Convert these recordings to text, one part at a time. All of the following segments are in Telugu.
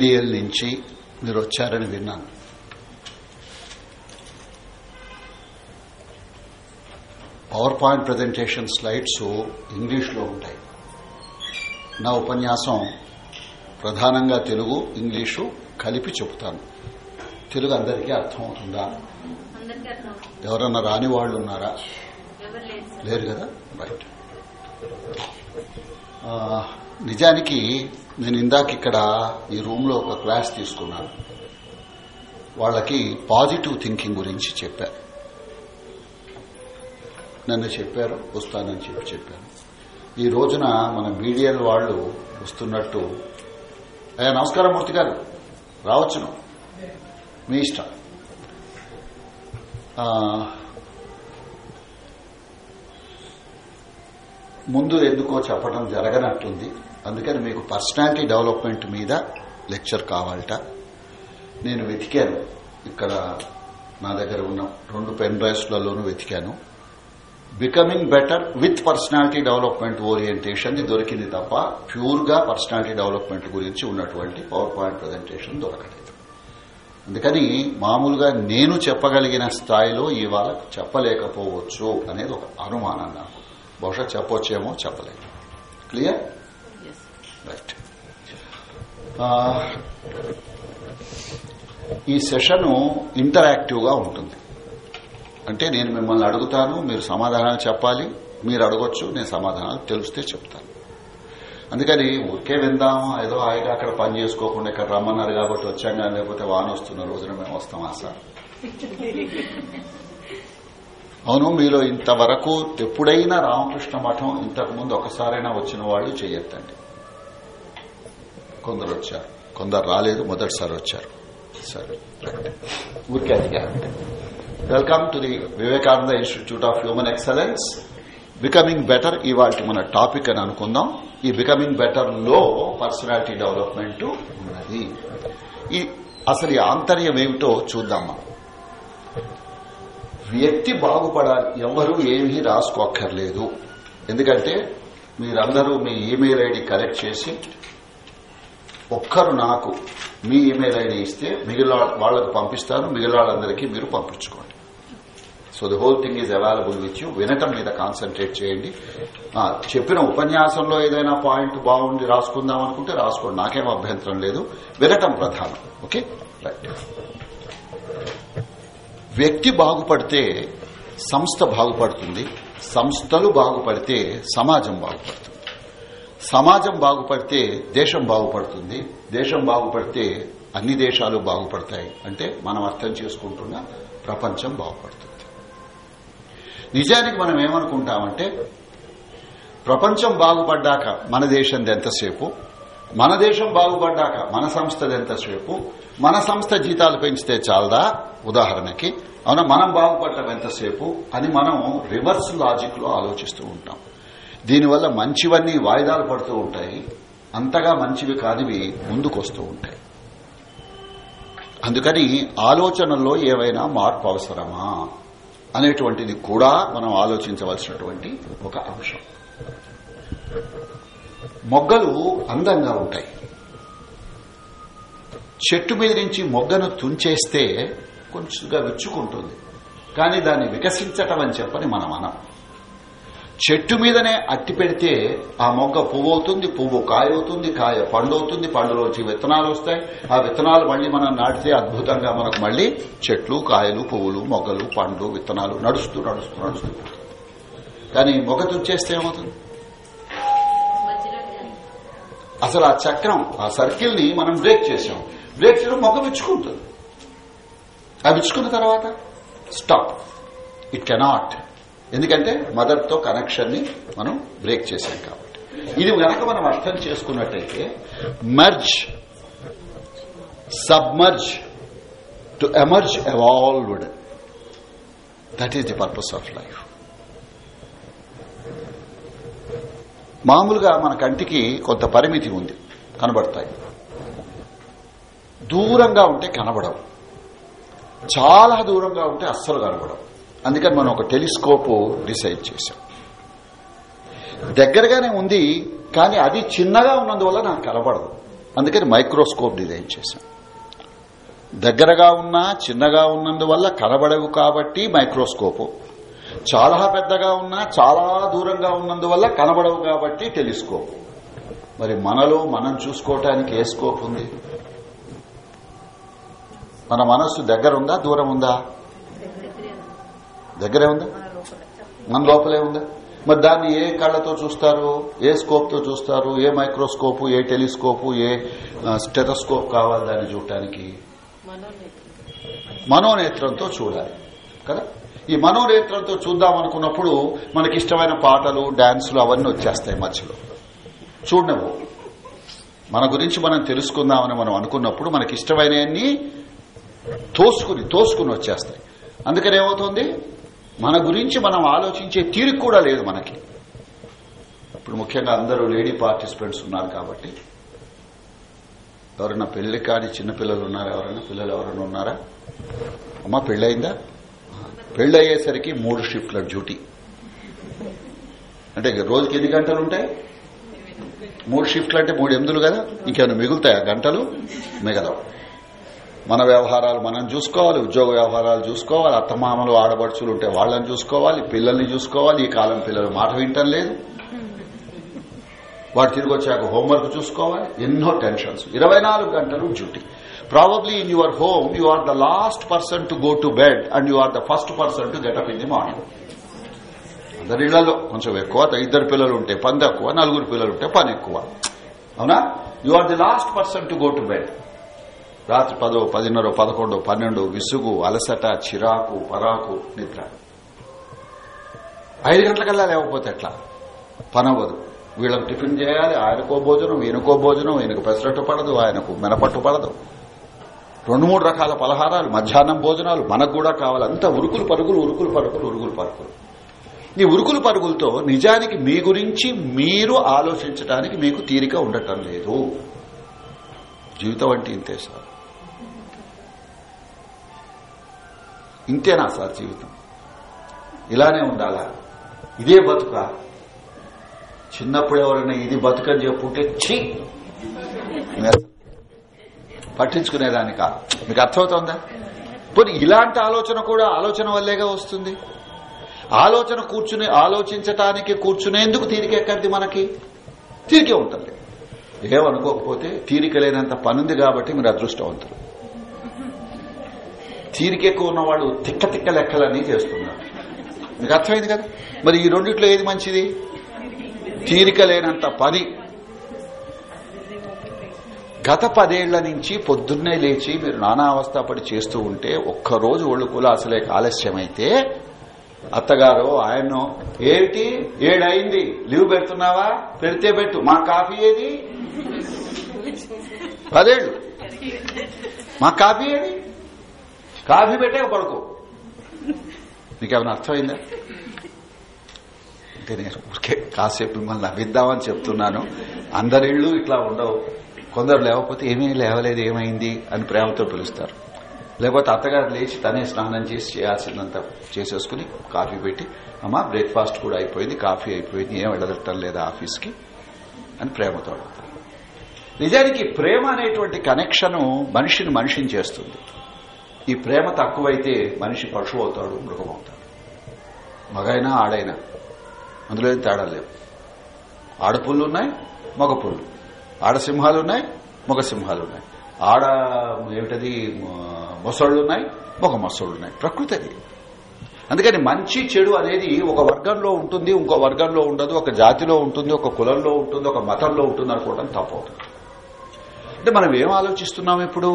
బీడీఎల్ నుంచి మీరు వచ్చారని విన్నాను. పవర్ పాయింట్ ప్రజెంటేషన్ స్లైడ్స్ ఇంగ్లీష్లో ఉంటాయి. నా ఉపన్యాసం ప్రధానంగా తెలుగు ఇంగ్లీషు కలిపి చెబుతాను. తెలుగు అందరికీ అర్థమవుతుందా? ఎవరన్నా రాని వాళ్ళు ఉన్నారా? లేరు కదా? రైట్ ఆ, నిజానికి నేను ఇందాక ఇక్కడ ఈ రూమ్లో ఒక క్లాస్ తీసుకున్నాను. వాళ్ళకి పాజిటివ్ థింకింగ్ గురించి చెప్పారు నన్ను చెప్పారు వస్తానని చెప్పి చెప్పాను ఈ రోజున మన బీడిఎల్ వాళ్ళు వస్తున్నట్టు అయ్యా నమస్కారం మూర్తి గారు రావచ్చును. మీ ఇష్టం. ముందు ఎందుకో చెప్పడం జరగనట్టుంది. అందుకని మీకు పర్సనాలిటీ డెవలప్మెంట్ మీద లెక్చర్ కావాలట. నేను వెతికాను. ఇక్కడ నా దగ్గర ఉన్న రెండు పెన్ డ్రైవ్స్లలోనూ వెతికాను. Becoming better with personality development orientation దొరికింది తప్ప ప్యూర్గా పర్సనాలిటీ డెవలప్మెంట్ గురించి ఉన్నటువంటి పవర్ పాయింట్ ప్రజెంటేషన్ దొరకలేదు. అందుకని మామూలుగా నేను చెప్పగలిగిన స్థాయిలో ఇవాళ చెప్పలేకపోవచ్చు అనేది ఒక అనుమానం నాకు. బహుశా చెప్పొచ్చేమో చెప్పలేదు. క్లియర్ రైట్ ఈ సెషను ఇంటరాక్టివ్గా ఉంటుంది. అంటే నేను మిమ్మల్ని అడుగుతాను మీరు సమాధానాలు చెప్పాలి మీరు అడగొచ్చు నేను సమాధానాలు తెలిస్తే చెప్తాను. అందుకని ఊరికే విందాం ఏదో హాయిగా అక్కడ పని చేసుకోకుండా ఇక్కడ రమ్మన్నారు కాబట్టి వచ్చాం కానీ లేకపోతే వాన వస్తున్న రోజున మేము వస్తామా సార్. అవును మీలో ఇంతవరకు ఎప్పుడైనా రామకృష్ణ మఠం ఇంతకుముందు ఒకసారైనా వచ్చిన వాళ్ళు చేయొద్దండి. కొందరు వచ్చారు. కొందరు రాలేదు మొదటిసారి వచ్చారు. సరే. ఊరికే welcome to the Vivekananda institute of human excellence becoming better ఇవాళ మన టాపిక్ అని అనుకుందాం. ఈ బికమింగ్ బెటర్లో పర్సనాలిటీ డెవలప్మెంట్ ఉన్నది. ఈ అసలు ఈ ఆంతర్యం ఏమిటో చూద్దాం మనం. వ్యక్తి బాగుపడాలి ఎవరు ఏమీ రాసుకోక్కర్లేదు. ఎందుకంటే మీరందరూ మీ ఇమెయిల్ ఐడి కలెక్ట్ చేసి ఒక్కరు నాకు మీ ఇమెయిల్ ఐడి ఇస్తే మిగిలిన వాళ్ళకు పంపిస్తాను మిగిలిన వాళ్ళందరికీ మీరు పంపించుకోండి. So the whole thing is available with you వినటం మీద కాన్సన్ట్రేట్ చేయండి. చెప్పిన ఉపన్యాసంలో ఏదైనా పాయింట్ బాగుండి రాసుకుందాం అనుకుంటే రాసుకోండి. నాకేం అభ్యంతరం లేదు. వినటం ప్రధానం. ఓకే రైట్ వ్యక్తి బాగుపడితే సంస్థ బాగుపడుతుంది. సంస్థలు బాగుపడితే సమాజం బాగుపడుతుంది. సమాజం బాగుపడితే దేశం బాగుపడుతుంది దేశం బాగుపడితే అన్ని దేశాలు బాగుపడతాయి అంటే మనం అర్థం చేసుకుంటున్న ప్రపంచం బాగుపడుతుంది. నిజానికి మనం ఏమనుకుంటామంటే ప్రపంచం బాగుపడ్డాక మన దేశంది ఎంతసేపు మన దేశం బాగుపడ్డాక మన సంస్థది ఎంతసేపు మన సంస్థ జీతాలు పెంచితే చాలదా? ఉదాహరణకి అవునా మనం బాగుపడటం ఎంతసేపు అని మనం రివర్స్ లాజిక్లో ఆలోచిస్తూ ఉంటాం. దీనివల్ల మంచివన్నీ వాయిదాలు పడుతూ ఉంటాయి. అంతగా మంచివి కానివి ముందుకొస్తూ ఉంటాయి. అందుకని ఆలోచనల్లో ఏవైనా మార్పు అవసరమా అనేటువంటిది కూడా మనం ఆలోచించవలసినటువంటి ఒక అంశం. మొగ్గలు అందంగా ఉంటాయి. చెట్టు మీద నుంచి మొగ్గను తుంచేస్తే కొంచెంగా విచ్చుకుంటుంది. కానీ దాన్ని వికసించటం అని చెప్పని మనం అనం చెట్టు మీదనే అట్టి పెడితే ఆ మొగ్గ పువ్వు అవుతుంది పువ్వు కాయ అవుతుంది కాయ పండు అవుతుంది పండులోంచి విత్తనాలు వస్తాయి. ఆ విత్తనాలు మళ్ళీ మనం నాటితే అద్భుతంగా మనకు మళ్ళీ చెట్లు కాయలు పువ్వులు మొగ్గలు పండ్లు విత్తనాలు నడుస్తూ నడుస్తూ నడుస్తూ కానీ మొగ్గ తుంచేస్తే ఏమవుతుంది? అసలు ఆ చక్రం ఆ సర్కిల్ని మనం బ్రేక్ చేసాం. బ్రేక్ చేయడం మొగ్గ విచ్చుకుంటుంది. ఆ విచ్చుకున్న తర్వాత స్టాప్. ఇట్ కెనాట్ ఎందుకంటే మదర్తో కనెక్షన్ని మనం బ్రేక్ చేశాం కాబట్టి. ఇది కనుక మనం అర్థం చేసుకున్నట్టయితే merge submerge to emerge evolved that is the purpose of life మామూలుగా మన కంటికి కొంత పరిమితి ఉంది కనబడతాయి. దూరంగా ఉంటే కనబడవు. చాలా దూరంగా ఉంటే అస్సలు కనబడవు. అందుకని మనం ఒక టెలిస్కోప్ డిసైడ్ చేశాం. దగ్గరగానే ఉంది కానీ అది చిన్నగా ఉన్నందువల్ల నాకు కనబడదు. అందుకని మైక్రోస్కోప్ డిజైన్ చేశాం. దగ్గరగా ఉన్నా చిన్నగా ఉన్నందువల్ల కనబడవు కాబట్టి మైక్రోస్కోపు. చాలా పెద్దగా ఉన్నా చాలా దూరంగా ఉన్నందువల్ల కనబడవు కాబట్టి టెలిస్కోప్. మరి మనలో మనం చూసుకోవటానికి ఏ స్కోప్ ఉంది? మన మనస్సు దగ్గరుందా దూరం ఉందా దగ్గరే ఉందా? మన లోపలే ఉందా. మరి దాన్ని ఏ కళ్ళతో చూస్తారు? ఏ స్కోప్తో చూస్తారు? ఏ మైక్రోస్కోప్ ఏ టెలిస్కోప్ ఏ స్టెటోస్కోప్ కావాలి దాన్ని చూడటానికి? మనోనేత్రంతో చూడాలి. కదా? ఈ మనోనేత్రంతో చూద్దాం అనుకున్నప్పుడు మనకి ఇష్టమైన పాటలు డాన్సులు అవన్నీ వచ్చేస్తాయి మధ్యలో. చూడవు మన గురించి మనం తెలుసుకుందామని మనం అనుకున్నప్పుడు మనకి ఇష్టమైనవన్నీ తోసుకుని తోసుకుని వచ్చేస్తాయి. అందుకని ఏమవుతుంది? మన గురించి మనం ఆలోచించే తీరు కూడా లేదు మనకి. ఇప్పుడు ముఖ్యంగా అందరూ లేడీ పార్టిసిపెంట్స్ ఉన్నారు కాబట్టి. ఎవరైనా పెళ్ళి కాని చిన్నపిల్లలు ఉన్నారా? ఎవరైనా పిల్లలు ఎవరైనా ఉన్నారా? అమ్మ పెళ్ళయిందా? పెళ్ళయ్యేసరికి మూడు షిఫ్ట్ల డ్యూటీ. అంటే రోజుకి ఎన్ని గంటలు ఉంటాయి? మూడు షిఫ్ట్లు అంటే మూడు ఎనిమిదిలు కదా? ఇంకేమైనా మిగులుతాయా గంటలు? మిగలవు. మన వ్యవహారాలు మనం చూసుకోవాలి ఉద్యోగ వ్యవహారాలు చూసుకోవాలి అత్తమామలు ఆడబడుచులు ఉంటే వాళ్ళని చూసుకోవాలి పిల్లల్ని చూసుకోవాలి ఈ కాలం పిల్లలు మాట వింటం లేదు. వాడు తిరిగి వచ్చాక హోంవర్క్ చూసుకోవాలి ఎన్నో టెన్షన్స్. ఇరవై నాలుగు గంటలు duty. Probably in your home you are the last person to go to bed and you are the first person to get up in the morning అందరి ఇళ్ళలో కొంచెం ఎక్కువ ఇద్దరు పిల్లలు ఉంటే పని తక్కువ నలుగురు పిల్లలు ఉంటే పని ఎక్కువ. అవునా? You are the last person to go to bed రాత్రి పదో పదిన్నర పదకొండు పన్నెండు విసుగు అలసట చిరాకు పరాకు నిద్ర. ఐదు గంటలకల్లా లేకపోతే ఎట్లా? పనవ్వదు. వీళ్ళకి టిఫిన్ చేయాలి ఆయనకో భోజనం ఈయనకో భోజనం ఈయనకు పెసరట్టు పడదు ఆయనకు మినపట్టు పడదు. రెండు మూడు రకాల పలహారాలు మధ్యాహ్నం భోజనాలు మనకు కూడా కావాలి. అంతా ఉరుకులు పరుగులు ఉరుకులు పరుగులు ఉరుకులు పరుగులు. ఈ ఉరుకులు పరుగులతో నిజానికి మీ గురించి మీరు ఆలోచించడానికి మీకు తీరిక ఉండటం లేదు. జీవితం అంటే ఇంతే సార్. ఇంతేనా సార్ జీవితం? ఇలానే ఉండాలా? ఇదే బతుక? చిన్నప్పుడు ఎవరైనా ఇది బతుకని చెప్పుంటే ఛీ! కాదు. మీకు అర్థమవుతోందా? పోనీ ఇలాంటి ఆలోచన కూడా ఆలోచన వల్లేగా వస్తుంది? ఆలోచన కూర్చుని ఆలోచించటానికి కూర్చునేందుకు తీరిక ఎక్కడిది మనకి? తీరికే ఉంటుంది. ఏమనుకోకపోతే తీరిక లేనంత పనుంది కాబట్టి మీరు అదృష్టవంతులు. తీరిక ఎక్కువ ఉన్నవాళ్ళు తిక్క తిక్క లెక్కలన్నీ చేస్తున్నారు. మీకు అర్థమైంది కదా? మరి ఈ రెండిట్లో ఏది మంచిది? తీరిక లేనంత పని. గత పదేళ్ళ నుంచి పొద్దున్నే లేచి మీరు నానా అవస్థపడి చేస్తూ ఉంటే ఒక్కరోజు ఒళ్ళు కూడా అసలే ఆలస్యమైతే అత్తగారు ఆయన ఏమిటి? ఏడైంది లీవ్ పెడుతున్నావా? పెడితే పెట్టు. మా కాఫీ ఏది? పదేళ్ళు. మా కాఫీ ఏది? కాఫీ పెట్టే పడుకో నీకేమైనా అర్థమైందా? అంటే నేను ఊరికే కాసేపు మిమ్మల్ని నవ్విద్దామని చెప్తున్నాను. అందరిళ్ళు ఇట్లా ఉండవు. కొందరు లేకపోతే ఏమీ లేవలేదు ఏమైంది అని ప్రేమతో పిలుస్తారు. లేకపోతే అత్తగారు లేచి తనే స్నానం చేసి చేయాల్సినంత చేసేసుకుని కాఫీ పెట్టి అమ్మా బ్రేక్ఫాస్ట్ కూడా అయిపోయింది కాఫీ అయిపోయింది ఏం వెళ్ళదట్టం లేదా ఆఫీస్కి అని ప్రేమతో అడుగుతారు. నిజానికి ప్రేమ అనేటువంటి కనెక్షన్ మనిషిని మనిషిని చేస్తుంది. ఈ ప్రేమ తక్కువైతే మనిషి పశువు అవుతాడు మృగమవుతాడు మగైనా ఆడైనా. అందులో ఏం తేడా లేవు ఆడపుళ్ళు ఉన్నాయి మగ పుళ్ళు ఆడ సింహాలు ఉన్నాయి మగ సింహాలు ఉన్నాయి ఆడ ఏమిటది? మొసళ్ళు ఉన్నాయి మగ మొసళ్ళు ఉన్నాయి ప్రకృతి అది అందుకని మంచి చెడు అనేది ఒక వర్గంలో ఉంటుంది ఇంకో వర్గంలో ఉండదు. ఒక జాతిలో ఉంటుంది ఒక కులంలో ఉంటుంది ఒక మతంలో ఉంటుంది అనుకోవడం తప్పు అవుతుంది అంటే మనం ఏం ఆలోచిస్తున్నాం ఇప్పుడు?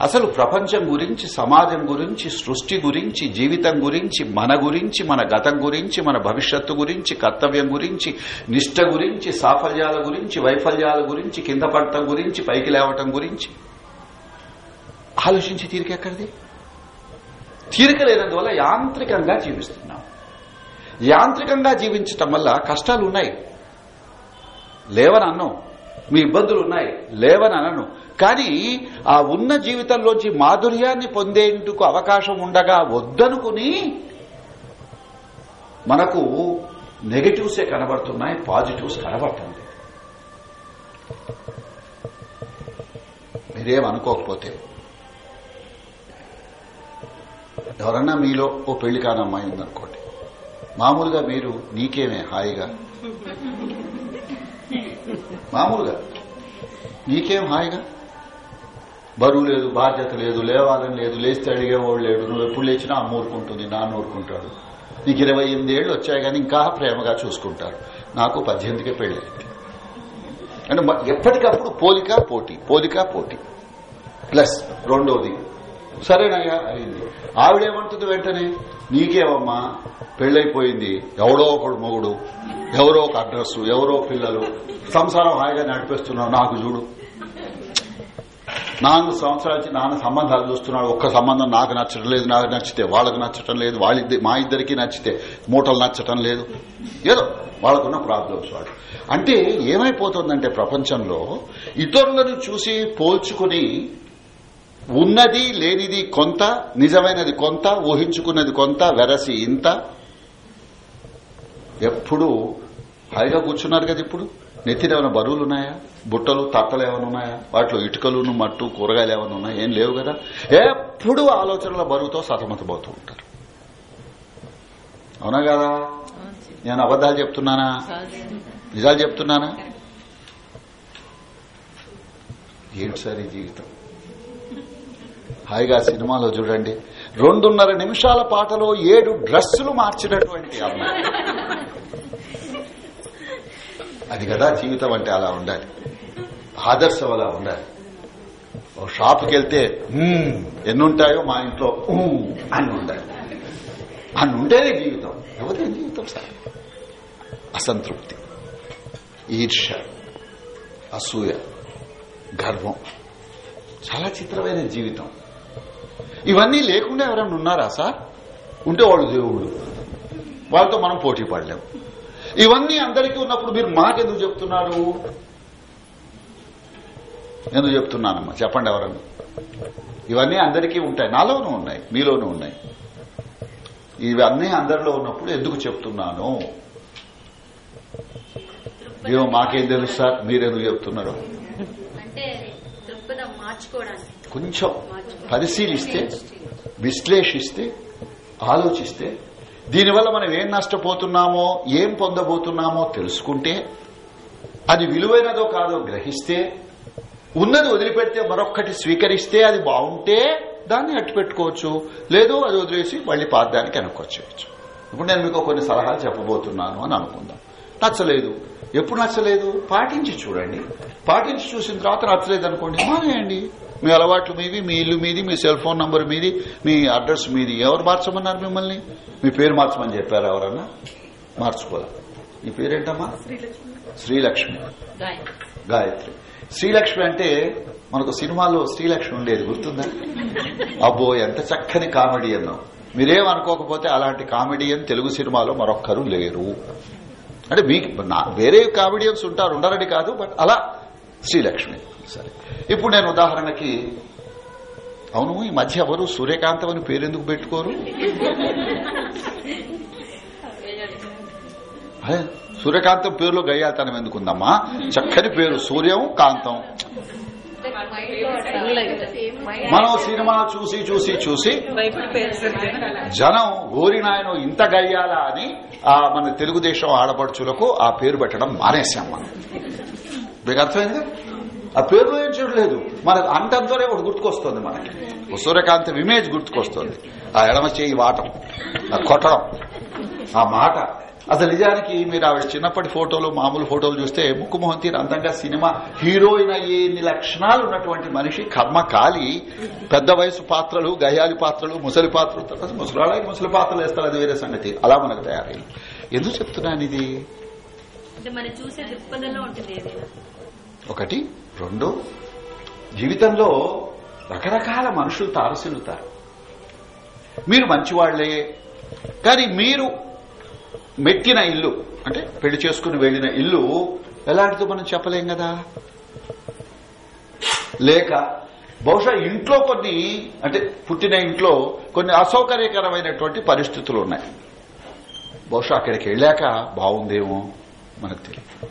అసలు ప్రపంచం గురించి సమాజం గురించి సృష్టి గురించి జీవితం గురించి మన గురించి మన గతం గురించి మన భవిష్యత్తు గురించి కర్తవ్యం గురించి నిష్ట గురించి సాఫల్యాల గురించి వైఫల్యాల గురించి కింద పడటం గురించి పైకి లేవటం గురించి. ఆలోచించి తీరిక ఎక్కడిది? తీరిక లేనందువల్ల యాంత్రికంగా జీవిస్తున్నాం. యాంత్రికంగా జీవించటం వల్ల కష్టాలు ఉన్నాయి. లేవనన్నాం. మీ ఇబ్బందులు ఉన్నాయి లేవని అనను కానీ ఆ ఉన్న జీవితంలోంచి మాధుర్యాన్ని పొందేందుకు అవకాశం ఉండగా వద్దనుకుని మనకు నెగటివ్సే కనబడుతున్నాయి పాజిటివ్స్ కనబడుతుంది లేదు మీరేం అనుకోకపోతే ఎవరన్నా మీలో ఓ పెళ్ళి కాని అమ్మాయి ఉందనుకోండి. మామూలుగా మీరు నీకేమే హాయిగా? మామూలుగా. నీకేం హాయిగా? బరువు లేదు బాధ్యత లేదు లేవాలని లేదు లేస్తే అడిగేవాడు లేడు. నువ్వు ఎప్పుడు లేచినా అమ్మ ఊరుకుంటుంది నాన్న ఊరుకుంటాడు. నీకు ఇరవై ఎనిమిది ఏళ్ళు వచ్చాయి కానీ ఇంకా ప్రేమగా చూసుకుంటారు. నాకు పద్దెనిమిదికే పెళ్ళైంది అంటే ఎప్పటికప్పుడు పోలిక పోటీ పోలిక పోటీ. ప్లస్ రెండోది సరేనయ్యా అయింది. ఆవిడేమంటుంది వెంటనే? నీకేమమ్మా? పెళ్ళైపోయింది. ఎవడో ఒకడు మొగుడు. ఎవరో ఒక అడ్రస్ ఎవరో పిల్లలు. సంసారం హాయిగా నడిపిస్తున్నావు నాకు చూడు. నాలుగు సంవత్సరాల నుంచి నాన్న సంబంధాలు చూస్తున్నాడు. ఒక్క సంబంధం నాకు నచ్చడం లేదు నాకు నచ్చితే వాళ్ళకి నచ్చటం లేదు వాళ్ళిద్దరి మా ఇద్దరికి నచ్చితే మూటలు నచ్చటం లేదు. ఏదో వాళ్ళకున్న ప్రాబ్లమ్స్ వాడు. అంటే ఏమైపోతుందంటే ప్రపంచంలో ఇతరులను చూసి పోల్చుకుని ఉన్నది లేనిది కొంత నిజమైనది కొంత ఊహించుకున్నది కొంత వెరసి ఇంత ఎప్పుడు హాయిగా కూర్చున్నారు కదా ఇప్పుడు? నెత్తిన ఏమైనా బరువులు ఉన్నాయా? బుట్టలు తట్టలు ఏమైనా ఉన్నాయా? వాటిలో ఇటుకలు మట్టు కూరగాయలు ఏమైనా ఉన్నాయా? ఏం లేవు కదా? ఎప్పుడు ఆలోచనల బరువుతో సతమతమవుతూ ఉంటారు. అవునా కదా? నేను అబద్దాలు చెప్తున్నానా? నిజాలు చెప్తున్నానా? ఏంటి సార్ ఈ జీవితం. హాయిగా సినిమాలో చూడండి. రెండున్నర నిమిషాల పాటలో ఏడు డ్రెస్సులు మార్చినటువంటి అమ్మాయి అది కదా జీవితం అంటే అలా ఉండాలి. ఆదర్శం అలా ఉండాలి. ఓ షాప్కి వెళ్తే ఎన్నుంటాయో మా ఇంట్లో అని ఉండాలి. అని ఉంటేనే జీవితం. ఎవరిదేం జీవితం సార్? అసంతృప్తి ఈర్ష్య అసూయ గర్వం. చాలా చిత్రమైన జీవితం. ఇవన్నీ లేకుండా ఎవరైనా ఉన్నారా సార్? ఉంటే వాళ్ళు దేవుడు. వాళ్ళతో మనం పోటీ పడలేము ఇవన్నీ అందరికీ ఉన్నప్పుడు మీరు మాకెందుకు చెప్తున్నారు? ఎందుకు చెప్తున్నానమ్మా? చెప్పండి ఎవరన్నా. ఇవన్నీ అందరికీ ఉంటాయి. నాలోనూ ఉన్నాయి మీలోనూ ఉన్నాయి. ఇవన్నీ అందరిలో ఉన్నప్పుడు ఎందుకు చెప్తున్నాను? ఏమో మాకేం తెలుసు సార్? మీరెందుకు చెప్తున్నారు? అంటే దృక్పథం మార్చుకోవడానికి. కొంచెం పరిశీలిస్తే విశ్లేషిస్తే ఆలోచిస్తే దీనివల్ల మనం ఏం నష్టపోతున్నామో ఏం పొందబోతున్నామో తెలుసుకుంటే అది విలువైనదో కాదో గ్రహిస్తే ఉన్నది వదిలిపెడితే మరొక్కటి స్వీకరిస్తే అది బాగుంటే దాన్ని అట్టుపెట్టుకోవచ్చు. లేదు అది వదిలేసి మళ్ళీ పాదానికి వెనక్కొచ్చేయచ్చు ఇప్పుడు నేను మీకు కొన్ని సలహాలు చెప్పబోతున్నాను అని అనుకుందాం. నచ్చలేదు. ఎప్పుడు నచ్చలేదు? పాటించి చూడండి. పాటించి చూసిన తర్వాత నచ్చలేదు అనుకోండి మానేయండి మీ అలవాట్లు మీవి మీ ఇల్లు మీది మీ సెల్ ఫోన్ నంబర్ మీది మీ అడ్రస్ మీది. ఎవరు మార్చమన్నారు మిమ్మల్ని? మీ పేరు మార్చమని చెప్పారు ఎవరన్నా? మార్చుకోలే మీ పేరేంటమ్మా? శ్రీలక్ష్మి. గాయత్రి. శ్రీలక్ష్మి అంటే మనకు సినిమాలో శ్రీలక్ష్మి ఉండేది గుర్తుందా? అబ్బో ఎంత చక్కని కామెడీ అన్నాం మీరేం అనుకోకపోతే అలాంటి కామెడియన్ తెలుగు సినిమాలో మరొక్కరు లేరు. అంటే మీకు నా- వేరే కామెడియన్స్ ఉంటారు ఉండరని కాదు బట్ అలా శ్రీలక్ష్మి. సరే. ఇప్పుడు నేను ఉదాహరణకి అవును ఈ మధ్య ఎవరు సూర్యకాంతం అని పేరెందుకు పెట్టుకోరు? సూర్యకాంతం పేరులో గయ్యాతనం ఎందుకుందమ్మా? చక్కని పేరు సూర్యం కాంతం. మనం సినిమా చూసి చూసి చూసి జనం ఓరినాయను ఇంత గయ్యాలా అని ఆ మన తెలుగుదేశం ఆడపడుచులకు ఆ పేరు పెట్టడం మానేశాం మనం. మీకు అర్థమైంది? ఆ పేరులో ఏం చూడలేదు మన అంటంతోనే ఒకటి గుర్తుకొస్తుంది మనకి. సూర్యకాంత్ ఇమేజ్ గుర్తుకొస్తుంది. ఆ ఎడమ చేయి వాటం ఆ కొట్టడం ఆ మాట. అసలు నిజానికి మీరు ఆవిడ చిన్నప్పటి ఫోటోలు మామూలు ఫోటోలు చూస్తే ముక్కు మొహం తీరు అందంగా సినిమా హీరోయిన్ అయ్యే ఎన్ని లక్షణాలు ఉన్నటువంటి మనిషి కర్మ కాలి పెద్ద వయసు పాత్రలు గయాలి పాత్రలు ముసలి పాత్రలు తర్వాత ముసలాళ్ళకి ముసలి పాత్రలు వేస్తారు అది వేరే సంగతి. అలా మనకు తయారైంది ఎందుకు చెప్తున్నాను ఇది? ఒకటి రెండు జీవితంలో రకరకాల మనుషులు తారసిల్లుతారు. మీరు మంచివాళ్ళే కానీ మీరు మెట్టిన ఇల్లు అంటే పెళ్ళి చేసుకుని వెళ్ళిన ఇల్లు ఎలాంటిదో మనం చెప్పలేం కదా? లేక బహుశా ఇంట్లో కొన్ని అంటే పుట్టిన ఇంట్లో కొన్ని అసౌకర్యకరమైనటువంటి పరిస్థితులు ఉన్నాయి. బహుశా అక్కడికి వెళ్ళాక బాగుందేమో మనకు తెలియదు.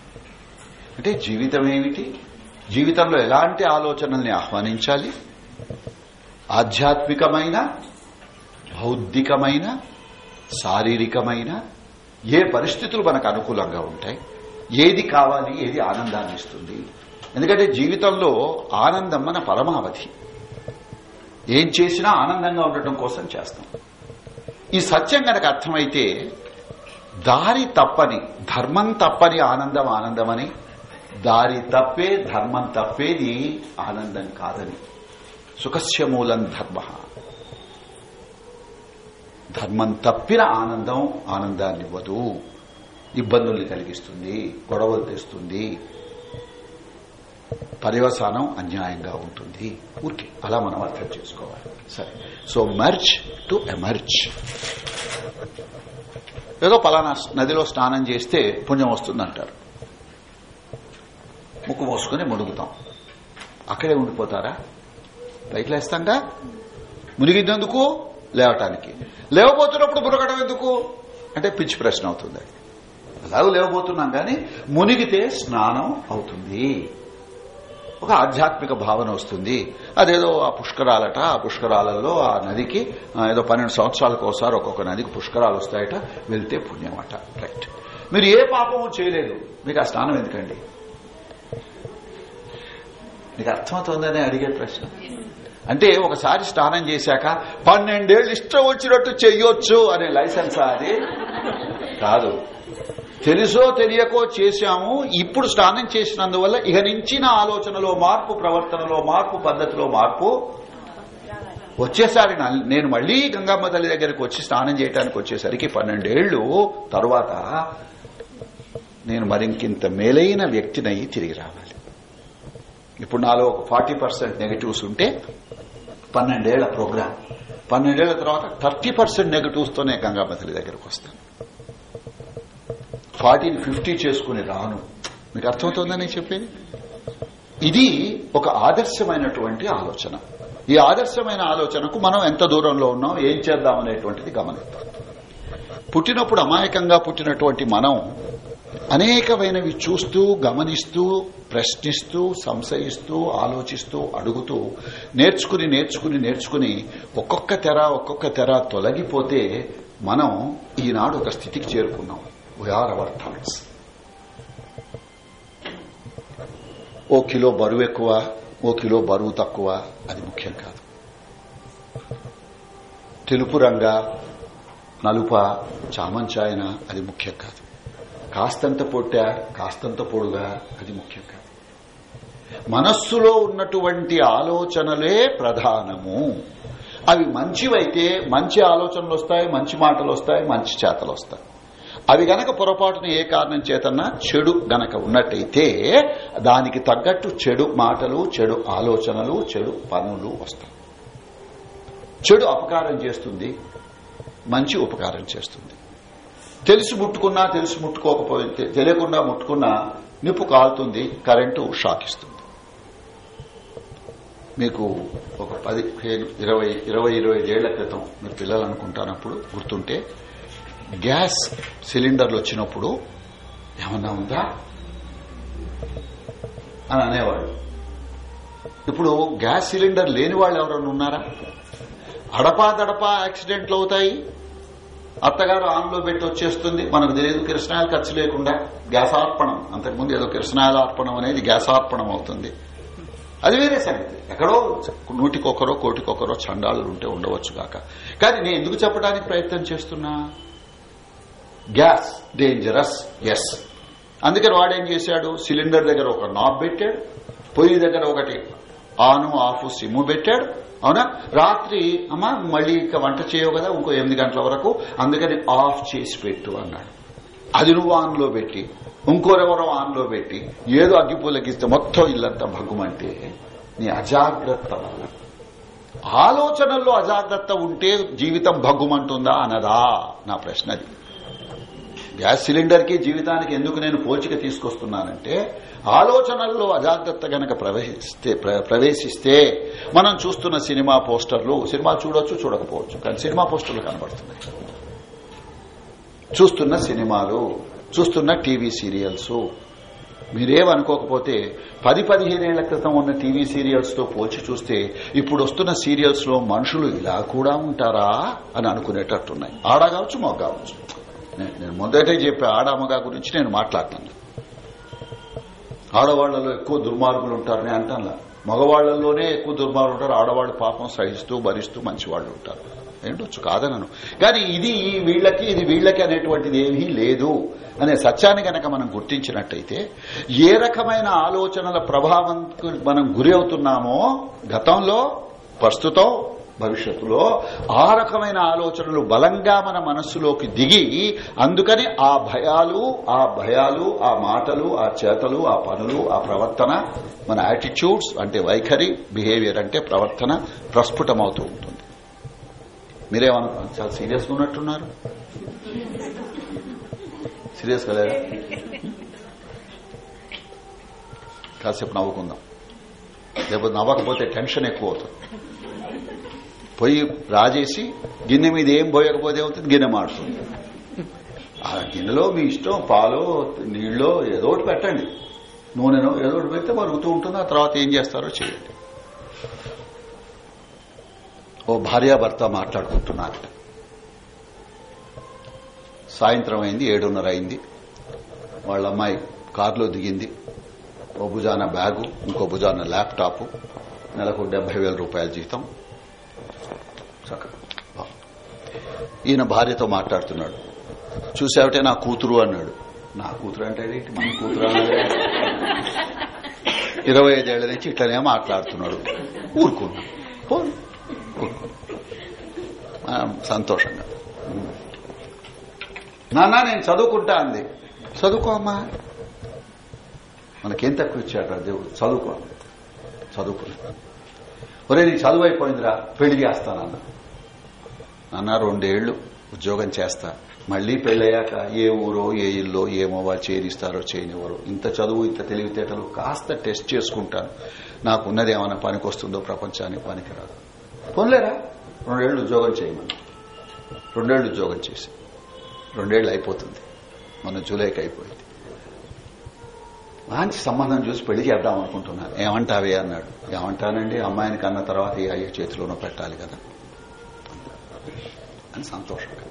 అంటే జీవితం ఏమిటి? జీవితంలో ఎలాంటి ఆలోచనల్ని ఆహ్వానించాలి? ఆధ్యాత్మికమైన బౌద్ధికమైన శారీరకమైన ఏ పరిస్థితులు మనకు అనుకూలంగా ఉంటాయి? ఏది కావాలి? ఏది ఆనందాన్ని ఇస్తుంది? ఎందుకంటే జీవితంలో ఆనందం మన పరమావధి. ఏం చేసినా ఆనందంగా ఉండటం కోసం చేస్తాం. ఈ సత్యం గనక అర్థమైతే దారి తప్పని ధర్మం తప్పని ఆనందం ఆనందమని దారి తప్పే ధర్మం తప్పేది ఆనందం కాదని. సుఖస్య మూలం ధర్మ. ధర్మం తప్పిన ఆనందం ఆనందాన్ని ఇవ్వదు ఇబ్బందుల్ని కలిగిస్తుంది గొడవలు తెస్తుంది పర్యవసానం అన్యాయంగా ఉంటుంది. ఊరికే అలా మనం అర్థం చేసుకోవాలి. సరే. సో మర్చ్ టు ఎమర్చ్ ఏదో పలానా నదిలో స్నానం చేస్తే పుణ్యం వస్తుందంటారు. ముక్కు మోసుకుని మునుగుతాం. అక్కడే ఉండిపోతారా? పైకి లేస్తాంగా మునిగిద్దందుకు? లేవటానికి. లేవబోతున్నప్పుడు మునగడం ఎందుకు? అంటే పిచ్చి ప్రశ్న అవుతుంది. అలాగూ లేవబోతున్నాం కానీ మునిగితే స్నానం అవుతుంది. ఒక ఆధ్యాత్మిక భావన వస్తుంది. అదేదో ఆ పుష్కరాలట ఆ పుష్కరాలలో ఆ నదికి ఏదో పన్నెండు సంవత్సరాలకు ఒకసారి ఒక్కొక్క నదికి పుష్కరాలు వస్తాయట వెళ్తే పుణ్యమట. రైట్ మీరు ఏ పాపము చేయలేదు. మీకు ఆ స్నానం ఎందుకండి? మీకు అర్థమవుతుందని అడిగే ప్రశ్న. అంటే ఒకసారి స్నానం చేశాక పన్నెండేళ్ళు ఇష్టం వచ్చినట్టు చెయ్యొచ్చు అనే లైసెన్స్ అది? కాదు. తెలుసో తెలియకో చేశాము. ఇప్పుడు స్నానం చేసినందువల్ల ఇక నుంచి నా ఆలోచనలో మార్పు ప్రవర్తనలో మార్పు పద్ధతిలో మార్పు వచ్చేసారి నేను మళ్ళీ గంగమ్మ తల్లి దగ్గరికి వచ్చి స్నానం చేయడానికి వచ్చేసరికి పన్నెండేళ్ళు తరువాత నేను మరింకింత మేలైన వ్యక్తినై తిరిగి రావాలి. ఇప్పుడు నాలో ఒక ఫార్టీ పర్సెంట్ నెగటివ్స్ ఉంటే పన్నెండేళ్ళ ప్రోగ్రామ్ పన్నెండేళ్ళ తర్వాత థర్టీ పర్సెంట్ నెగటివ్స్ తోనే గంగమ్మ దగ్గరకు వస్తాను ఫార్టీని ఫిఫ్టీ చేసుకుని రాను. మీకు అర్థమవుతుందని చెప్పేది? ఇది ఒక ఆదర్శమైనటువంటి ఆలోచన. ఈ ఆదర్శమైన ఆలోచనకు మనం ఎంత దూరంలో ఉన్నాం ఏం చేద్దాం అనేటువంటిది గమనిద్దాం. పుట్టినప్పుడు అమాయకంగా పుట్టినటువంటి మనం అనేకమైనవి చూస్తూ గమనిస్తూ ప్రశ్నిస్తూ సంశయిస్తూ ఆలోచిస్తూ అడుగుతూ నేర్చుకుని నేర్చుకుని నేర్చుకుని ఒక్కొక్క తెర ఒక్కొక్క తెర తొలగిపోతే మనం ఈనాడు ఒక స్థితికి చేరుకున్నాం. వీఆర్ అవర్ థాట్స్ ఓ కిలో బరువు ఎక్కువ ఓ కిలో బరువు తక్కువ అది ముఖ్యం కాదు. తెలుపు రంగ నలుప చామంచాయన అది ముఖ్యం కాదు. కాస్తంత పొట్టా కాస్తంత పొడుగా అది ముఖ్యం కాదు. మనస్సులో ఉన్నటువంటి ఆలోచనలే ప్రధానము. అవి మంచివైతే మంచి ఆలోచనలు వస్తాయి మంచి మాటలు వస్తాయి మంచి చేతలు వస్తాయి. అవి గనక పొరపాటున ఏ కారణం చేతన్నా చెడు గనక ఉన్నట్టయితే దానికి తగ్గట్టు చెడు మాటలు చెడు ఆలోచనలు చెడు పనులు వస్తాయి. చెడు అపకారం చేస్తుంది మంచి ఉపకారం చేస్తుంది. తెలిసి ముట్టుకున్నా తెలిసి ముట్టుకోకపోతే తెలియకుండా ముట్టుకున్నా నిప్పు కాలుతుంది కరెంటు షాక్ ఇస్తుంది మీకు ఒక పదిహేను ఇరవై ఇరవై ఇరవై ఏళ్ళ క్రితం మీరు పిల్లలు అనుకుంటానప్పుడు గుర్తుంటే గ్యాస్ సిలిండర్లు వచ్చినప్పుడు ఏమన్నా ఉందా? అని అనేవాళ్ళు. ఇప్పుడు గ్యాస్ సిలిండర్ లేని వాళ్ళు ఎవరైనా ఉన్నారా? అడపా దడపా యాక్సిడెంట్లు అవుతాయి. అత్తగారు ఆన్లో పెట్టి వచ్చేస్తుంది. మనకు తెలియదు కిరసనాయలు ఖర్చు లేకుండా గ్యాసార్పణం. అంతకుముందు ఏదో కిరసనాయల అర్పణం అనేది గ్యాసార్పణం అవుతుంది. అది వేరే సంగతి. ఎక్కడో నూటికొకరో కోటికొకరో చండాలు ఉంటే ఉండవచ్చు కాక. కానీ నేను ఎందుకు చెప్పడానికి ప్రయత్నం చేస్తున్నా? గ్యాస్. డేంజరస్. ఎస్. అందుకని వాడేం చేశాడు? సిలిండర్ దగ్గర ఒక నాబ్ పెట్టాడు. పొయ్యి దగ్గర ఒకటి ఆను ఆఫ్ సిమ్ము పెట్టాడు. అవునా? రాత్రి అమ్మ మళ్ళీ ఇంకా వంట చేయవు కదా ఇంకో ఎనిమిది గంటల వరకు. అందుకని ఆఫ్ చేసి పెట్టు అన్నాడు. అది నువ్వు ఆన్లో పెట్టి ఇంకోరెవరో ఆన్లో పెట్టి ఏదో అగ్గిపూలకిస్తే మొత్తం ఇల్లంతా భగ్గుమంటే నీ అజాగ్రత్త వల్ల. ఆలోచనల్లో అజాగ్రత్త ఉంటే జీవితం భగ్గుమంటుందా? అనదా? నా ప్రశ్నది. గ్యాస్ సిలిండర్కి జీవితానికి ఎందుకు నేను పోల్చిక తీసుకొస్తున్నానంటే ఆలోచనల్లో అజాగ్రత్త గనక ప్రవేశిస్తే ప్ర- ప్రవేశిస్తే మనం చూస్తున్న సినిమా పోస్టర్లు సినిమా చూడొచ్చు చూడకపోవచ్చు కానీ సినిమా పోస్టర్లు కనబడుతున్నాయి. చూస్తున్న సినిమాలు చూస్తున్న టీవీ సీరియల్స్ మీరేమనుకోకపోతే పది పదిహేనేళ్ళ క్రితం ఉన్న టీవీ సీరియల్స్తో పోల్చి చూస్తే ఇప్పుడు వస్తున్న సీరియల్స్లో మనుషులు ఇలా కూడా ఉంటారా అని అనుకునేటట్టున్నాయి. ఆడ కావచ్చు మగ కావచ్చు. నేను మొదటే చెప్పే ఆడామగా గురించి నేను మాట్లాడుతాను. ఆడవాళ్ళలో ఎక్కువ దుర్మార్గులు ఉంటారని అంటాను. మగవాళ్ళలోనే ఎక్కువ దుర్మార్గులు ఉంటారు. ఆడవాళ్ళు పాపం సహిస్తూ భరిస్తూ మంచివాళ్ళు ఉంటారు. ఏంటొచ్చు కాదనను. కానీ ఇది ఈ వీళ్ళకి ఇది వీళ్ళకి అనేటువంటిది ఏమీ లేదు అనే సత్యాన్ని గనక మనం గుర్తించినట్టయితే ఏ రకమైన ఆలోచనల ప్రభావంకు మనం గురి అవుతున్నామో గతంలో ప్రస్తుతం భవిష్యత్తులో ఆ రకమైన ఆలోచనలు బలంగా మన మనస్సులోకి దిగి అందుకని ఆ భయాలు ఆ భయాలు ఆ మాటలు ఆ చేతలు ఆ పనులు ఆ ప్రవర్తన మన యాటిట్యూడ్స్ అంటే వైఖరి బిహేవియర్ అంటే ప్రవర్తన ప్రస్ఫుటమవుతూ ఉంటుంది. మీరేమనుకున్నారు చాలా సీరియస్గా ఉన్నట్టున్నారు. సీరియస్గా లేదా? కాసేపు నవ్వుకుందాం. లేకపోతే నవ్వకపోతే టెన్షన్ ఎక్కువ అవుతుంది. పొయ్యి రాజేసి గిన్నె మీద ఏం పోయకపోతే అవుతుంది గిన్నె మారుతుంది. ఆ గిన్నెలో మీ ఇష్టం పాలో నీళ్ళో ఏదో ఒకటి పెట్టండి. నూనెనో ఏదో ఒకటి పెడితే మరుగుతూ ఉంటుంది ఆ తర్వాత ఏం చేస్తారో చేయండి. ఓ భార్యాభర్త మాట్లాడుకుంటున్నారు సాయంత్రం అయింది ఏడున్నర అయింది. వాళ్ళ అమ్మాయి కారులో దిగింది. ఓ భుజాన బ్యాగు ఇంకో భుజాన ల్యాప్టాప్ నెలకు డెబ్బై వేల రూపాయల జీతం. ఈయన భార్యతో మాట్లాడుతున్నాడు. చూసావటే నా కూతురు అన్నాడు. నా కూతురు అంటే మన కూతురు ఇరవై ఐదేళ్ళ నుంచి ఇట్లనే మాట్లాడుతున్నాడు. ఊరుకున్నా సంతోషంగా. నాన్న నేను చదువుకుంటా అంది. చదువుకో అమ్మా. మనకేం తక్కువ ఇచ్చాడు దేవుడు? చదువుకో. చదువుకున్నా ఒరే నీ చదువు అయిపోయిందిరా. పెళ్ళి చేస్తానన్నా నాన్న రెండేళ్ళు ఉద్యోగం చేస్తా. మళ్ళీ పెళ్ళయ్యాక ఏ ఊరో ఏ ఇల్లో ఏమో వాళ్ళు చేరిస్తారో చేయనివ్వరు. ఇంత చదువు ఇంత తెలివితేటలు కాస్త టెస్ట్ చేసుకుంటాను. నాకున్నది ఏమైనా పనికొస్తుందో ప్రపంచానికి పనికిరాదు. పోన్లేరా? రెండేళ్ళు ఉద్యోగం చేయమని. రెండేళ్ళు ఉద్యోగం చేసి. రెండేళ్ళు అయిపోతుంది. మన జూలైకి అయిపోయింది. మంచి సంబంధం చూసి పెళ్ళి చేద్దాం అనుకుంటున్నాను. ఏమంటావే అన్నాడు. ఏమంటానండి? అమ్మాయిని కన్న తర్వాత ఏ అయ్యే చేతిలోనూ పెట్టాలి కదా. అని సంతోషంగా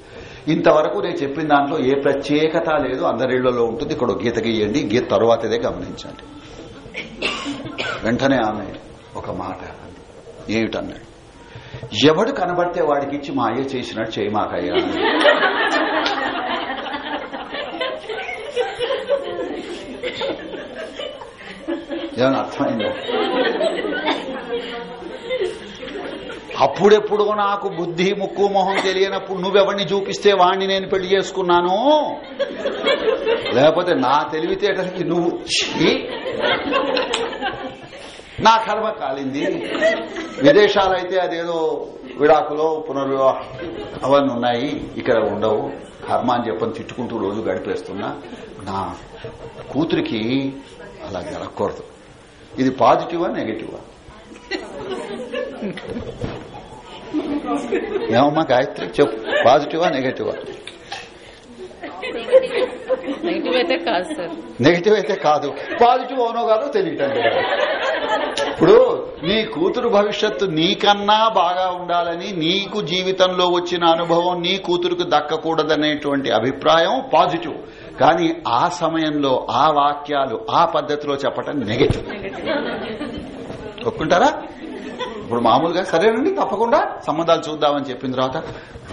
ఇంతవరకు నేను చెప్పిన దాంట్లో ఏ ప్రత్యేకత లేదు అందరిళ్ళలో ఉంటుంది. ఇక్కడ గీత గీయండి గీత తరువాతదే గమనించండి. వెంటనే ఆమె ఒక మాట ఏమిటన్నాడు ఎవడు కనబడితే వాడికి ఇచ్చి మా అయ్య చేసినట్టు చేయమాకయ్యా ఏమైనా అర్థమైందా? అప్పుడెప్పుడు నాకు బుద్ధి ముక్కు మొహం తెలియనప్పుడు నువ్వెవరిని చూపిస్తే వాణ్ణి నేను పెళ్ళి చేసుకున్నాను? లేకపోతే నా తెలివితేటలకి నువ్వు? నా కర్మ కాలింది. విదేశాలైతే అదేదో విడాకులో పునర్వివాహం అవన్నీ ఉన్నాయి. ఇక్కడ ఉండవు. కర్మ అని చెప్పని తిట్టుకుంటూ రోజు గడిపేస్తున్నా. నా కూతురికి అలా జరగకూడదు. ఇది పాజిటివా నెగటివా? ఏమమ్మా గాయత్రి. చెప్పు. పాజిటివా నెగటివా నెగిటివ్ అయితే కాదు సార్ నెగిటివ్ అయితే కాదు. పాజిటివ్ అవునో కాదో తెలియటం లేదు ఇప్పుడు నీ కూతురు భవిష్యత్తు నీకన్నా బాగా ఉండాలని నీకు జీవితంలో వచ్చిన అనుభవం నీ కూతురుకు దక్కకూడదనేటువంటి అభిప్రాయం పాజిటివ్ కానీ ఆ సమయంలో ఆ వాక్యాలు ఆ పద్ధతిలో చెప్పటం నెగటివ్ ఒప్పుకుంటారా? ఇప్పుడు మామూలుగా సరేనండి తప్పకుండా సంబంధాలు చూద్దామని చెప్పిన తర్వాత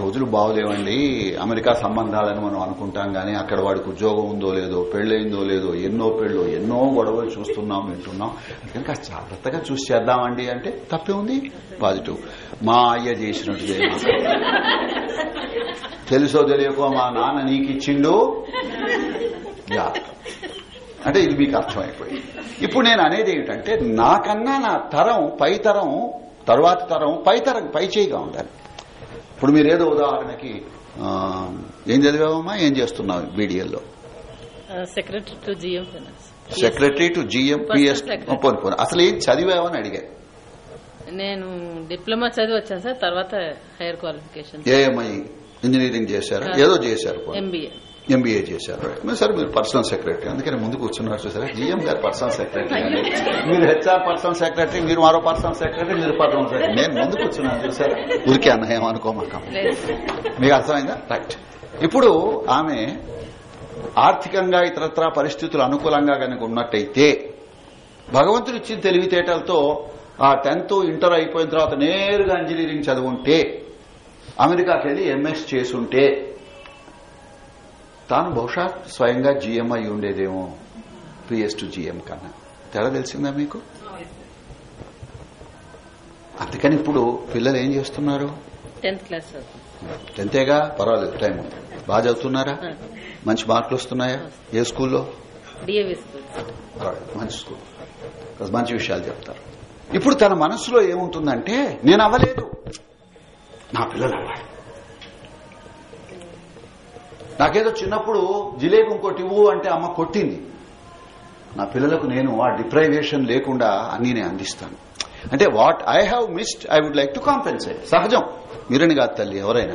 రోజులు బాగోలేవండి అమెరికా సంబంధాలని మనం అనుకుంటాం గానీ అక్కడ వాడికి ఉద్యోగం ఉందో లేదో పెళ్ళయిందో లేదో ఎన్నో పెళ్ళు ఎన్నో గొడవలు చూస్తున్నాం వింటున్నాం. అందుకని కాస్త జాగ్రత్తగా చూసి చేద్దామండి అంటే తప్పే ఉంది పాజిటివ్. మా అయ్య చేసినట్టు తెలుసో తెలియకో మా నాన్న నీకు ఇచ్చిండు జాగ్రత్త. అంటే ఇది మీకు అర్థమైపోయింది. ఇప్పుడు నేను అనేది ఏమిటంటే నాకన్నా నా తరం పై తరం తరువాతి తరం పై తరం పై చేయిగా ఉండాలి. ఇప్పుడు మీరేదో ఉదాహరణకి ఆ, ఏం చదివావమ్మా? ఏం చేస్తున్నావు బీడీఎల్లో secretary to GM secretary to GM PS. పోను అసలు ఏం చదివావని అడిగా. నేను డిప్లొమా చదివి వచ్చాను సార్ తర్వాత హైయర్ క్వాలిఫికేషన్. ఏఎంఐ ఇంజనీరింగ్ చేశారా? ఏదో చేశారు. ఎంబీఏ ఎంబీఏ చేశారు. మరి సరే మీరు పర్సనల్ సెక్రటరీ అందుకని ముందు కూర్చున్నారు చూసారా? జిఎం గారు పర్సనల్ సెక్రటరీ అని మీరు హెచ్ఆర్ పర్సనల్ సెక్రటరీ మీరు మరో పర్సనల్ సెక్రటరీ మీరు పర్సనల్ సెక్రటరీ నేను ముందు కూర్చున్నాను చూసారా? ఊరికే అన్న ఏమనుకోమాక లేదు మీకు అర్థమైందా? రైట్ ఇప్పుడు ఆమె ఆర్థికంగా ఇతరత్రా పరిస్థితులు అనుకూలంగా కనుక ఉన్నట్టయితే భగవంతుడు ఇచ్చిన తెలివితేటలతో ఆ టెన్త్ ఇంటర్ అయిపోయిన తర్వాత నేరుగా ఇంజనీరింగ్ చదువుంటే అమెరికాకి వెళ్ళి ఎంఎస్ చేసుంటే తాను బహుశా స్వయంగా జీఎం అయి ఉండేదేమో పిఎస్ టు జీఎం కన్నా. తేడా తెలిసిందా మీకు? అందుకని ఇప్పుడు పిల్లలు ఏం చేస్తున్నారు? టెన్త్ క్లాస్ చదువుతాను. టెన్తేగా? పర్వాలేదు టైం బాగా చదువుతున్నారా? మంచి మార్కులు వస్తున్నాయా? ఏ స్కూల్లో? మంచి స్కూల్. మంచి విషయాలు చెప్తారు. ఇప్పుడు తన మనసులో ఏముంటుందంటే నేను అవ్వలేదు. నా పిల్లలు అవ్వాలి. నాకేదో చిన్నప్పుడు జిలేబీ ఇంకోటి ఇవ్వు అంటే అమ్మ కొట్టింది. నా పిల్లలకు నేను ఆ డిప్రైవేషన్ లేకుండా అన్ని నేను అందిస్తాను. అంటే what I have missed I would like to compensate సహజం. మీరని కాదు తల్లి ఎవరైనా.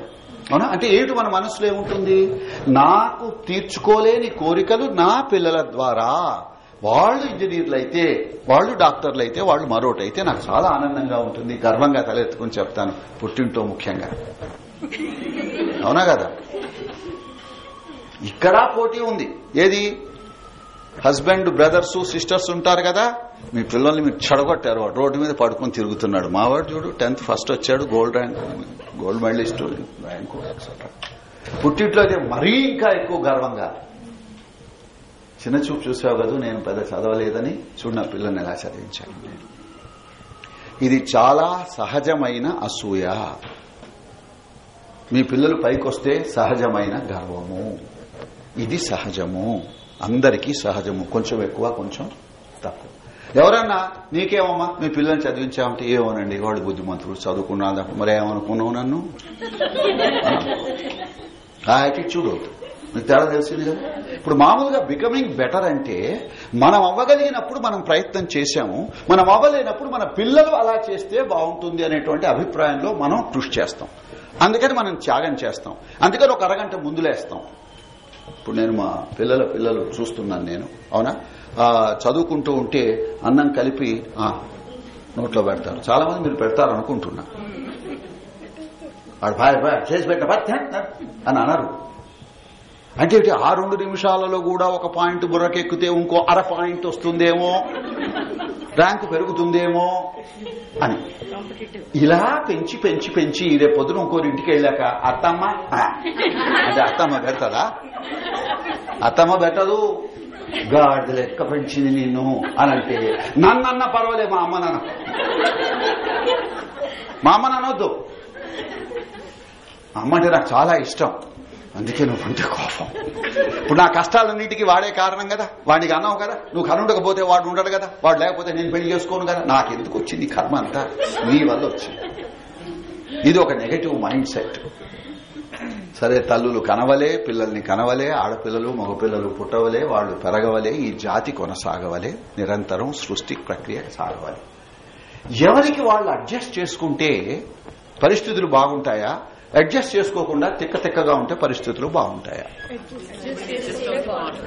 అవునా? అంటే ఏమిటి మన మనసులో ఏముంటుంది? నాకు తీర్చుకోలేని కోరికలు నా పిల్లల ద్వారా. వాళ్ళు ఇంజనీర్లు అయితే వాళ్ళు డాక్టర్లు అయితే వాళ్ళు మరోటైతే నాకు చాలా ఆనందంగా ఉంటుంది. గర్వంగా తలెత్తుకుని చెప్తాను. పుట్టింటో ముఖ్యంగా. అవునా కదా? ఇక్కడ పోటీ ఉంది. ఏది? హస్బెండ్ బ్రదర్స్ సిస్టర్స్ ఉంటారు కదా? మీ పిల్లల్ని మీరు చెడగొట్టారు. వాడు రోడ్డు మీద పడుకొని తిరుగుతున్నాడు. మావాడు చూడు టెన్త్ ఫస్ట్ వచ్చాడు gold rank gold medalist rank పుట్టిట్లో మరీ ఇంకా ఎక్కువ గర్వంగా. చిన్న చూపు చూసావు కదా నేను పెద్ద చదవలేదని చూడు నా పిల్లల్ని ఎలా చదివించాను నేను. ఇది చాలా సహజమైన అసూయ. మీ పిల్లలు పైకొస్తే సహజమైన గర్వము. ఇది సహజము. అందరికీ సహజము. కొంచెం ఎక్కువ కొంచెం తక్కువ. ఎవరన్నా నీకేమమ్మా మీ పిల్లల్ని చదివించామంటే ఏమోనండి వాడు బుద్ధిమంతుడు చదువుకున్నా మరి ఏమనుకున్నావు నన్ను? ఆ యాటిట్యూడ్ అవుతుంది మీకు తేడా తెలిసింది కదా? ఇప్పుడు మామూలుగా బికమింగ్ బెటర్ అంటే మనం అవ్వగలిగినప్పుడు మనం ప్రయత్నం చేశాము మనం అవ్వలేనప్పుడు మన పిల్లలు అలా చేస్తే బాగుంటుంది అనేటువంటి అభిప్రాయంలో మనం కృషి చేస్తాం. అందుకని మనం త్యాగం చేస్తాం. అందుకని ఒక అరగంట ముందులేస్తాం. ఇప్పుడు నేను మా పిల్లల పిల్లలు చూస్తున్నాను నేను. అవునా? ఆ, చదువుకుంటూ ఉంటే అన్నం కలిపి ఆ, నోట్లో పెడతారు. చాలా మంది మీరు పెడతారు అనుకుంటున్నా. వాడు బాయ్ బాయ్ చేసి పెట్ట అని అన్నారు అంటే ఆ రెండు నిమిషాలలో కూడా ఒక పాయింట్ బుర్రకెక్కితే ఇంకో అర పాయింట్ వస్తుందేమో? ర్యాంకు పెరుగుతుందేమో? అని. ఇలా పెంచి పెంచి పెంచి రేపు పొద్దున ఇంకోరి ఇంటికి వెళ్ళాక అత్తమ్మ అంటే అత్తమ్మ పెడతదా? అత్తమ్మ పెట్టదు. గాడిద లెక్క పెంచింది నిన్ను అని అంటే నన్నన్న పర్వాలే మా అమ్మ నాన్న. మా అమ్మ నానొద్దు అమ్మ అంటే నాకు చాలా ఇష్టం. అందుకే నువ్వు అంటే కోపం. ఇప్పుడు నా కష్టాలన్నిటికీ వాడే కారణం కదా. వాడికి అన్నావు కదా నువ్వు కనుండకపోతే వాడు ఉండడు కదా. వాడు లేకపోతే నేను పెళ్ళి చేసుకోను కదా. నాకెందుకు వచ్చింది కర్మ అంతా? నీ వల్ల వచ్చింది. ఇది ఒక నెగటివ్ మైండ్ సెట్ సరే తల్లులు కనవలే పిల్లల్ని కనవలే ఆడపిల్లలు మగపిల్లలు పుట్టవలే వాళ్ళు పెరగవలే ఈ జాతి కొనసాగవలే నిరంతరం సృష్టి ప్రక్రియ సాగవాలి. ఎవరికి వాళ్ళు అడ్జస్ట్ చేసుకుంటే పరిస్థితులు బాగుంటాయా? అడ్జస్ట్ చేసుకోకుండా తిక్క తిక్కగా ఉంటే పరిస్థితులు బాగుంటాయా?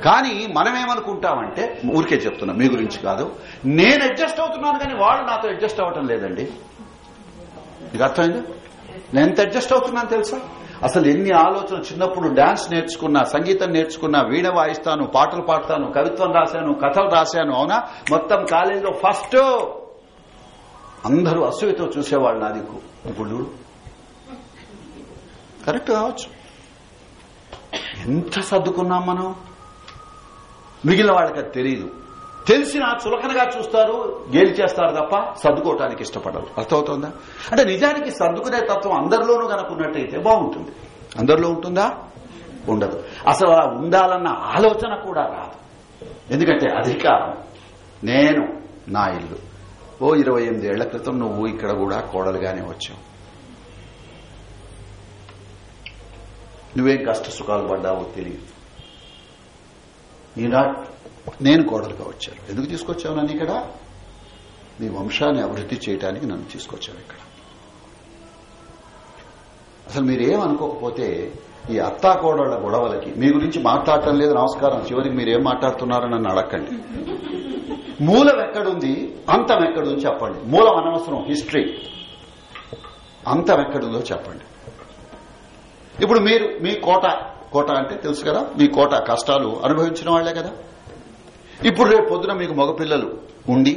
కానీ మనం ఏమనుకుంటామంటే ఊరికే చెప్తున్నా మీ గురించి కాదు. నేను అడ్జస్ట్ అవుతున్నాను కానీ వాళ్ళు నాతో అడ్జస్ట్ అవ్వటం లేదండి. మీకు అర్థమైంది? నేను ఎంత అడ్జస్ట్ అవుతున్నాను తెలుసా? అసలు ఎన్ని ఆలోచనలు చిన్నప్పుడు డాన్స్ నేర్చుకున్నా సంగీతం నేర్చుకున్నా వీణ వాయిస్తాను పాటలు పాడతాను కవిత్వం రాశాను కథలు రాశాను అవునా? మొత్తం కాలేజీలో ఫస్ట్ అందరూ అసూయతో చూసేవాళ్ళు నా దిక్కు ఇప్పుడు కరెక్ట్ కావచ్చు. ఎంత సర్దుకున్నాం మనం? మిగిలిన వాళ్ళకి అది తెలియదు తెలిసిన చులకనగా చూస్తారు గేలి చేస్తారు తప్ప సర్దుకోవటానికి ఇష్టపడరు. అర్థమవుతుందా? అంటే నిజానికి సర్దుకునే తత్వం అందరిలోనూ కనుకున్నట్టయితే బాగుంటుంది. అందరిలో ఉంటుందా? ఉండదు. అసలు అలా ఉండాలన్న ఆలోచన కూడా రాదు. ఎందుకంటే అధికారం. నేను నా ఇల్లు. ఓ ఇరవై ఎనిమిది ఏళ్ళ క్రితం నువ్వు ఇక్కడ కూడా కోడలుగానే వచ్చావు. నువ్వేం కష్ట సుఖాలు పడ్డావో తెలియదు. ఈనా నేను కోడలుగా వచ్చాను. ఎందుకు తీసుకొచ్చావు నన్ను ఇక్కడ? నీ వంశాన్ని అభివృద్ధి చేయడానికి నన్ను తీసుకొచ్చావు ఇక్కడ. అసలు మీరేమనుకోకపోతే ఈ అత్తా కోడళ్ళ గొడవలకి మీ గురించి మాట్లాడటం లేదు నమస్కారం. చివరికి మీరేం మాట్లాడుతున్నారని నన్ను అడగండి. మూలం ఎక్కడుంది? అంతం ఎక్కడుంది చెప్పండి. మూలం అనవసరం. హిస్టరీ. అంతం ఎక్కడుందో చెప్పండి. ఇప్పుడు మీరు మీ కోట కోట అంటే తెలుసు కదా మీ కోట కష్టాలు అనుభవించిన వాళ్ళే కదా. ఇప్పుడు రేపు పొద్దున మీకు మగపిల్లలు ఉండి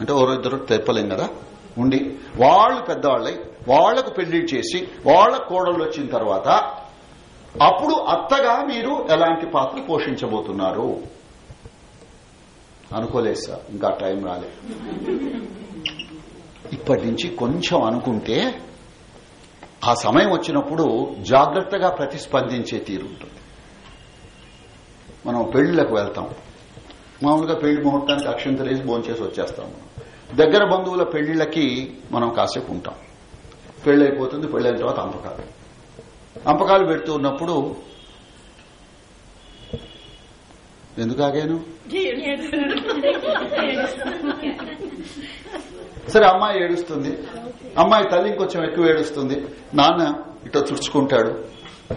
అంటే ఓరో ఇద్దరు తెప్పలేం కదా ఉండి వాళ్ళు పెద్దవాళ్ళై వాళ్ళకు పెళ్ళి చేసి వాళ్ళ కోడళ్ళు వచ్చిన తర్వాత అప్పుడు అత్తగా మీరు ఎలాంటి పాత్ర పోషించబోతున్నారు? అనుకోలేదు సార్ ఇంకా టైం రాలేదు. ఇప్పటి నుంచి కొంచెం అనుకుంటే ఆ సమయం వచ్చినప్పుడు జాగ్రత్తగా ప్రతిస్పందించే తీరు ఉంటుంది. మనం పెళ్ళిలకు వెళ్తాం. మామూలుగా పెళ్ళి ముహూర్తానికి అక్షంతలేసి భోంచేసి వచ్చేస్తాం దగ్గర బంధువుల పెళ్ళిళ్ళకి మనం కాసేపు ఉంటాం. పెళ్ళి అయిపోతుంది పెళ్ళి అయిన తర్వాత అంపకాలు. అంపకాలు పెడుతూ ఉన్నప్పుడు ఎందుకు ఆగాను? సరే అమ్మాయి ఏడుస్తుంది. అమ్మాయి తల్లి ఇంకొంచెం ఎక్కువ ఏడుస్తుంది. నాన్న ఇటు చుడుచుకుంటాడు.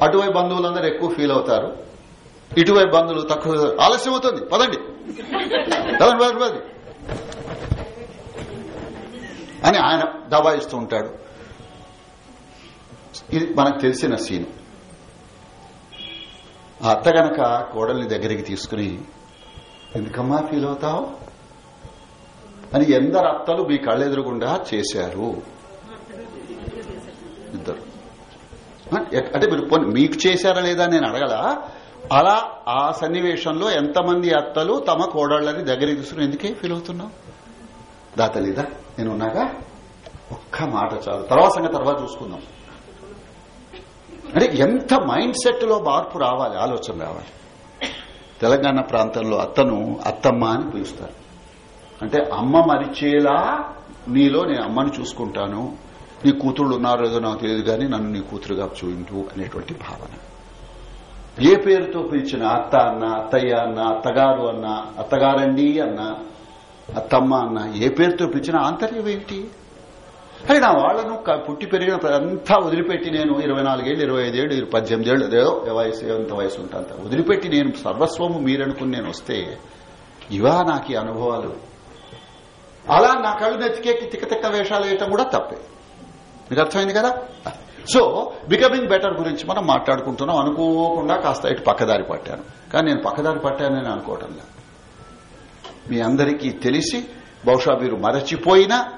అటువైపు బంధువులందరూ ఎక్కువ ఫీల్ అవుతారు. ఇటువైపు బంధువులు తక్కువ ఆలస్యం అవుతుంది. పదండి. పదండి పదండి పదండి. అని ఆయన దబాయిస్తూ ఉంటాడు. ఇది మనకు తెలిసిన సీన్. ఆ అత్త గనక కోడల్ని దగ్గరికి తీసుకుని ఎందుకమ్మా ఫీల్ అవుతావు? అని ఎందరు అత్తలు మీ కళ్ళెదురుగుండా చేశారు. ఇద్దరు. అంటే మీరు మీకు చేశారా లేదా నేను అడగల? అలా ఆ సన్నివేశంలో ఎంతమంది అత్తలు తమ కోడళ్ళని దగ్గర తీసుకుని ఎందుకే ఫీల్ అవుతున్నావు? దాతలీదా నేను ఉన్నాగా? ఒక్క మాట చాలు. తర్వాత సంగతి తర్వాత చూసుకుందాం. అంటే ఎంత మైండ్ సెట్లో మార్పు రావాలి? ఆలోచన రావాలి. తెలంగాణ ప్రాంతంలో అత్తను అత్తమ్మ అని పిలుస్తారు. అంటే అమ్మ మరిచేలా నీలో నేను అమ్మని చూసుకుంటాను. నీ కూతుళ్ళు ఉన్నారో లేదో నాకు తెలియదు కానీ నన్ను నీ కూతురుగా చూయించు అనేటువంటి భావన. ఏ పేరుతో పిలిచిన అత్త అన్న అత్తయ్య అన్న అత్తగారు అన్న అత్తగారండి అన్న అత్తమ్మ అన్న ఏ పేరుతో పిలిచినా ఆంతర్యం ఏంటి? అరే నా వాళ్ళను పుట్టి పెరిగిన అంతా వదిలిపెట్టి నేను ఇరవై నాలుగేళ్ళు ఇరవై ఐదేళ్ళు పద్దెనిమిది ఏళ్ళు ఏదో వయసు ఎంత వయసు ఉంటా వదిలిపెట్టి నేను సర్వస్వము మీరనుకుని నేను వస్తే ఇవా నాకు ఈ అనుభవాలు అలా నా కళ్ళు నెత్తికేకి తిక్కతిక్క వేషాలు వేయటం కూడా తప్పే. మీకు అర్థమైంది కదా? సో బికమింగ్ బెటర్ గురించి మనం మాట్లాడుకుంటున్నాం. అనుకోకుండా కాస్త ఇటు పక్కదారి పట్టాను. కానీ నేను పక్కదారి పట్టానని అనుకోవటం లేదు. మీ అందరికీ తెలిసి బహుశా మీరు మరచిపోయినా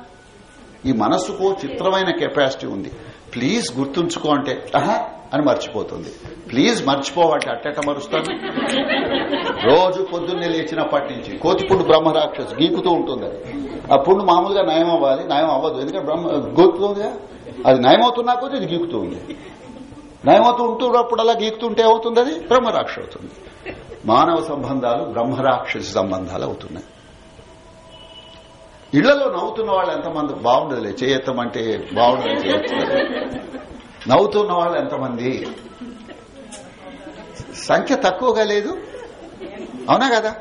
ఈ మనస్సుకు చిత్రమైన కెపాసిటీ ఉంది. ప్లీజ్ గుర్తుంచుకో అంటే అని మర్చిపోతుంది. ప్లీజ్ మర్చిపోవంటే అట్టట మరుస్తాను రోజు పొద్దున్నే లేచినప్పటి నుంచి కోతిపుండు బ్రహ్మరాక్షసు గీకుతూ ఉంటుంది అది. ఆ పుండు మామూలుగా నయం అవ్వాలి నయం అవ్వదు. ఎందుకంటే బ్రహ్మ గోకుతుందిగా అది నయమవుతున్నా కొద్ది అది గీకుతుంది నయమవుతూ ఉంటున్నప్పుడు అలా గీకుతుంటే ఏమవుతుంది అది? బ్రహ్మరాక్ష అవుతుంది. మానవ సంబంధాలు బ్రహ్మరాక్షసి సంబంధాలు అవుతున్నాయి. ఇళ్ళలో నవ్వుతున్న వాళ్ళు ఎంతమంది బాగుండదులే చేయెత్తమంటే బాగుండదు చేయొచ్చు నవ్వుతున్న వాళ్ళు ఎంతమంది? సంఖ్య తక్కువగా లేదు? అవునా కదా?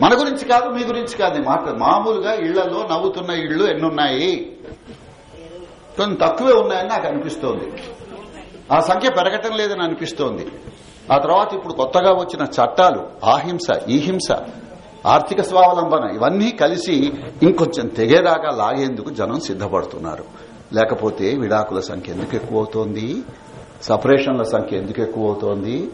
మన గురించి కాదు మీ గురించి కాదు. మాట మామూలుగా ఇళ్ళలో నవ్వుతున్న ఇళ్ళు ఎన్నున్నాయి? కొన్ని తక్కువే ఉన్నాయని నాకు అనిపిస్తోంది. ఆ సంఖ్య పెరగటం లేదని అనిపిస్తోంది. ఆ తర్వాత ఇప్పుడు కొత్తగా వచ్చిన చట్టాలు ఆహింస ఈహింస ఈ హింస ఆర్థిక స్వావలంబన ఇవన్నీ కలిసి ఇంకొంచెం తెగేదాకా లాగేందుకు జనం సిద్దపడుతున్నారు లేకపోతే విడాకుల సంఖ్య ఎందుకు ఎక్కువ అవుతోంది సపరేషన్ల సంఖ్య ఎందుకు ఎక్కువ అవుతోంది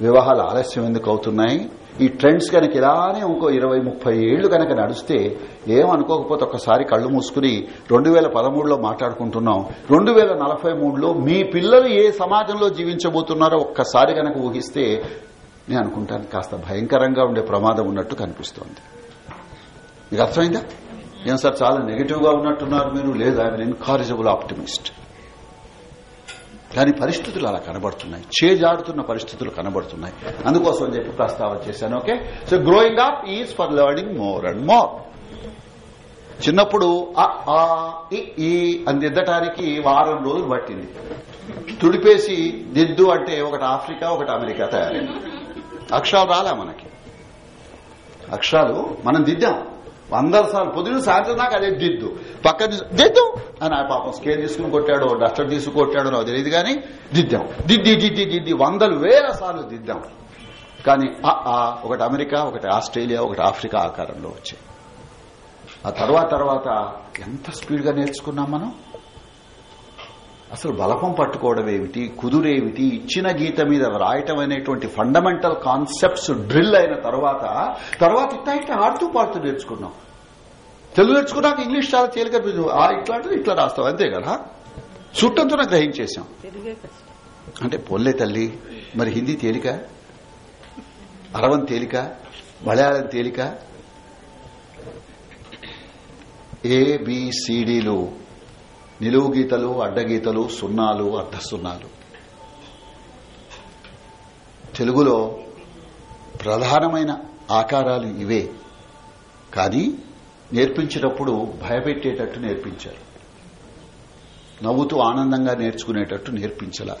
వివాహాలు ఆలస్యం ఎందుకు అవుతున్నాయి? ఈ ట్రెండ్స్ కనుక ఇలానే ఇంకో ఇరవై ముప్పై ఏళ్ళు కనుక నడిస్తే ఏమనుకోకపోతే ఒక్కసారి కళ్ళు మూసుకుని రెండు వేల పదమూడులో మాట్లాడుకుంటున్నాం. రెండు వేల నలభై మూడులో మీ పిల్లలు ఏ సమాజంలో జీవించబోతున్నారో ఒక్కసారి కనుక ఊహిస్తే నేను అనుకుంటాను కాస్త భయంకరంగా ఉండే ప్రమాదం ఉన్నట్టు కనిపిస్తోంది. మీకు అర్థమైందా? ఏం సార్ చాలా నెగిటివ్గా ఉన్నట్టున్నారు మీరు? లేదు ఐఎమ్ ఎన్కారేజబుల్ ఆప్టిమిస్ట్ కానీ పరిస్థితులు అలా కనబడుతున్నాయి. చేజాడుతున్న పరిస్థితులు కనబడుతున్నాయి. అందుకోసం అని చెప్పి ప్రస్తావన చేశాను okay so growing up is for learning more and more చిన్నప్పుడు ఈ అని దిద్దటానికి వారం రోజులు పట్టింది. తుడిపేసి దిద్దు అంటే ఒకటి ఆఫ్రికా ఒకటి అమెరికా తయారైంది. అక్షరాలు రాలే మనకి. అక్షరాలు మనం దిద్దాం. వందల సార్లు పొద్దున సాయంత్రం దాకా అదే దిద్దు. పక్క దిద్దు! అని ఆ పాపం స్కేల్ తీసుకుని కొట్టాడు డస్టర్ తీసుకు కొట్టాడు నాకు తెలియదు కానీ దిద్దాం. దిద్ది దిద్ది దిద్ది. వందలు వేల సార్లు దిద్దాం. కానీ ఒకటి అమెరికా ఒకటి ఆస్ట్రేలియా ఒకటి ఆఫ్రికా ఆకారంలో వచ్చాయి. ఆ తర్వాత తర్వాత ఎంత స్పీడ్గా నేర్చుకున్నాం మనం? అసలు బలపం పట్టుకోవడం ఏమిటి? కుదురేమిటి ఇచ్చిన గీత మీద రాయటం అనేటువంటి ఫండమెంటల్ కాన్సెప్ట్స్ డ్రిల్ అయిన తర్వాత తర్వాత ఇట్లా ఇట్లా ఆడుతూ పాడుతూ నేర్చుకున్నాం. తెలుగు నేర్చుకున్నాక ఇంగ్లీష్ చాలా తేలిక. ఆ ఇట్లా రాస్తాం. అంతే కదా? చుట్టంతో గ్రహించేశాం అంటే పొల్లే తల్లి మరి హిందీ తేలిక? అరవం తేలిక? మలయాళం తేలిక? ఏబిసిడీలు నిలువు గీతలు అడ్డగీతలు సున్నాలు అర్ధసున్నాలు. తెలుగులో ప్రధానమైన ఆకారాలు ఇవే. కానీ నేర్పించేటప్పుడు భయపెట్టేటట్టు నేర్పించారు. నవ్వుతూ ఆనందంగా నేర్చుకునేటట్టు నేర్పించలా.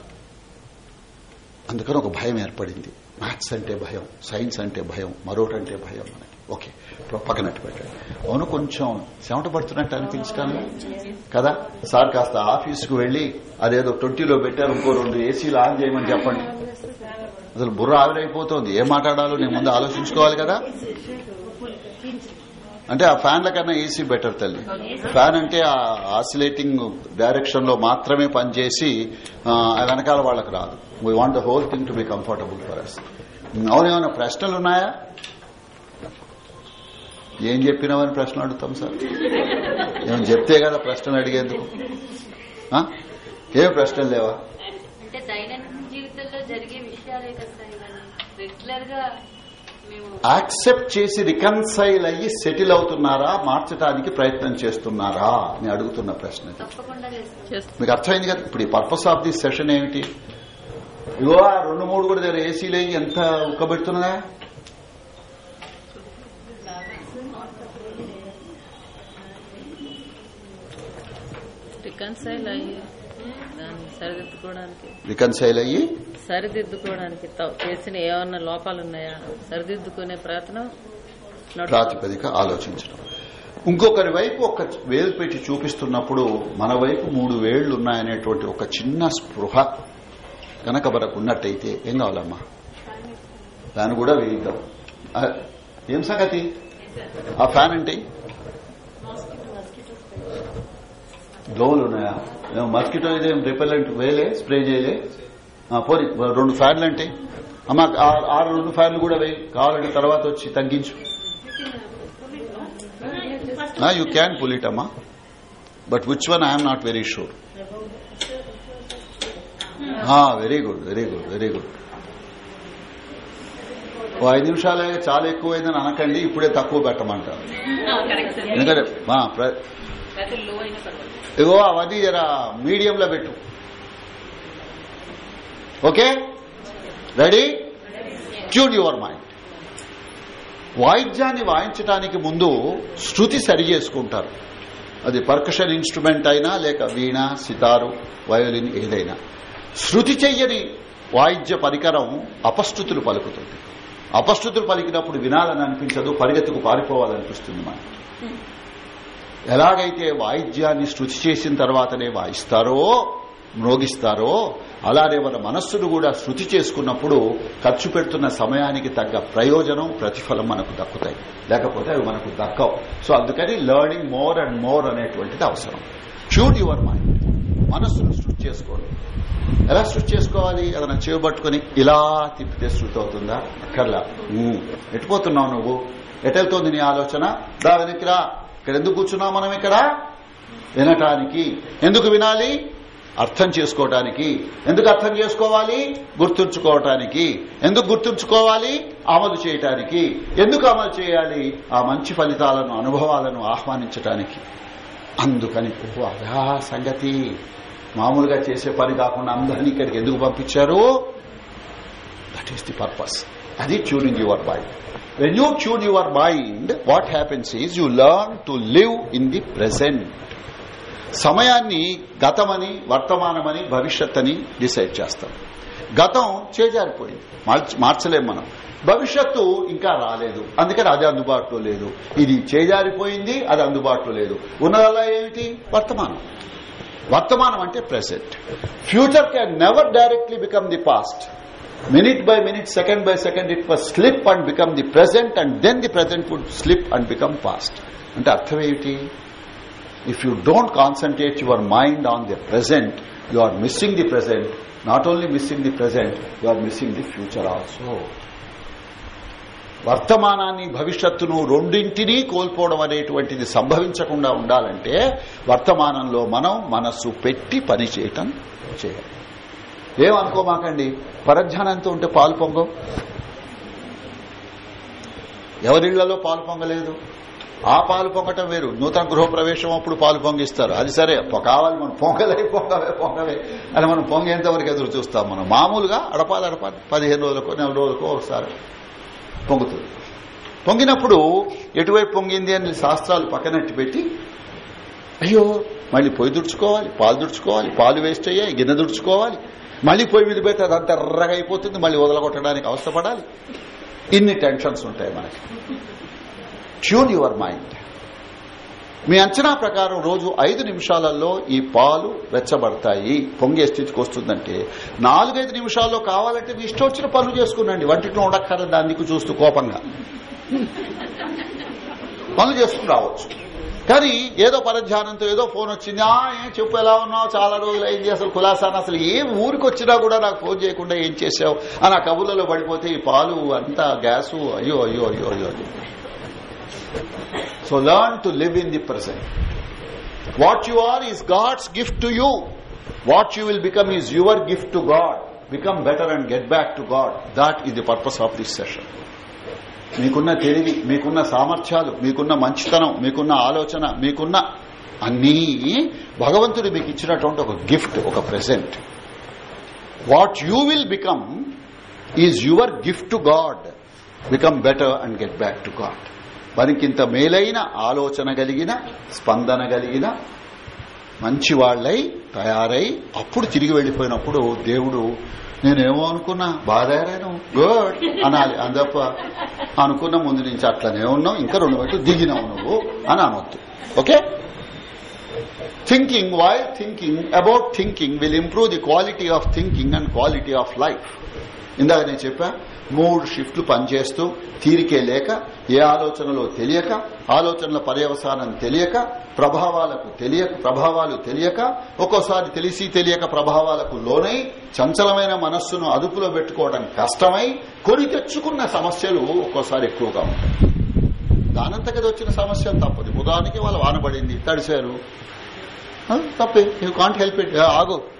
అందుకని ఒక భయం ఏర్పడింది. మ్యాథ్స్ అంటే భయం సైన్స్ అంటే భయం మరోటంటే భయం మనకి ఓకే. పక్కనట్టు పెట్టాడు అవును కొంచెం చెమట పడుతున్నట్టు అనిపించాను కదా? సార్ కాస్త ఆఫీసుకు వెళ్ళి అదేదో ట్వంటీలో పెట్టారు ఇంకో రెండు ఏసీలు ఆన్ చేయమని చెప్పండి. అసలు బుర్ర ఆవిరైపోతుంది. ఏం మాట్లాడాలో నేను ముందు ఆలోచించుకోవాలి కదా? అంటే ఆ ఫ్యాన్ల కన్నా ఏసీ బెటర్ తల్లి. ఫ్యాన్ అంటే ఆ ఆసిలేటింగ్ డైరెక్షన్లో మాత్రమే పనిచేసి వెనకాల వాళ్ళకి రాదు. We want the whole thing to be comfortable for us అవునేమైనా ప్రశ్నలు ఉన్నాయా? ఏం చెప్పినావని ప్రశ్నలు అడుగుతాం సార్. ఏమైనా చెప్తే కదా ప్రశ్నలు అడిగేందుకు? ఆ? ఏం ప్రశ్నలు లేవా? మేము యాక్సెప్ట్ చేసి రికన్సైల్ అయ్యి సెటిల్ అవుతున్నారా? మార్చడానికి ప్రయత్నం చేస్తున్నారా? అని అడుగుతున్న ప్రశ్న మీకు అర్థమైంది కదా? ఇప్పుడు ఈ పర్పస్ ఆఫ్ ది సెషన్ ఏమిటి? ఆ రెండు మూడు కూడా దగ్గర ఏసీలు అయ్యి ఎంత ఉక్కబెడుతున్నదా రికన్సైల్ అయ్యి దాన్ని సరిదిద్దుకోవడానికి. రికన్సైల్ అయ్యి? సరిదిద్దుకోవడానికి చేసిన ఏమన్నా లోపాలు ఉన్నాయా సరిదిద్దుకునే ప్రయత్నం. ప్రాతిపదిక ఆలోచించడం. ఇంకొకరి వైపు ఒక వేలు పెట్టి చూపిస్తున్నప్పుడు మన వైపు మూడు వేళ్ళు ఉన్నాయనేటువంటి ఒక చిన్న స్పృహ కనుక మనకు ఉన్నట్టయితే ఏం కావాలమ్మా? దాన్ని కూడా వేయిద్దాం ఏం సంగతి? ఆ ఫ్యాన్ అంటే దోమలు ఉన్నాయా? మస్కిటో ఇదేం రిపెలెంట్ వేలే స్ప్రే చేయలే. ఆ, పోనీ రెండు ఫ్యాన్లు అంటే? అమ్మా ఆ- ఆ రెండు ఫ్యాన్లు కూడా వేయి. కావాలంటే తర్వాత వచ్చి తగ్గించు. యూ క్యాన్ పుల్ ఇట్ అమ్మా. But which one I'm not very sure very good very good very good ఓ ఐదు నిమిషాలే చాలా ఎక్కువైందని అనకండి ఇప్పుడే తక్కువ పెట్టమంటారు. కరెక్ట్ సార్ ఎందుకంటే ఇగో అవన్నీ జర మీడియంలో పెట్టు. Okay? Ready? Tune your mind వాయిద్యాన్ని వాయించడానికి ముందు శృతి సరి చేసుకుంటారు. అది పర్కషన్ ఇన్స్ట్రుమెంట్ అయినా లేక వీణ సితారు వయోలిన్ ఏదైనా. శృతి చెయ్యని వాయిద్య పరికరం అపస్థుతులు పలుకుతుంది. అపస్థుతులు పలికినప్పుడు వినాలని అనిపించదు పరిగెత్తుకు పారిపోవాలనిపిస్తుంది మనకి. ఎలాగైతే వాయిద్యాన్ని శృతి చేసిన తర్వాతనే వాయిస్తారో మ్రోగిస్తారో అలానే మన మనస్సును కూడా శృతి చేసుకున్నప్పుడు ఖర్చు పెడుతున్న సమయానికి తగ్గ ప్రయోజనం ప్రతిఫలం మనకు దక్కుతాయి. లేకపోతే అవి మనకు దక్కవు. సో అందుకని లర్నింగ్ మోర్ అండ్ మోర్ అనేటువంటిది అవసరం. ట్యూన్ యువర్ మైండ్ మనస్సును శృతి చేసుకోండి. ఎలా శృతి చేసుకోవాలి? ఏదైనా చేయబట్టుకుని ఇలా తిప్పితే శృతి అవుతుందా? అక్కర్లా. ఉమ్, ఎటుపోతున్నావు నువ్వు? ఎటెళ్తోంది నీ ఆలోచన? దా వెనక్కి ఇక్కడ ఎందుకు కూర్చున్నాం మనం ఇక్కడ? వినటానికి. ఎందుకు వినాలి? అర్థం చేసుకోవటానికి ఎందుకు అర్థం చేసుకోవాలి? గుర్తుంచుకోవటానికి. ఎందుకు గుర్తుంచుకోవాలి? అమలు చేయటానికి. ఎందుకు అమలు చేయాలి? ఆ మంచి ఫలితాలను అనుభవాలను ఆహ్వానించటానికి. అందుకని అదా సంగతి. మామూలుగా చేసే పని కాకుండా అందరినీ ఇక్కడికి ఎందుకు పంపించారు? దట్ ఈస్ ది పర్పస్ అది tuning your mind when you tune your mind what happens is you learn to live in the present. సమయాన్ని గతమని వర్తమానమని భవిష్యత్ అని డిసైడ్ చేస్తాం. గతం చేజారిపోయింది. మార్చలేం మనం. భవిష్యత్తు ఇంకా రాలేదు. అందుకని అది అందుబాటులో లేదు. ఇది చేజారిపోయింది అది అందుబాటులో లేదు. ఉన్నదల్లా ఏమిటి? వర్తమానం. వర్తమానం అంటే present future can never directly become the past minute by minute second by second it was slip and become the present and then the present would slip and become past అంటే అర్థం ఏమిటి? If you don't concentrate your mind on the present you are missing the present not only missing the present you are missing the future also వర్తమానాన్ని భవిష్యత్తును రెండింటినీ కోల్పోవడం అనేటువంటిది సంభవించకుండా ఉండాలంటే వర్తమానంలో మనం మనస్సు పెట్టి పనిచేయటం చేయాలి. ఏమనుకోమాకండి? పరధ్యానంతో ఉంటే పాలు పొంగవు ఎవరిళ్ళలో పాలు పొంగలేదు? ఆ పాలు పొంగటం వేరు. నూతన గృహప్రవేశం అప్పుడు పాలు పొంగిస్తారు. అది సరే పొ- కావాలి మనం పొంగలే పొంగవే పొంగవే అని మనం పొంగేంత వరకు ఎదురు చూస్తాం మనం. మామూలుగా అడపాలి అడపాలి. పదిహేను రోజులకో నెల రోజులకో ఒకసారి పొంగుతుంది. పొంగినప్పుడు ఎటువైపు పొంగింది అని శాస్త్రాలు పక్కనట్టు పెట్టి అయ్యో మళ్ళీ పొయ్యి దుడుచుకోవాలి పాలు దుడుచుకోవాలి పాలు వేస్ట్ అయ్యాయి గిన్నె దుడుచుకోవాలి మళ్ళీ పొయ్యి మీద పెడితే అదంతా ఎర్రగా అయిపోతుంది మళ్ళీ వదలగొట్టడానికి అవస్థపడాలి. ఇన్ని టెన్షన్స్ ఉంటాయి మనకి. Tune your mind. మీ అంచనా ప్రకారం రోజు ఐదు నిమిషాలలో ఈ పాలు వెచ్చబడతాయి. పొంగే స్థితికి వస్తుందంటే నాలుగైదు నిమిషాల్లో కావాలంటే మీ ఇష్టం వచ్చిన పనులు చేసుకునండి. వంటిట్లో ఉండక్కర్ల దానికి చూస్తూ కోపంగా. పనులు చేసుకుని రావచ్చు. కానీ ఏదో పరధ్యానంతో ఏదో ఫోన్ వచ్చింది. ఆ ఏం చెప్పు ఎలా ఉన్నావు? చాలా రోజులైంది. అసలు కులాసాన అసలు ఏం ఊరికొచ్చినా కూడా నాకు ఫోన్ చేయకుండా ఏం చేసావు అని ఆ కబుర్లలో పడిపోతే ఈ పాలు అంతా గ్యాసు అయ్యో అయ్యో అయ్యో అయ్యో so learn to live in the present what you are is God's gift to you what you will become is your gift to God become better and get back to God that is the purpose of this session మీకున్న తెలివి మీకున్న సామర్థ్యాలు మీకున్న మంచితనం మీకున్న ఆలోచన మీకున్న అన్నీ భగవంతుడు మీకు ఇచ్చినటువంటి ఒక గిఫ్ట్ ఒక present what you will become is your gift to God become better and get back to God మనకింత మేలైన ఆలోచన కలిగిన స్పందన కలిగిన మంచివాళ్ళై తయారై అప్పుడు తిరిగి వెళ్ళిపోయినప్పుడు దేవుడు నేనేమో అనుకున్నా బాధారాను గుడ్ అనాలి. అందప్ప అనుకున్న ముందు నుంచి అట్లనే ఉన్నావు ఇంకా రెండు వైపు దిగినావు నువ్వు అని అనొద్దు. Okay thinking why thinking about thinking will improve the quality of thinking and quality of life ఇందాక నేను చెప్పా మూడు షిఫ్ట్లు పనిచేస్తూ తీరికే లేక ఏ ఆలోచనలో తెలియక ఆలోచనల పర్యవసానం తెలియక ప్రభావాలకు తెలియక ప్రభావాలు తెలియక ఒక్కోసారి తెలిసి తెలియక ప్రభావాలకు లోనై చంచలమైన మనస్సును అదుపులో పెట్టుకోవడం కష్టమై కొని తెచ్చుకున్న సమస్యలు ఒక్కోసారి ఎక్కువగా ఉంటాయి. దానంతకది వచ్చిన సమస్య తప్పదు. ఉదాహరణకి వాళ్ళు వానబడింది తడిశారు. తప్పే. యూ కాంట్ హెల్ప్ ఇట్ ఆగు.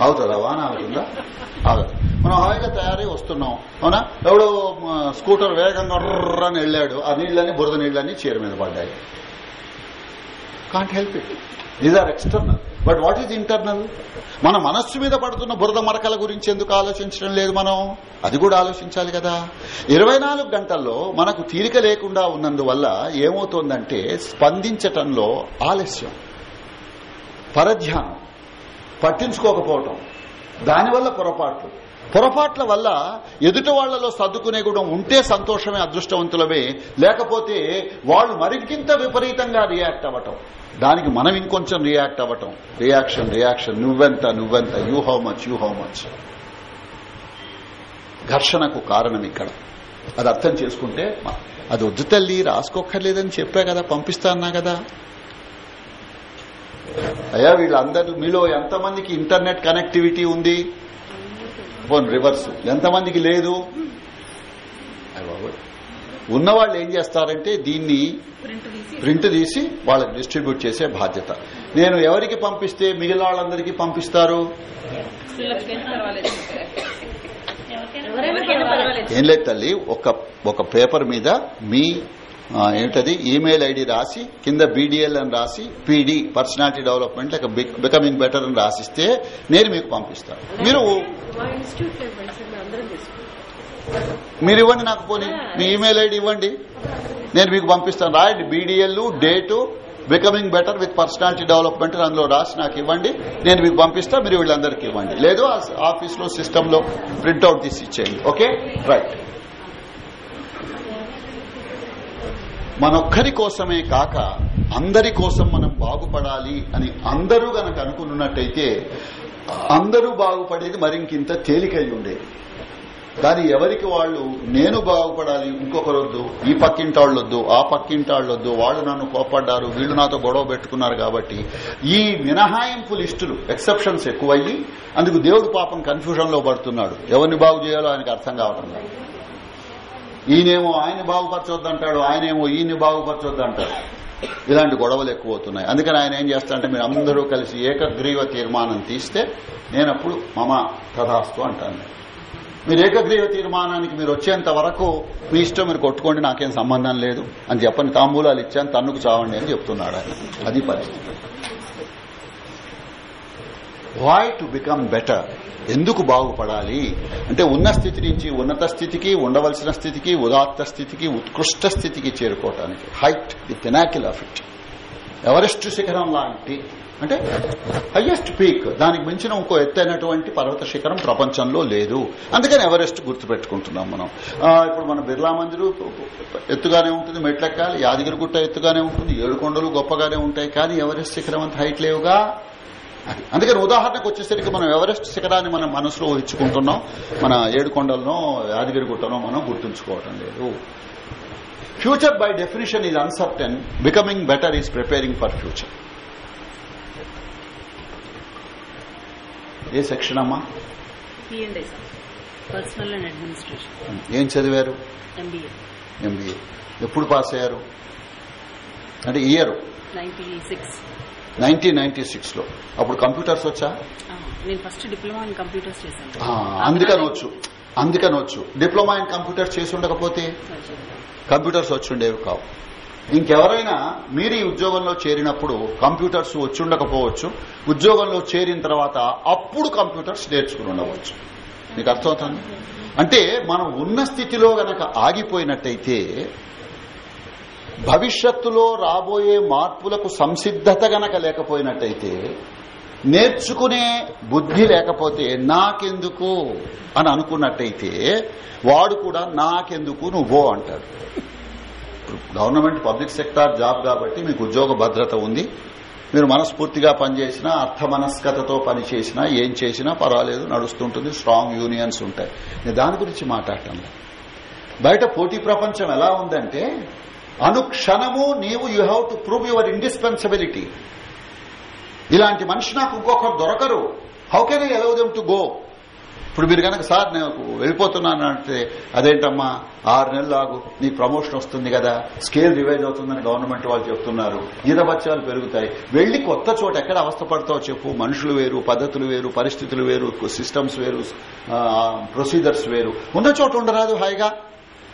అవుతుందా వాన అవుతుందా? అవుతుంది మనం హాయిగా తయారై వస్తున్నాం. అవునా? ఎవడో స్కూటర్ వేగంగా అని వెళ్ళాడు. ఆ నీళ్ళని బురద నీళ్ళని చీర మీద పడ్డాయి. Can't help it these are external but what is internal మన మనస్సు మీద పడుతున్న బురద మరకల గురించి ఎందుకు ఆలోచించడం లేదు మనం? అది కూడా ఆలోచించాలి కదా. ఇరవై నాలుగు గంటల్లో మనకు తీరిక లేకుండా ఉన్నందువల్ల ఏమవుతోందంటే స్పందించటంలో ఆలస్యం. పరధ్యానం. పట్టించుకోకపోవటం. దానివల్ల పొరపాట్లు. పొరపాట్ల వల్ల ఎదుటి వాళ్ళలో సర్దుకునే గుణం ఉంటే సంతోషమే అదృష్టవంతులమే. లేకపోతే వాళ్ళు మరికింత విపరీతంగా రియాక్ట్ అవ్వటం. దానికి మనం ఇంకొంచెం రియాక్ట్ అవ్వటం. Reaction reaction. నువ్వెంత నువ్వెంత? You how much you how much. ఘర్షణకు కారణం ఇక్కడ. అది అర్థం చేసుకుంటే అది వద్దు తల్లి రాసుకోక్కర్లేదని చెప్పా కదా పంపిస్తా అన్నా కదా. అయ్యా వీళ్ళందరూ మీలో ఎంతమందికి ఇంటర్నెట్ కనెక్టివిటీ ఉంది? పోన్ రివర్స్. ఎంతమందికి లేదు. ఉన్నవాళ్ళు ఏం చేస్తారంటే దీన్ని ప్రింట్ తీసి వాళ్ళకి డిస్ట్రిబ్యూట్ చేసే బాధ్యత. నేను ఎవరికి పంపిస్తే మిగిలిన వాళ్ళందరికీ పంపిస్తారు? ఏం లేదు తల్లి ఒక ఒక పేపర్ మీద మీ ఏమిటది? ఈమెయిల్ ఐడి రాసి కింద బీడీఎల్ అని రాసి పీడీ పర్సనాలిటీ డెవలప్మెంట్ లేక బికమింగ్ బెటర్ అని రాసిస్తే నేను మీకు పంపిస్తాను. మీరు మీరు ఇవ్వండి నాకు పోనీ. మీ ఈమెయిల్ ఐడి ఇవ్వండి. నేను మీకు పంపిస్తాను. రాయండి. BDL date becoming better with personality development అందులో రాసి నాకు ఇవ్వండి. నేను మీకు పంపిస్తా మీరు వీళ్ళందరికీ ఇవ్వండి. లేదు ఆఫీస్లో సిస్టమ్లో ప్రింట్అవుట్ తీసి ఇచ్చేయండి. ఓకే. రైట్. మనొక్కరి కోసమే కాక అందరి కోసం మనం బాగుపడాలి అని అందరూ గనక అనుకున్నట్టయితే అందరూ బాగుపడేది మరింకింత తేలికై ఉండేది కానీ ఎవరికి వాళ్ళు నేను బాగుపడాలి ఇంకొకరొద్దు ఈ పక్కింటాళ్ళొద్దు ఆ పక్కింటాళ్ళొద్దు వాళ్ళు నన్ను కోపడ్డారు వీళ్ళు నాతో గొడవ పెట్టుకున్నారు కాబట్టి ఈ మినహాయింపు లిస్టులు ఎక్సెప్షన్స్ ఎక్కువయ్యి అందుకు దేవుడు పాపం కన్ఫ్యూజన్లో పడుతున్నాడు. ఎవరిని బాగు చేయాలో ఆయనకు అర్థం కావటం ఈయనేమో ఆయన బాగుపరచొద్దంటాడు ఆయనేమో ఈయన్ని బాగుపరచొద్దంటాడు. ఇలాంటి గొడవలు ఎక్కువ అవుతున్నాయి అందుకని ఆయన ఏం చేస్తాడంటే మీరు అందరూ కలిసి ఏకగ్రీవ తీర్మానం తీస్తే నేనప్పుడు మమ తథాస్తు అంటాను. మీరు ఏకగ్రీవ తీర్మానానికి మీరు వచ్చేంత వరకు మీ ఇష్టం మీరు కొట్టుకోండి నాకేం సంబంధం లేదు అని చెప్పని తాంబూలాలు ఇచ్చాను తన్నుకు చావండి అని చెప్తున్నాడు ఆయన. అది పరిస్థితి. వై టు బికమ్ బెటర్ ఎందుకు బాగుపడాలి? అంటే ఉన్న స్థితి నుంచి ఉన్నత స్థితికి ఉండవలసిన స్థితికి ఉదాత్త స్థితికి ఉత్కృష్ట స్థితికి చేరుకోవటానికి. Height the pinnacle of it Everest శిఖరం లాంటి అంటే హయ్యెస్ట్ పీక్ దానికి మించిన ఇంకో ఎత్తైనటువంటి పర్వత శిఖరం ప్రపంచంలో లేదు. అందుకని ఎవరెస్ట్ గుర్తుపెట్టుకుంటున్నాం మనం. ఇప్పుడు మన బిర్లా మందిరు ఎత్తుగానే ఉంటుంది మెట్లెక్కాలి. యాదగిరిగుట్ట ఎత్తుగానే ఉంటుంది ఏడుకొండలు గొప్పగానే ఉంటాయి. కానీ ఎవరెస్ట్ శిఖరం అంత హైట్ లేవుగా. అందుకని ఉదాహరణకు వచ్చేసరికి మనం ఎవరెస్ట్ శిఖరాన్ని మనం మనసులో ఊహించుకుంటున్నాం మన ఏడుకొండలనో యాదగిరి గుట్టనో మనం గుర్తుంచుకోవటం లేదు. Future by definition is uncertain becoming better is preparing for future A section అమ్మా? ఏం చదివారు? ఎంబీఏ ఎంబీఏ ఎప్పుడు పాస్ అయ్యారు? అంటే year? Ninety six nineteen ninety సిక్స్లో అప్పుడు కంప్యూటర్స్ వచ్చా? నేను ఫస్ట్ డిప్లొమా ఇన్ కంప్యూటర్స్ చేసి ఉండకపోతే? కంప్యూటర్స్ వచ్చి ఉండేవి కావు. ఇంకెవరైనా మీరు ఈ ఉద్యోగంలో చేరినప్పుడు కంప్యూటర్స్ వచ్చి ఉండకపోవచ్చు. ఉద్యోగంలో చేరిన తర్వాత అప్పుడు కంప్యూటర్స్ నేర్చుకుని ఉండవచ్చు. మీకు అర్థమవుతుంది? అంటే మనం ఉన్న స్థితిలో గనక ఆగిపోయినట్టయితే భవిష్యత్తులో రాబోయే మార్పులకు సంసిద్ధత గనక లేకపోయినట్టయితే నేర్చుకునే బుద్ధి లేకపోతే నాకెందుకు అని అనుకున్నట్టయితే వాడు కూడా నాకెందుకు నువ్వో అంటాడు. గవర్నమెంట్ పబ్లిక్ సెక్టార్ జాబ్ కాబట్టి మీకు ఉద్యోగ భద్రత ఉంది. మీరు మనస్ఫూర్తిగా పనిచేసినా అర్థమనస్కతతో పనిచేసినా ఏం చేసినా పర్వాలేదు నడుస్తుంటుంది స్ట్రాంగ్ యూనియన్స్ ఉంటాయి. నేను దాని గురించి మాట్లాడటం బయట పోటీ ప్రపంచం ఎలా ఉందంటే అనుక్షణము నీవు you have to prove your indispensability. ఇలాంటి మనిషి నాకు ఇంకొకరు దొరకరు. How can I allow them to go? ఇప్పుడు మీరు కనుక సార్ నేను వెళ్ళిపోతున్నాను అంటే అదేంటమ్మా? ఆరు నెలలు ఆగు నీ ప్రమోషన్ వస్తుంది కదా స్కేల్ రివైజ్ అవుతుందని గవర్నమెంట్ వాళ్ళు చెప్తున్నారు. ఈదబత్యాలు పెరుగుతాయి. వెళ్ళి కొత్త చోట ఎక్కడ అవస్థపడతావు చెప్పు. మనుషులు వేరు పద్ధతులు వేరు పరిస్థితులు వేరు సిస్టమ్స్ వేరు ప్రొసీజర్స్ వేరు. ఉన్న చోట ఉండరాదు హాయిగా.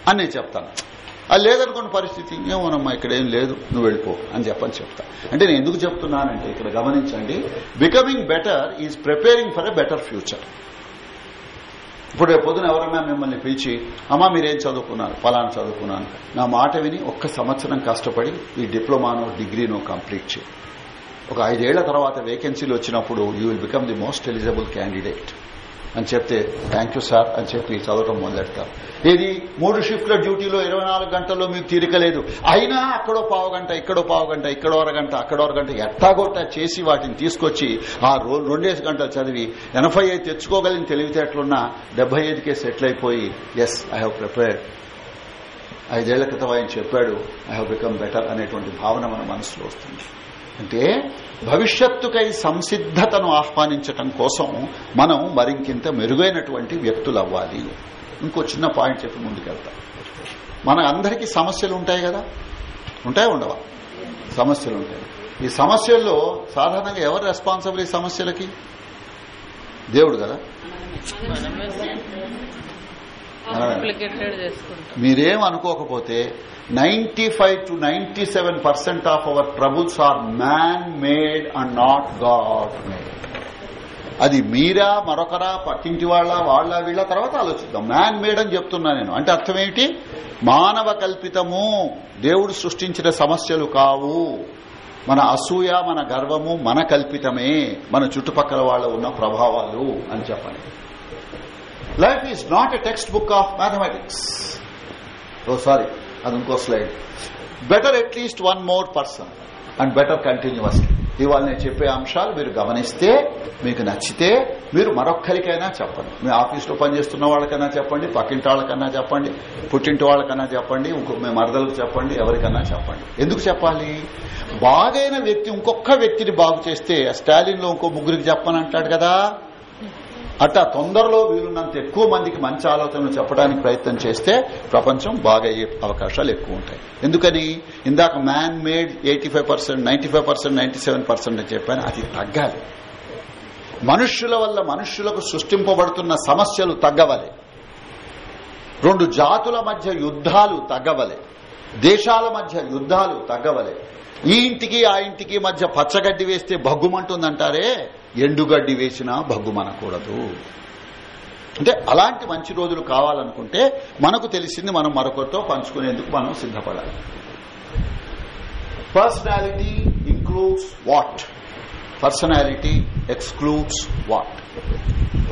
అని నేను చెప్తాను. అది లేదనుకున్న పరిస్థితి. ఏమోనమ్మా ఇక్కడ ఏం లేదు నువ్వు వెళ్ళిపో అని చెప్పని చెప్తా. అంటే నేను ఎందుకు చెప్తున్నానంటే ఇక్కడ గమనించండి becoming better is preparing for a better future. ఇప్పుడు రేపు పొద్దున ఎవరన్నా మిమ్మల్ని పిలిచి అమ్మా మీరేం చదువుకున్నారు? ఫలానా చదువుకున్నాను. నా మాట విని ఒక్క సంవత్సరం కష్టపడి ఈ డిప్లొమానో డిగ్రీనో కంప్లీట్ చేయి. ఒక ఐదేళ్ళ తర్వాత వేకెన్సీలు వచ్చినప్పుడు you will become the most eligible candidate. అని చెప్తే థ్యాంక్ యూ సార్ అని చెప్పి చదవటం మొదలెడతారు ఇది మూడు షిఫ్ట్ల డ్యూటీలో ఇరవై నాలుగు గంటల్లో మీకు తీరిక లేదు. అయినా అక్కడో పావు గంట ఇక్కడో పావు గంట ఇక్కడో అరగంట అక్కడో అరగంట ఎట్టాగొట్ట చేసి వాటిని తీసుకొచ్చి ఆ రెండేసి గంటలు చదివి ఎనభై ఐదు తెచ్చుకోగలిగిన తెలివితేటలున్నా డెబ్బై ఐదుకే సెటిల్ అయిపోయి ఎస్ ఐ హావ్ ప్రిపేర్డ్ ఐదేళ్ళ క్రితం ఆయన చెప్పాడు ఐ హావ్ బికమ్ బెటర్ అనేటువంటి భావన మన మనసులో వస్తుంది. అంటే భవిష్యత్తుకై సంసిద్ధతను ఆహ్వానించటం కోసం మనం మరింకింత మెరుగైనటువంటి వ్యక్తులు అవ్వాలి ఇంకో చిన్న పాయింట్ చెప్పి ముందుకెళ్తాం. మన అందరికీ సమస్యలు ఉంటాయి కదా? ఉంటాయి ఉండవా? సమస్యలు ఉంటాయి. ఈ సమస్యల్లో సాధారణంగా ఎవరు రెస్పాన్సిబుల్ ఈ సమస్యలకి? దేవుడు కదా? మీరేం అనుకోకపోతే ninety five to ninety seven percent of our troubles are man made and not God made అది మీరా మరొకరా పక్కింటి వాళ్ళ వాళ్ళ వీళ్ళ? తర్వాత ఆలోచిద్దాం. మ్యాన్ మేడ్ అని చెప్తున్నా నేను. అంటే అర్థం ఏమిటి? మానవ కల్పితము దేవుడు సృష్టించిన సమస్యలు కావు. మన అసూయ మన గర్వము మన కల్పితమే. మన చుట్టుపక్కల వాళ్ళ ఉన్న ప్రభావాలు అని చెప్పండి. Life is not a textbook of mathematics oh sorry అది ఇంకో slide better at least one more person and better continuously ఇవాళ నేను చెప్పే అంశాలు మీరు గమనిస్తే మీకు నచ్చితే మీరు మరొక్కరికైనా చెప్పండి. మీ ఆఫీస్లో పనిచేస్తున్న వాళ్ళకైనా చెప్పండి పక్కింటి వాళ్ళకన్నా చెప్పండి పుట్టింటి వాళ్ళకన్నా చెప్పండి ఇంకో మీ మరదలకు చెప్పండి ఎవరికన్నా చెప్పండి. ఎందుకు చెప్పాలి? బాగైన వ్యక్తి ఇంకొక వ్యక్తిని బాగు చేస్తే స్టాలిన్లో ఇంకో ముగ్గురికి చెప్పనంటాడు కదా. అట్టా తొందరలో వీలున్నంత ఎక్కువ మందికి మంచి ఆలోచనలు చెప్పడానికి ప్రయత్నం చేస్తే ప్రపంచం బాగా అయ్యే అవకాశాలు ఎక్కువ ఉంటాయి. ఎందుకని? ఇందాక man made eighty five percent ninety five percent ninety seven percent అని చెప్పాను. అది తగ్గాలి. మనుష్యుల వల్ల మనుష్యులకు సృష్టింపబడుతున్న సమస్యలు తగ్గవలే. రెండు జాతుల మధ్య యుద్ధాలు తగ్గవలే. దేశాల మధ్య యుద్ధాలు తగ్గవలే. ఈ ఇంటికి ఆ ఇంటికి మధ్య పచ్చగడ్డి వేస్తే భగ్గుమంటుందంటారే? ఎండుగడ్డి వేసినా భగ్గుమనకూడదు అంటే అలాంటి మంచి రోజులు కావాలనుకుంటే మనకు తెలిసింది మనం మరొకరితో పంచుకునేందుకు మనం సిద్ధపడాలి. Personality includes what personality excludes what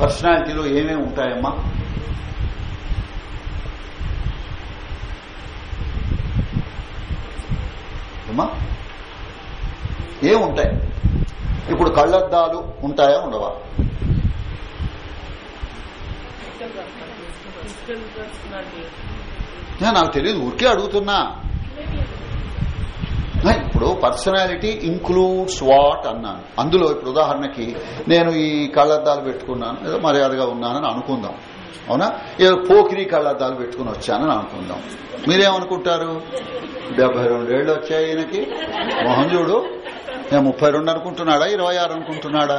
పర్సనాలిటీలో ఏమేమి ఉంటాయమ్మా? అమ్మా ఏముంటాయి? ఇప్పుడు కళ్ళద్దాలు ఉంటాయా ఉండవా? నాకు తెలియదు ఊరికే అడుగుతున్నా. ఇప్పుడు పర్సనాలిటీ ఇంక్లూడ్స్ వాట్ అన్నాను. అందులో ఇప్పుడు ఉదాహరణకి నేను ఈ కళ్ళద్దాలు పెట్టుకున్నాను ఏదో మర్యాదగా ఉన్నానని అనుకుందాం. అవునా? ఏదో పోకిరి కళ్ళద్దాలు పెట్టుకుని వచ్చానని అనుకుందాం. మీరేమనుకుంటారు? డెబ్బై రెండేళ్ళు వచ్చాయి ఈయనకి. మొహం చూడు. నేను ముప్పై రెండు అనుకుంటున్నాడా? ఇరవై ఆరు అనుకుంటున్నాడా?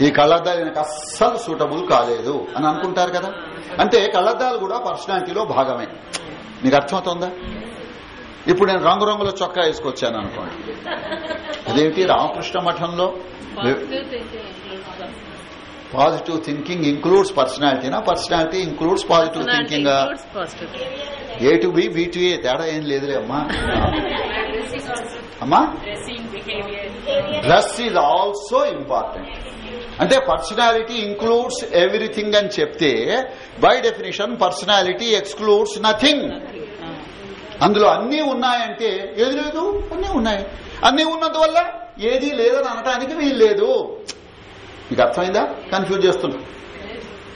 ఈ కళ్ళద్దాలు ఈయనకు అస్సలు సూటబుల్ కాలేదు అని అనుకుంటారు కదా? అంటే కళ్ళద్దాలు కూడా పర్సనాలిటీలో భాగమే. మీకు అర్థమవుతుందా? ఇప్పుడు నేను రంగురంగుల చొక్కా వేసుకొచ్చాను అనుకోండి. అదేమిటి? రామకృష్ణ మఠంలో positive thinking includes పర్సనాలిటీనా personality includes positive thinking A to B B to A తేడా ఏం లేదులే అమ్మా. అమ్మా? డ్రెస్ ఈజ్ ఆల్సో ఇంపార్టెంట్ అంటే పర్సనాలిటీ ఇంక్లూడ్స్ ఎవ్రీథింగ్ అని చెప్తే by definition personality excludes nothing అందులో అన్నీ ఉన్నాయంటే ఏది లేదు? అన్నీ ఉన్నాయి. అన్నీ ఉన్నందువల్ల ఏది లేదని అనటానికి వీలు లేదు. మీకు అర్థమైందా? కన్ఫ్యూజ్ చేస్తున్నా.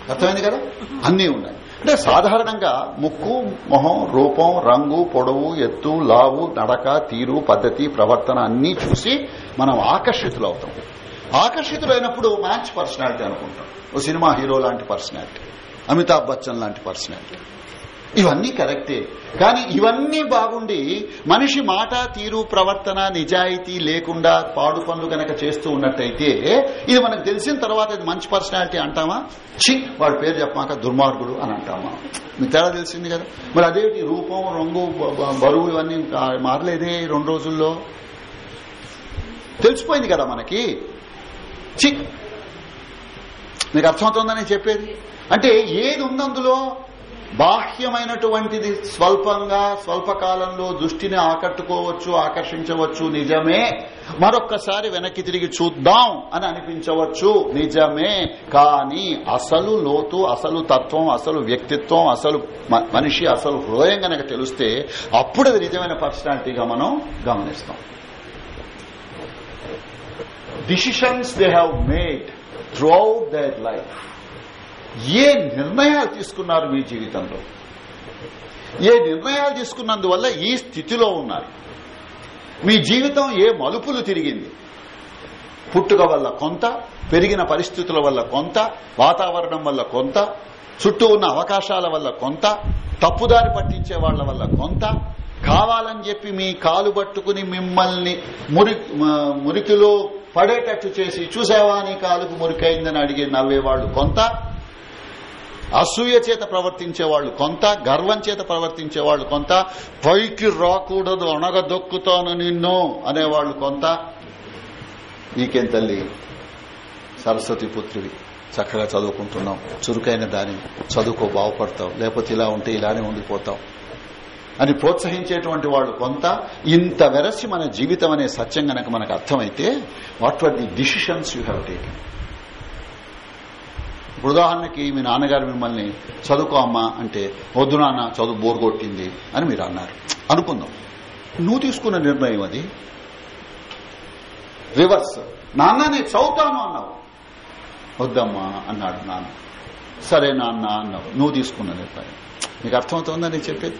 అర్థమైంది కదా? అన్నీ ఉన్నాయి. అంటే సాధారణంగా ముక్కు మొహం రూపం రంగు పొడవు ఎత్తు లావు నడక తీరు పద్ధతి ప్రవర్తన అన్నీ చూసి మనం ఆకర్షితులు అవుతాం. ఆకర్షితులైనప్పుడు మ్యాచ్ పర్సనాలిటీ అనుకుంటాం. ఓ సినిమా హీరో లాంటి పర్సనాలిటీ అమితాబ్ బచ్చన్ లాంటి పర్సనాలిటీ ఇవన్నీ కరెక్టే. కానీ ఇవన్నీ బాగుండి మనిషి మాట తీరు ప్రవర్తన నిజాయితీ లేకుండా పాడు పనులు గనక చేస్తూ ఉన్నట్టయితే ఇది మనకు తెలిసిన తర్వాత ఇది మంచి పర్సనాలిటీ అంటామా? చి వాడి పేరు చెప్పాక దుర్మార్గుడు అని అంటామా? మీకు తేడా తెలిసింది కదా? మరి అదేమిటి? రూపం రంగు బ- బరువు ఇవన్నీ మారలేదే రెండు రోజుల్లో? తెలిసిపోయింది కదా మనకి. చి మీకు అర్థమవుతుందని చెప్పేది? అంటే ఏది ఉందందులో బాహ్యమైనటువంటిది స్వల్పంగా స్వల్పకాలంలో దృష్టిని ఆకట్టుకోవచ్చు ఆకర్షించవచ్చు నిజమే. మరొక్కసారి వెనక్కి తిరిగి చూద్దాం అని అనిపించవచ్చు. నిజమే. కానీ అసలు లోతు అసలు తత్వం అసలు వ్యక్తిత్వం అసలు మ- మనిషి అసలు హృదయం గనక తెలిస్తే అప్పుడు అది నిజమైన పర్సనాలిటీగా మనం గమనిస్తాం. Decisions they have made throughout life ఏ నిర్ణయాలు తీసుకున్నారు మీ జీవితంలో? ఏ నిర్ణయాలు తీసుకున్నందువల్ల ఈ స్థితిలో ఉన్నారు? మీ జీవితం ఏ మలుపులు తిరిగింది? పుట్టుక వల్ల కొంత పెరిగిన పరిస్థితుల వల్ల కొంత వాతావరణం వల్ల కొంత చుట్టూ ఉన్న అవకాశాల వల్ల కొంత తప్పుదారి పట్టించే వాళ్ళ వల్ల కొంత కావాలని చెప్పి మీ కాలు పట్టుకుని మిమ్మల్ని మురి మురికిలో పడేటట్టు చేసి చూసావా నీ కాలుకు మురికైందని అడిగి నవ్వేవాళ్ళు కొంత అసూయ చేత ప్రవర్తించే వాళ్ళు కొంత గర్వం చేత ప్రవర్తించే వాళ్ళు కొంత పైకి రాకూడదు అణగదొక్కుతాను నిన్ను అనేవాళ్ళు కొంత. నీకేం తల్లి? సరస్వతి పుత్రుడి చక్కగా చదువుకుంటున్నాం చురుకైన దాని చదువుకో బాగుపడతావు లేకపోతే ఇలా ఉంటే ఇలానే ఉండిపోతాం అని ప్రోత్సహించేటువంటి వాళ్ళు కొంత. ఇంత వెరసి మన జీవితం అనే సత్యం గనక మనకు అర్థమైతే what were the decisions you have taken ఇప్పుడు ఉదాహరణకి మీ నాన్నగారు మిమ్మల్ని చదువుకో అమ్మా అంటే వద్దు నాన్న చదువు బోర్ కొట్టింది అని మీరు అన్నారు. అనుకుందాం. నువ్వు తీసుకున్న నిర్ణయం అది. రివర్స్. నాన్న నేను చదువుతాను అన్నావు. వద్దమ్మా అన్నాడు నాన్న. సరే నాన్న అన్నావు. నువ్వు తీసుకున్న నిర్ణయం. నీకు అర్థమవుతుందా నేను చెప్పేది?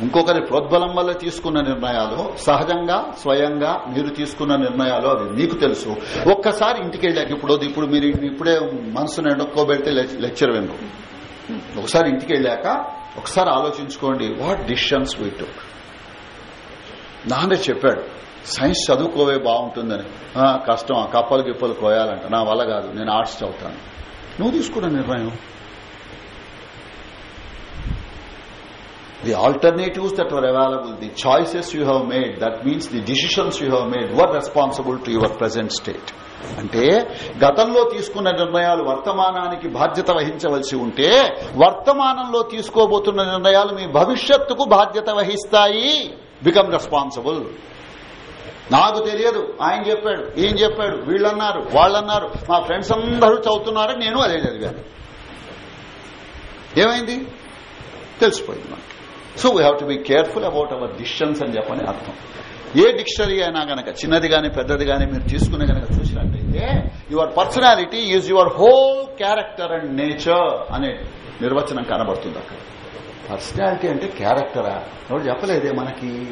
ఇంకొకరి ప్రోద్బలం వల్ల తీసుకున్న నిర్ణయాలు సహజంగా స్వయంగా మీరు తీసుకున్న నిర్ణయాలు అవి. మీకు తెలుసు. ఒక్కసారి ఇంటికి వెళ్ళాక ఇప్పుడు ఇప్పుడు మీరు ఇప్పుడే మనసును ఎండొక్కోబెడితే లెక్చర్ వినరు ఒకసారి ఇంటికి వెళ్ళాక ఒకసారి ఆలోచించుకోండి. వాట్ డిసిషన్స్ వీ టుక్ నాన్న చెప్పాడు. సైన్స్ చదువుకోవే బాగుంటుందని. కష్టం కప్పలు గిప్పలు కోయాలంట. నా వల్ల కాదు. నేను ఆర్ట్స్ చదువుతాను. నువ్వు తీసుకున్న నిర్ణయం? The alternatives that were available, the choices you have made, that means the decisions you have made were responsible to your present state. అంటే గతంలో తీసుకున్న నిర్ణయాలు వర్తమానానికి బాధ్యత వహించవలసి ఉంటే వర్తమానంలో తీసుకోబోతున్న నిర్ణయాలు మీ భవిష్యత్తుకు బాధ్యత వహిస్తాయి. బికమ్ రెస్పాన్సిబుల్ నాకు తెలియదు ఆయన చెప్పాడు ఈయన చెప్పాడు వీళ్ళన్నారు వాళ్ళన్నారు మా ఫ్రెండ్స్ అందరూ చదువుతున్నారని నేను అదే చదివాను. ఏమైంది? తెలిసిపోయింది మనకి. So we have to be careful about our decisions అని చెప్పని అర్థం. ఏ డిక్షనరీ అయినా గనక చిన్నది కానీ పెద్దది కానీ మీరు తీసుకునే గనక చూసినట్టయితే your personality is your whole character and nature అనే నిర్వచనం కనబడుతుంది అక్కడ. పర్సనాలిటీ అంటే క్యారెక్టరా ఎవరు చెప్పలేదే మనకి?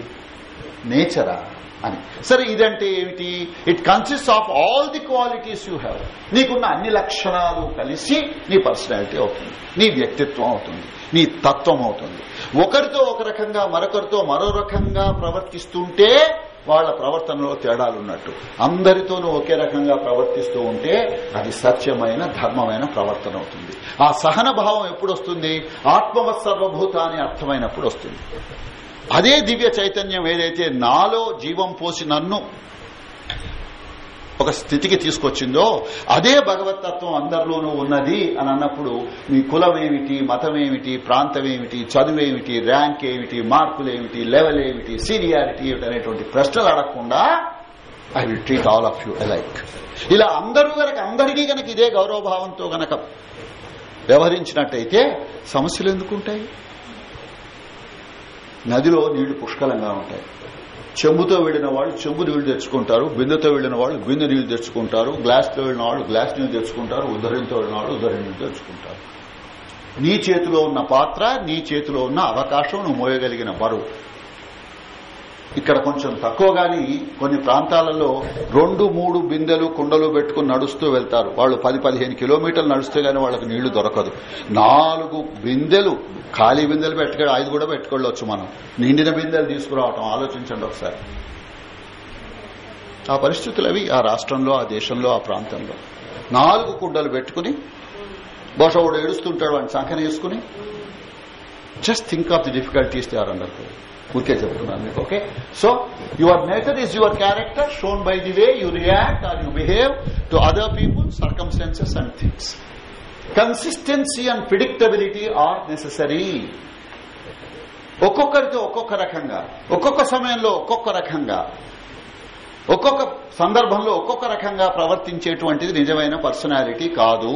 నేచరా అని. సరే ఇదంటే ఏమిటి? It consist of all the qualities you have నీకున్న అన్ని లక్షణాలు కలిసి నీ పర్సనాలిటీ అవుతుంది. నీ వ్యక్తిత్వం అవుతుంది. నీ తత్వం అవుతుంది. ఒకరితో ఒక రకంగా మరొకరితో మరో రకంగా ప్రవర్తిస్తుంటే వాళ్ళ ప్రవర్తనలో తేడాలున్నట్టు. అందరితోనూ ఒకే రకంగా ప్రవర్తిస్తూ ఉంటే అది సత్యమైన ధర్మమైన ప్రవర్తన అవుతుంది. ఆ సహన భావం ఎప్పుడు వస్తుంది ఆత్మవత్ అర్థమైనప్పుడు వస్తుంది అదే దివ్య చైతన్యం ఏదైతే నాలో జీవం పోసి నన్ను ఒక స్థితికి తీసుకొచ్చిందో అదే భగవతత్వం అందరిలోనూ ఉన్నది అని అన్నప్పుడు మీ కులం ఏమిటి మతం ఏమిటి ప్రాంతం ఏమిటి చదువేమిటి ర్యాంక్ ఏమిటి మార్కులు ఏమిటి లెవెల్ ఏమిటి సీనియారిటీ ఏమిటి అనేటువంటి ప్రశ్నలు అడగకుండా I will treat all of you alike ఇలా అందరూ గనక అందరికీ గనక ఇదే గౌరవభావంతో గనక వ్యవహరించినట్టయితే సమస్యలు ఎందుకుంటాయి? నదిలో నీళ్ళు పుష్కలంగా ఉంటాయి. చెంబుతో వెళ్ళిన వాళ్ళు చెంబు నీళ్ళు తెచ్చుకుంటారు బిందెతో వెళ్ళిన వాళ్ళు బిందె నీళ్ళు తెచ్చుకుంటారు గ్లాస్తో వెళ్ళిన వాళ్ళు గ్లాస్ నీళ్ళు తెచ్చుకుంటారు ఉద్ధరణతో వెళ్ళిన వాళ్ళు ఉద్ధరణ నీళ్ళు తెచ్చుకుంటారు. నీ చేతిలో ఉన్న పాత్ర నీ చేతిలో ఉన్న అవకాశం నువ్వు మోయగలిగిన బరువు. ఇక్కడ కొంచెం తక్కువ గాని కొన్ని ప్రాంతాలలో రెండు మూడు బిందెలు కుండలు పెట్టుకుని నడుస్తూ వెళ్తారు. వాళ్ళు పది పదిహేను కిలోమీటర్లు నడిస్తే గానీ వాళ్ళకి నీళ్ళు దొరకదు. నాలుగు బిందెలు ఖాళీ బిందెలు పెట్టుకో ఐదు కూడా పెట్టుకోవచ్చు మనం. నిండిన బిందెలు తీసుకురావటం ఆలోచించండి ఒకసారి. ఆ పరిస్థితులు అవి ఆ రాష్ట్రంలో ఆ దేశంలో ఆ ప్రాంతంలో. నాలుగు కుండలు పెట్టుకుని బహుశా వాడు ఏడుస్తుంటాడు వాడిని సంఖన వేసుకుని just think of the difficulties they are under ఊరికే చెప్తున్నాను మీకు okay? So your nature is your character shown by the way you react or you behave to other people circumstances and things consistency and predictability are necessary ఒక్కొక్కరితో ఒక్కొక్క రకంగా ఒక్కొక్క సమయంలో ఒక్కొక్క రకంగా ఒక్కొక్క సందర్భంలో ఒక్కొక్క రకంగా ప్రవర్తించేటువంటిది నిజమైన పర్సనాలిటీ కాదు.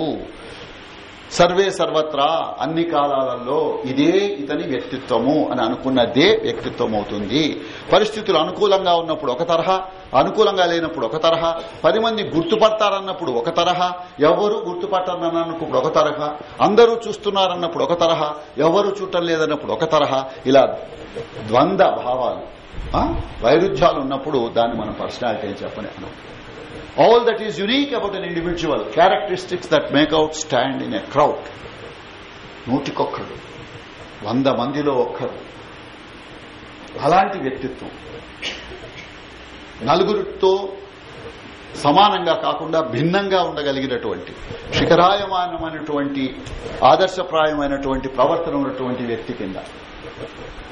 సర్వే సర్వత్రా అన్ని కాలాలలో ఇదే ఇతని వ్యక్తిత్వము అని అనుకున్నదే వ్యక్తిత్వం అవుతుంది పరిస్థితులు అనుకూలంగా ఉన్నప్పుడు ఒక తరహా అనుకూలంగా లేనప్పుడు ఒక తరహా పది మంది గుర్తుపడతారన్నప్పుడు ఒక తరహా ఎవరు గుర్తుపట్టారన్నప్పుడు ఒక తరహా అందరూ చూస్తున్నారన్నప్పుడు ఒక తరహా ఎవరు చూడటం లేదన్నప్పుడు ఒక తరహా ఇలా ద్వంద్వ భావాలు వైరుధ్యాలు ఉన్నప్పుడు దాన్ని మనం పర్సనాలిటీ అని చెప్పని all that is unique about an individual, characteristics that make out stand in a crowd. నూటికొక్కడు వంద మందిలో ఒక్కరు. అలాంటి వ్యక్తిత్వం. నలుగురితో సమానంగా కాకుండా భిన్నంగా ఉండగలిగినటువంటి శిఖరాయమానమైనటువంటి ఆదర్శప్రాయమైనటువంటి ప్రవర్తన ఉన్నటువంటి వ్యక్తి కింద.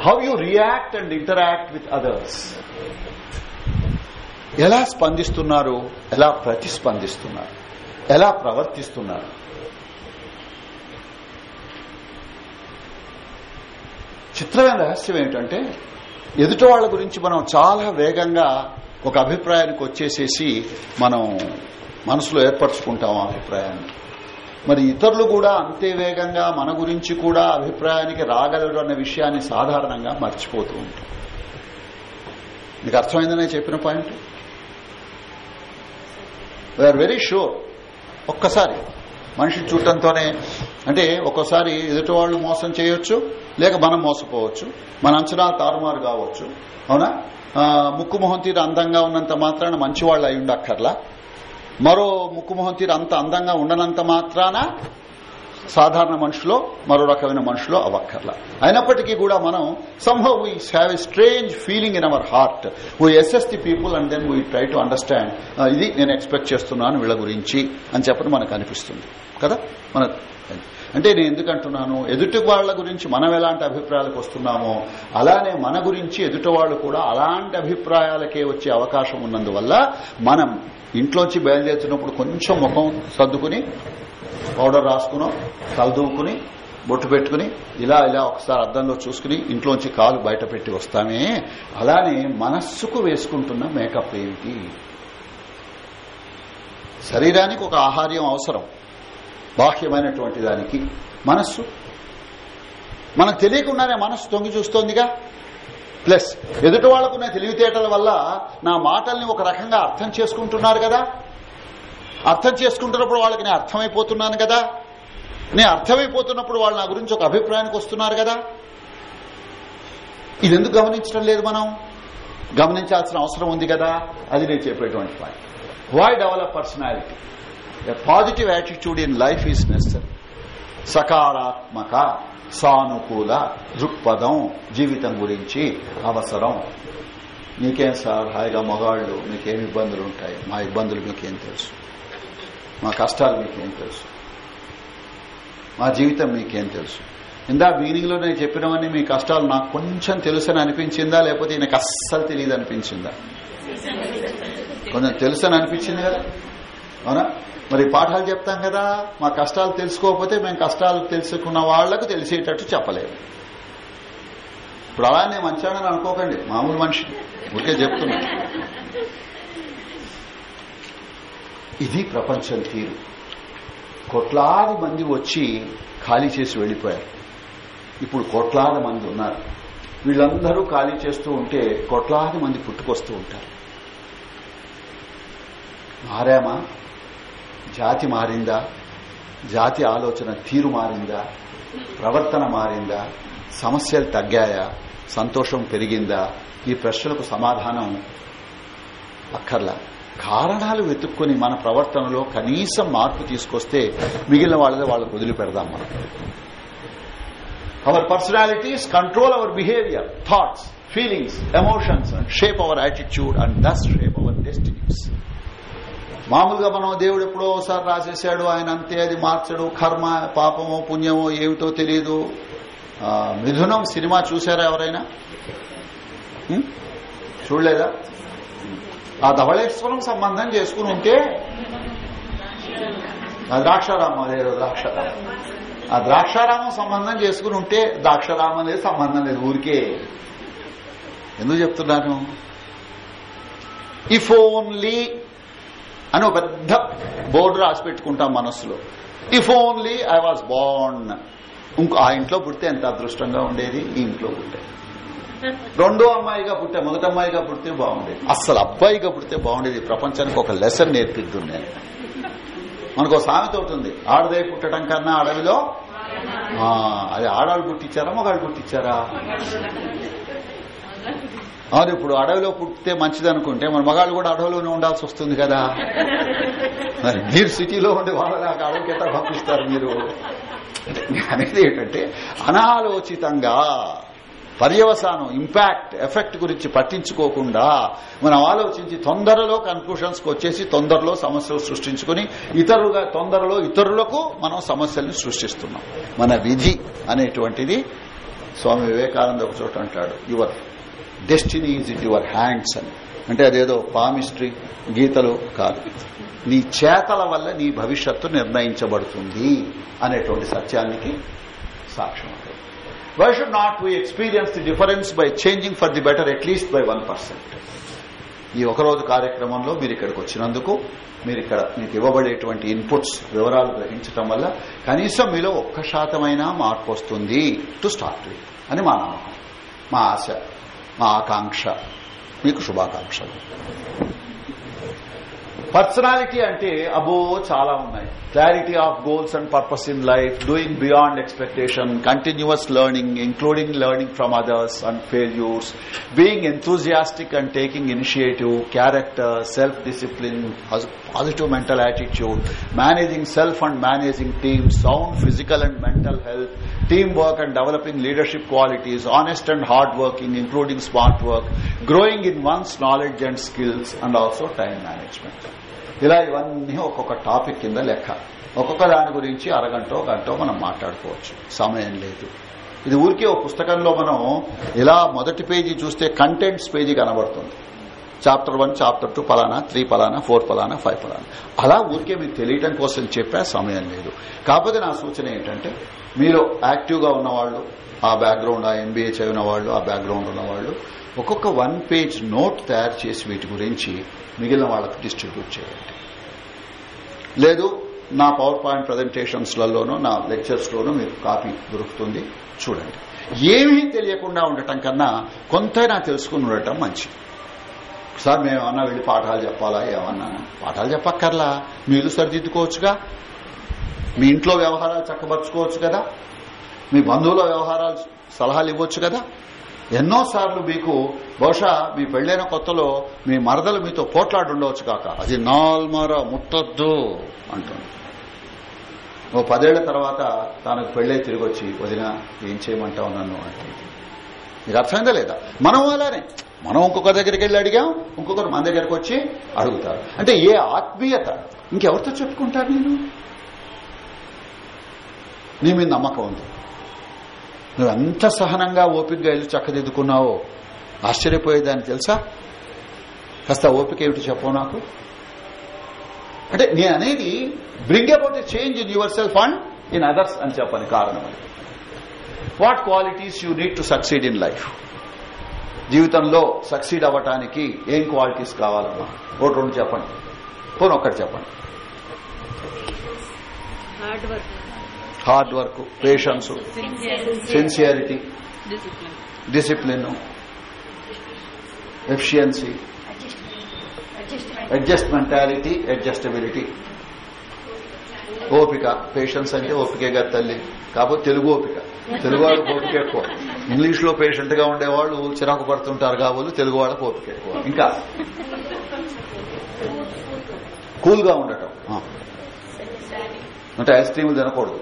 How you react and interact with others ఎలా స్పందిస్తున్నారు? ఎలా ప్రతిస్పందిస్తున్నారు? ఎలా ప్రవర్తిస్తున్నారు? చిత్రమైన రహస్యం ఏమిటంటే ఎదుటి వాళ్ళ గురించి మనం చాలా వేగంగా ఒక అభిప్రాయానికి వచ్చేసేసి మనం మనసులో ఏర్పరచుకుంటాం ఆ అభిప్రాయాన్ని. మరి ఇతరులు కూడా అంతే వేగంగా మన గురించి కూడా అభిప్రాయానికి రాగలరు అన్న విషయాన్ని సాధారణంగా మర్చిపోతూ ఉంటాం. మీకు అర్థమైందనే చెప్పిన పాయింట్? వీఆర్ వెరీ షూర్ ఒక్కసారి. మనిషి చూడటంతోనే. అంటే ఒక్కోసారి ఎదుటి వాళ్ళు మోసం చేయొచ్చు లేక మనం మోసపోవచ్చు. మన అంచనా తారుమారు కావచ్చు. అవునా? ముక్కు మొహం తీరు అందంగా ఉన్నంత మాత్రాన మంచివాళ్ళు అయి ఉండక్కర్లా. మరో ముక్కు మొహం తీరు అంత అందంగా ఉండనంత మాత్రాన సాధారణ మనుషులో మరో రకమైన మనుషులో అవక్కర్లా. అయినప్పటికీ కూడా మనం somehow we have a strange feeling in our heart we assess the people and then we try to understand ఇది నేను ఎక్స్పెక్ట్ చేస్తున్నాను వీళ్ళ గురించి అని చెప్పని మనకు అనిపిస్తుంది. కదా? మన అంటే నేను ఎందుకంటున్నాను? ఎదుటి వాళ్ళ గురించి మనం ఎలాంటి అభిప్రాయాలకు వస్తున్నామో అలానే మన గురించి ఎదుటి వాళ్ళు కూడా అలాంటి అభిప్రాయాలకే వచ్చే అవకాశం ఉన్నందువల్ల మనం ఇంట్లోంచి బయలుదేరుతున్నప్పుడు కొంచెం ముఖం సర్దుకుని పౌడర్ రాసుకున్నాం తలదూకుని బొట్టు పెట్టుకుని ఇలా ఇలా ఒకసారి అద్దంలో చూసుకుని ఇంట్లోంచి కాలు బయట పెట్టి వస్తామే. అలానే మనస్సుకు వేసుకుంటున్న మేకప్ ఏమిటి? శరీరానికి ఒక ఆహార్యం అవసరం. బాహ్యమైనటువంటి దానికి మనస్సు. మనకు తెలియకుండానే మనస్సు తొంగి చూస్తోందిగా. ప్లస్ ఎదుటి వాళ్ళకున్న తెలివితేటల వల్ల నా మాటల్ని ఒక రకంగా అర్థం చేసుకుంటున్నారు కదా. అర్థం చేసుకుంటున్నప్పుడు వాళ్ళకి నేను అర్థమైపోతున్నాను కదా? నేను అర్థమైపోతున్నప్పుడు వాళ్ళు నా గురించి ఒక అభిప్రాయానికి వస్తున్నారు కదా? ఇది ఎందుకు గమనించడం లేదు మనం? గమనించాల్సిన అవసరం ఉంది కదా? అది నేను చెప్పేటువంటి point why develop personality positive attitude in life is necessary సకారాత్మక సానుకూల దృక్పథం జీవితం గురించి అవసరం. నీకేం సార్? హాయిగా మగాళ్ళు మీకేం ఇబ్బందులు ఉంటాయి మా ఇబ్బందులు మీకేం తెలుసు? మా కష్టాలు మీకేం తెలుసు? మా జీవితం మీకేం తెలుసు? ఇందా బిగినింగ్లో నేను చెప్పినవన్నీ మీ కష్టాలు నాకు కొంచెం తెలుసని అనిపించిందా? లేకపోతే ఈయనకు అస్సలు తెలియదు అనిపించిందా? కొంచెం తెలుసని అనిపించింది కదా? అవునా? మరి పాఠాలు చెప్తాం కదా మా కష్టాలు తెలుసుకోకపోతే మేము కష్టాలు తెలుసుకున్న వాళ్ళకు తెలిసేటట్టు చెప్పలేము ఇప్పుడు అలా నేను మంచాడని అనుకోకండి మామూలు మనిషి ఊరికే చెప్తున్నా. ఇది ప్రపంచం తీరు. కోట్లాది మంది వచ్చి ఖాళీ చేసి వెళ్ళిపోయారు ఇప్పుడు కోట్లాది మంది ఉన్నారు. వీళ్ళందరూ ఖాళీ చేస్తూ ఉంటే కోట్లాది మంది పుట్టుకొస్తూ ఉంటారు. మారామా? జాతి మారిందా? జాతి ఆలోచన తీరు మారిందా? ప్రవర్తన మారిందా? సమస్యలు తగ్గాయా? సంతోషం పెరిగిందా? ఈ ప్రశ్నలకు సమాధానం అక్కర్లా. కారణాలు వెతుక్కుని మన ప్రవర్తనలో కనీసం మార్పు తీసుకొస్తే మిగిలిన వాళ్ళని వాళ్ళకు వదిలిపెడదాం మనం. Our personalities control our behaviour thoughts feelings emotions and shape our attitude and thus shape our destinies మామూలుగా మనం దేవుడు ఎప్పుడో ఒకసారి రాసేసాడు ఆయన అంతే అది మార్చడు కర్మ పాపమో పుణ్యమో ఏమిటో తెలియదు మిథునం సినిమా చూశారా ఎవరైనా? చూడలేదా? ఆ ధవళేశ్వరం సంబంధం చేసుకుని ఉంటే ఆ ద్రాక్షారామం లేదు ద్రాక్షారామం. ఆ ద్రాక్షారామం సంబంధం చేసుకుని ఉంటే ద్రాక్షారామం లేదు సంబంధం లేదు ఊరికే. ఎందుకు చెప్తున్నాను? ఇఫ్ ఓన్లీ అని ఒక పెద్ద బోర్డు రాసి పెట్టుకుంటాం మనస్సులో if only I was Bond ఇంకో ఆ ఇంట్లో పుడితే ఎంత అదృష్టంగా ఉండేది? ఈ ఇంట్లో పుట్టే రెండో అమ్మాయిగా పుట్టే మొదటి అమ్మాయిగా పుడితే బాగుండేది. అస్సలు అబ్బాయిగా పుడితే బాగుండేది. ప్రపంచానికి ఒక లెసన్ నేర్పిద్దు నేను. మనకు సామెత అవుతుంది ఆడదై పుట్టడం కన్నా అడవిలో అది ఆడాళ్ళు పుట్టించారా మగాళ్ళు పుట్టించారా? అవును ఇప్పుడు అడవిలో పుట్టితే మంచిది అనుకుంటే మన మగాళ్ళు కూడా అడవిలోనే ఉండాల్సి వస్తుంది కదా. మరి మీరు సిటీలో ఉండే వాళ్ళు నాకు అడవికి ఎట్లా పంపిస్తారు మీరు? అనేది ఏంటంటే అనాలోచితంగా పర్యవసానం ఇంపాక్ట్ ఎఫెక్ట్ గురించి పట్టించుకోకుండా మనం ఆలోచించి తొందరలో కన్క్లూషన్స్ వచ్చేసి తొందరలో సమస్యలు సృష్టించుకుని ఇతరులుగా తొందరలో ఇతరులకు మనం సమస్యల్ని సృష్టిస్తున్నాం. మన విధి అనేటువంటిది స్వామి వివేకానంద ఒక చోట అంటాడు your destiny is it your hands అని. అంటే అదేదో పామిస్ట్రీ గీతలు కాదు. నీ చేతల వల్ల నీ భవిష్యత్తు నిర్ణయించబడుతుంది అనేటువంటి సత్యానికి సాక్ష్యం Why why not not experience experience the difference by changing for the at least by one percent ఈ ఒకరోజు కార్యక్రమంలో మీరు ఇక్కడికి వచ్చినందుకు మీరు ఇక్కడ మీకు ఇవ్వబడేటువంటి ఇన్పుట్స్ వివరాలు గ్రహించడం వల్ల కనీసం మీలో ఒక్క శాతమైనా మార్పు వస్తుంది టు స్టార్ట్ విత్ అని మా నమ్మకం మా ఆశ మా ఆకాంక్ష మీకు శుభాకాంక్షలు. పర్సనాలిటీ అంటే అబో చాలా ఉన్నాయి. Clarity of goals and purpose in life doing beyond expectation continuous learning including learning from others and failures being enthusiastic and taking initiative character self discipline positive mental attitude managing self and managing team sound physical and mental health teamwork and developing leadership qualities honest and hard working including smart work growing in one's knowledge and skills and also time management ఇలా ఇవన్నీ ఒక్కొక్క టాపిక్ కింద లెక్క. ఒక్కొక్క దాని గురించి అరగంటో గంటో మనం మాట్లాడుకోవచ్చు. సమయం లేదు. ఇది ఊరికే ఒక పుస్తకంలో మనం ఇలా మొదటి పేజీ చూస్తే కంటెంట్స్ పేజీ కనబడుతుంది. చాప్టర్ వన్ చాప్టర్ టూ పలానా త్రీ పలానా ఫోర్ పలానా ఫైవ్ పలానా. అలా ఊరికే మీకు తెలియటం కోసం చెప్పే సమయం లేదు. కాకపోతే నా సూచన ఏంటంటే మీరు యాక్టివ్గా ఉన్నవాళ్ళు ఆ బ్యాక్గ్రౌండ్ ఆ ఎంబీఏ చదివిన వాళ్ళు ఆ బ్యాక్గ్రౌండ్ ఉన్నవాళ్ళు ఒక్కొక్క వన్ పేజ్ నోట్ తయారు చేసి వీటి గురించి మిగిలిన వాళ్ళకు డిస్ట్రిబ్యూట్ చేయండి. లేదు నా పవర్ పాయింట్ ప్రజెంటేషన్స్ లలోనూ నా లెక్చర్స్ లోనూ కాపీ దొరుకుతుంది. చూడండి. ఏమీ తెలియకుండా ఉండటం కన్నా కొంతైనా తెలుసుకుని ఉండటం మంచిది. సార్ మేము ఏమన్నా వెళ్ళి పాఠాలు చెప్పాలా? ఏమన్నా? పాఠాలు చెప్పక్కర్లా. మీరు సరిదిద్దుకోవచ్చుగా. మీ ఇంట్లో వ్యవహారాలు చక్కబరుచుకోవచ్చు కదా. మీ బంధువుల వ్యవహారాలు సలహాలు ఇవ్వచ్చు కదా. ఎన్నోసార్లు మీకు బహుశా మీ పెళ్ళైన కొత్తలో మీ మరదలు మీతో పోట్లాడుండవచ్చు కాక. అది నాల్మర ముట్టద్దు అంటుంది. ఓ పదేళ్ళ తర్వాత తనకు పెళ్ళే తిరిగి వచ్చి వదిన ఏం చేయమంటావు నన్ను? అంటే మీకు అర్థమైందా లేదా? మనం అలానే. మనం ఇంకొక దగ్గరికి వెళ్ళి అడిగాం ఇంకొకరు మన దగ్గరకు వచ్చి అడుగుతారు. అంటే ఏ ఆత్మీయత? ఇంకెవరితో చెప్పుకుంటారు నేను నీ మీద నమ్మకం ఉంది. నువ్వు ఎంత సహనంగా ఓపికగా వెళ్ళి చక్కదిద్దుకున్నావో ఆశ్చర్యపోయేదాన్ని తెలుసా? కాస్త ఓపిక ఏమిటి చెప్పవు నాకు? అంటే నేను అనేది bring about a change in yourself and in others అని చెప్పని కారణం what qualities you need to succeed in life జీవితంలో సక్సీడ్ అవ్వటానికి ఏం క్వాలిటీస్ కావాలమ్మా? ఒకటి రెండు చెప్పండి. పోనీ ఒక్కటి చెప్పండి. Hard work hard work patience sincerity discipline discipline efficiency adjustmentality adjustability ఓపిక పేషెన్స్ అంటే ఓపికగా తల్లి. కాకపోతే తెలుగు ఓపిక. తెలుగు వాళ్ళకి ఓపిక ఎక్కువ. ఇంగ్లీష్లో పేషెంట్గా ఉండేవాళ్ళు చిరాకు పడుతుంటారు కాబోలు తెలుగు వాళ్ళకి ఓపిక ఎక్కువ. ఇంకా కూల్గా ఉండటం అంటే ఐస్ క్రీములు తినకూడదు.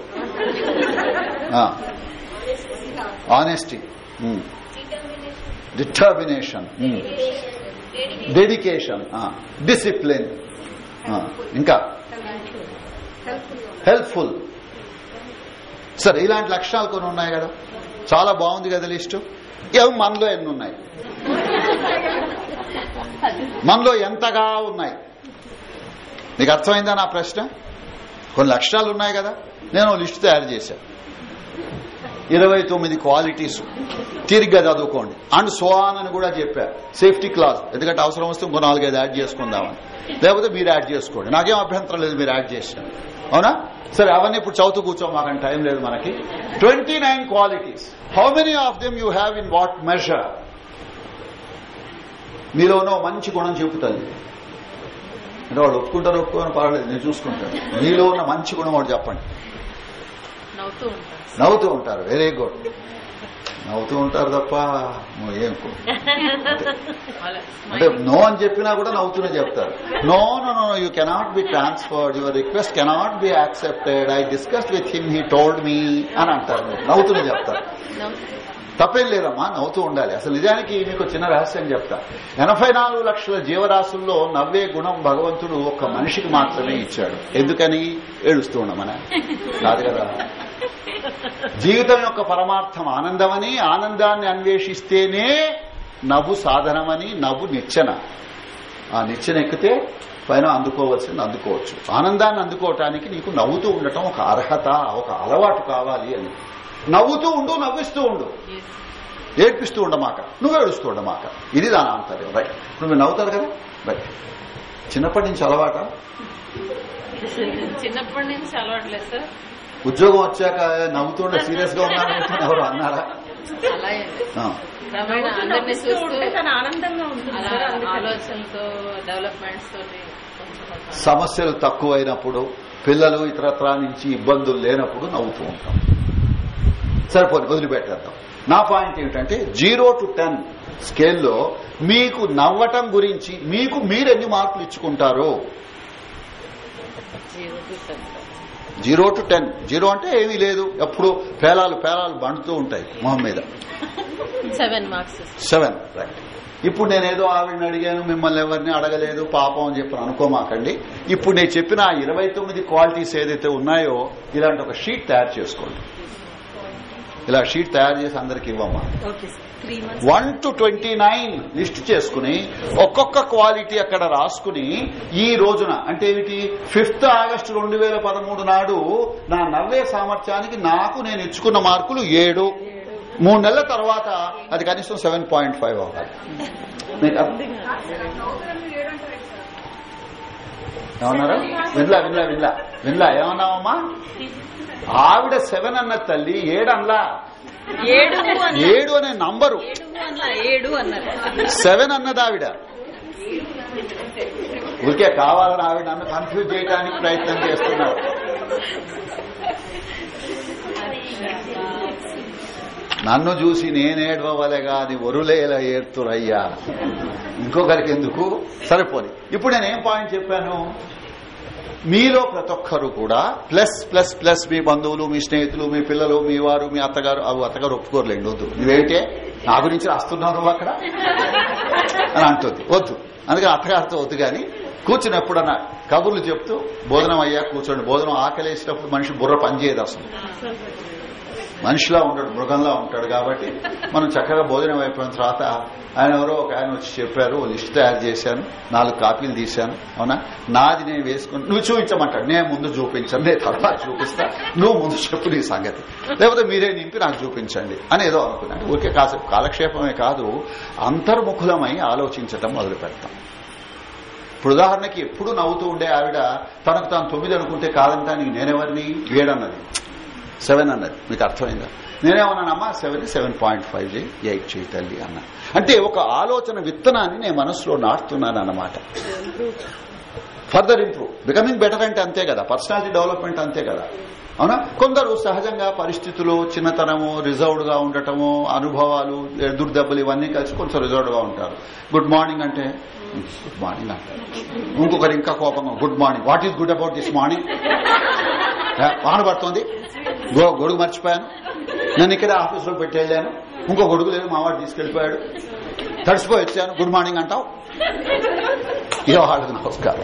ఆనెస్టీ డిటర్మినేషన్ డెడికేషన్ డిసిప్లిన్ ఇంకా హెల్ప్ఫుల్. సరే ఇలాంటి లక్షణాలు కొన్ని ఉన్నాయి కదా. చాలా బాగుంది కదా లిస్టు. ఏమి మనలో ఎన్ని ఉన్నాయి? మనలో ఎంతగా ఉన్నాయి? నీకు అర్థమైందా నా ప్రశ్న? కొన్ని లక్షణాలు ఉన్నాయి కదా. నేను ఓ లిస్టు తయారు చేశాను ఇరవై తొమ్మిది క్వాలిటీస్. తిరిగ్గా చదువుకోండి. అండ్ సోఆన్ అని కూడా చెప్పా. సేఫ్టీ క్లాస్ ఎందుకంటే అవసరం వస్తే ఇంకో నాలుగైదు యాడ్ చేసుకుందామని. లేకపోతే మీరు యాడ్ చేసుకోండి. నాకేం అభ్యంతరం లేదు మీరు యాడ్ చేసిన. అవునా? సరే అవన్నీ ఇప్పుడు చదువుతూ కూర్చో మాకంటే టైం లేదు మనకి. Twenty nine qualities how many of them you have in what measure మీలోనో మంచి గుణం చెబుతుంది. అంటే వాళ్ళు ఒప్పుకుంటారు ఒప్పుకోని పర్వాలేదు నేను చూసుకుంటాను. మీలో ఉన్న మంచి గుణం ఒకటి చెప్పండి. నవ్వుతూ ఉంటారు. వెరీ గుడ్ నవ్వుతూ ఉంటారు తప్ప ఏం అంటే నో అని చెప్పినా కూడా నవ్వుతూనే చెప్తారు. No no no you cannot be transferred your request cannot be accepted I discuss with him he told me అని అంటారు. నవ్వుతూనే చెప్తారు. తప్పేం లేదమ్మా నవ్వుతూ ఉండాలి. అసలు నిజానికి మీకు చిన్న రహస్యం చెప్తా. ఎనభై నాలుగు లక్షల జీవరాశుల్లో నవ్వే గుణం భగవంతుడు ఒక్క మనిషికి మాత్రమే ఇచ్చాడు. ఎందుకని? ఏడుస్తూ ఉండమన? కాదు కదా. జీవితం యొక్క పరమార్థం ఆనందమని ఆనందాన్ని అన్వేషిస్తేనే నవ్వు సాధనమని నవ్వు నిచ్చెన. ఆ నిచ్చెన ఎక్కితే పైన అందుకోవాల్సింది అందుకోవచ్చు. ఆనందాన్ని అందుకోవటానికి నీకు నవ్వుతూ ఉండటం ఒక అర్హత ఒక అలవాటు కావాలి అని. నవ్వుతూ ఉండు నవ్విస్తూ ఉండు. ఏడ్పిస్తూ ఉండమాక. నువ్వు ఏడుస్తూ ఉండమాక. ఇది దాని ఆంతర్యం. రైట్ ఇప్పుడు మీరు నవ్వుతారు కదా? రైట్ చిన్నప్పటి నుంచి అలవాట? చిన్నప్పటి నుంచి అలవాట్లేదు సార్ ఉద్యోగం వచ్చాక నవ్వుతుండే సీరియస్గా ఉన్నాను ఎవరు అన్నారా? సమస్యలు తక్కువైనప్పుడు పిల్లలు ఇతరత్రా నుంచి ఇబ్బందులు లేనప్పుడు నవ్వుతూ ఉంటాం. సరిపోని వదిలిపెట్టేద్దాం. నా పాయింట్ ఏమిటంటే జీరో టు టెన్ స్కేల్లో మీకు నవ్వటం గురించి మీకు మీరు ఎన్ని మార్కులు ఇచ్చుకుంటారు? Zero to ten zero to ten. Zero అంటే ఏమీ లేదు. ఎప్పుడు పేలాలు పేలాలు బండుతూ ఉంటాయి మొహం మీద. సెవెన్ మార్క్స్ సెవెన్ రైట్ ఇప్పుడు నేనేదో ఆవిడని అడిగాను మిమ్మల్ని ఎవరిని అడగలేదు పాపం అని చెప్పి అనుకోమాకండి. ఇప్పుడు నేను చెప్పిన ఆ ఇరవై తొమ్మిది క్వాలిటీస్ ఏదైతే ఉన్నాయో ఇలాంటి ఒక షీట్ తయారు చేసుకోండి. ఇలా షీట్ తయారు చేసి అందరికి ఇవ్వమ్మా. One to twenty nine list చేసుకుని ఒక్కొక్క క్వాలిటీ అక్కడ రాసుకుని ఈ రోజున అంటే ఏమిటి? ఫిఫ్త్ ఆగస్టు రెండు వేల పదమూడు నాడు నా నవ్వే సామర్థ్యానికి నాకు నేను ఇచ్చుకున్న మార్కులు ఏడు. మూడు నెలల తర్వాత అది కనీసం సెవెన్ పాయింట్ ఫైవ్ అవ్వాలి. ఏమన్నారా? వినలా వినలా వినలా. వినలా ఏమన్నావమ్మా? ఆవిడ సెవెన్ అన్న తల్లి ఏడన్లా ఏడు అనే నంబరు. సెవెన్ అన్నది ఆవిడ. ఊరికే కావాలని ఆవిడ నన్ను కన్ఫ్యూజ్ చేయడానికి ప్రయత్నం చేస్తున్నారు. నన్ను చూసి నేనేడవలే గాని ఒరులేలా ఏర్తురయ్యా ఇంకొకరికి ఎందుకు? సరిపోని ఇప్పుడు నేనేం పాయింట్ చెప్పాను? మీలో ప్రతి ఒక్కరు కూడా ప్లస్ ప్లస్ ప్లస్ మీ బంధువులు మీ స్నేహితులు మీ పిల్లలు మీ వారు మీ అత్తగారు అవి అత్తగారు ఒప్పుకోరులేండి వద్దు నువ్వేంటే? నా గురించి రాస్తున్నావు నువ్వు అక్కడ? అని అంటుంది. వద్దు. అందుకని అత్తగారితో వద్దు కానీ కూర్చుని ఎప్పుడన్నా కబుర్లు చెప్తూ భోజనం అయ్యా కూర్చోండి. భోజనం ఆకలేసినప్పుడు మనిషి బుర్ర పనిచేయదు అసలు. మనిషిలా ఉంటాడు మృగంలా ఉంటాడు కాబట్టి మనం చక్కగా భోజనం అయిపోయిన తర్వాత ఆయన ఎవరో ఒక ఆయన వచ్చి చెప్పారు లిస్ట్ తయారు చేశాను నాలుగు కాపీలు తీశాను అవునా? నాది నేను వేసుకుని నువ్వు చూపించమంటాడు. నేను ముందు చూపించను నేను తర్వాత చూపిస్తా నువ్వు ముందు చెప్పు నీ సంగతి. లేకపోతే మీరే నింపి నాకు చూపించండి అని ఏదో అనుకున్నాను ఊరికే కాసేపు కాలక్షేపమే కాదు అంతర్ముఖులమై ఆలోచించటం మొదలు పెడతాం. ఇప్పుడు ఉదాహరణకి ఎప్పుడు నవ్వుతూ ఉండే ఆవిడ తనకు తాను తొమ్మిది అనుకుంటే కాదంటానికి నేనెవరిని? ఏడన్నది సెవెన్ అన్నది మీకు అర్థమైందా? నేనేమన్నానమ్మా సెవెన్ సెవెన్ పాయింట్ ఫైవ్ చేయి ఎయిట్ చేయి తల్లి అన్న. అంటే ఒక ఆలోచన విత్తనాన్ని నేను మనసులో నాటుతున్నాను అన్నమాట. ఫర్దర్ ఇంప్రూవ్ బికమింగ్ బెటర్ అంటే అంతే కదా పర్సనాలిటీ డెవలప్మెంట్ అంతే కదా. అవునా? కొందరు సహజంగా పరిస్థితులు చిన్నతనము రిజర్వ్డ్గా ఉండటము అనుభవాలు దుర్దెబ్బలు ఇవన్నీ కలిసి కొంచెం రిజర్వ్డ్గా ఉంటారు. గుడ్ మార్నింగ్ అంటే గుడ్ మార్నింగ్ అంటారు ఇంకొకరు ఇంకా కోపంగా good morning what is good about this morning వాన పడుతుంది. గో గొడుగు మర్చిపోయాను. నేను ఇక్కడ ఆఫీసులో పెట్టి ఇంకో గొడుగు లేదు మావాడు తీసుకెళ్ళిపోయాడు తడిసిపోయి వచ్చాను. గుడ్ మార్నింగ్ అంటావు? ఇదో వాళ్ళకి నమస్కారం.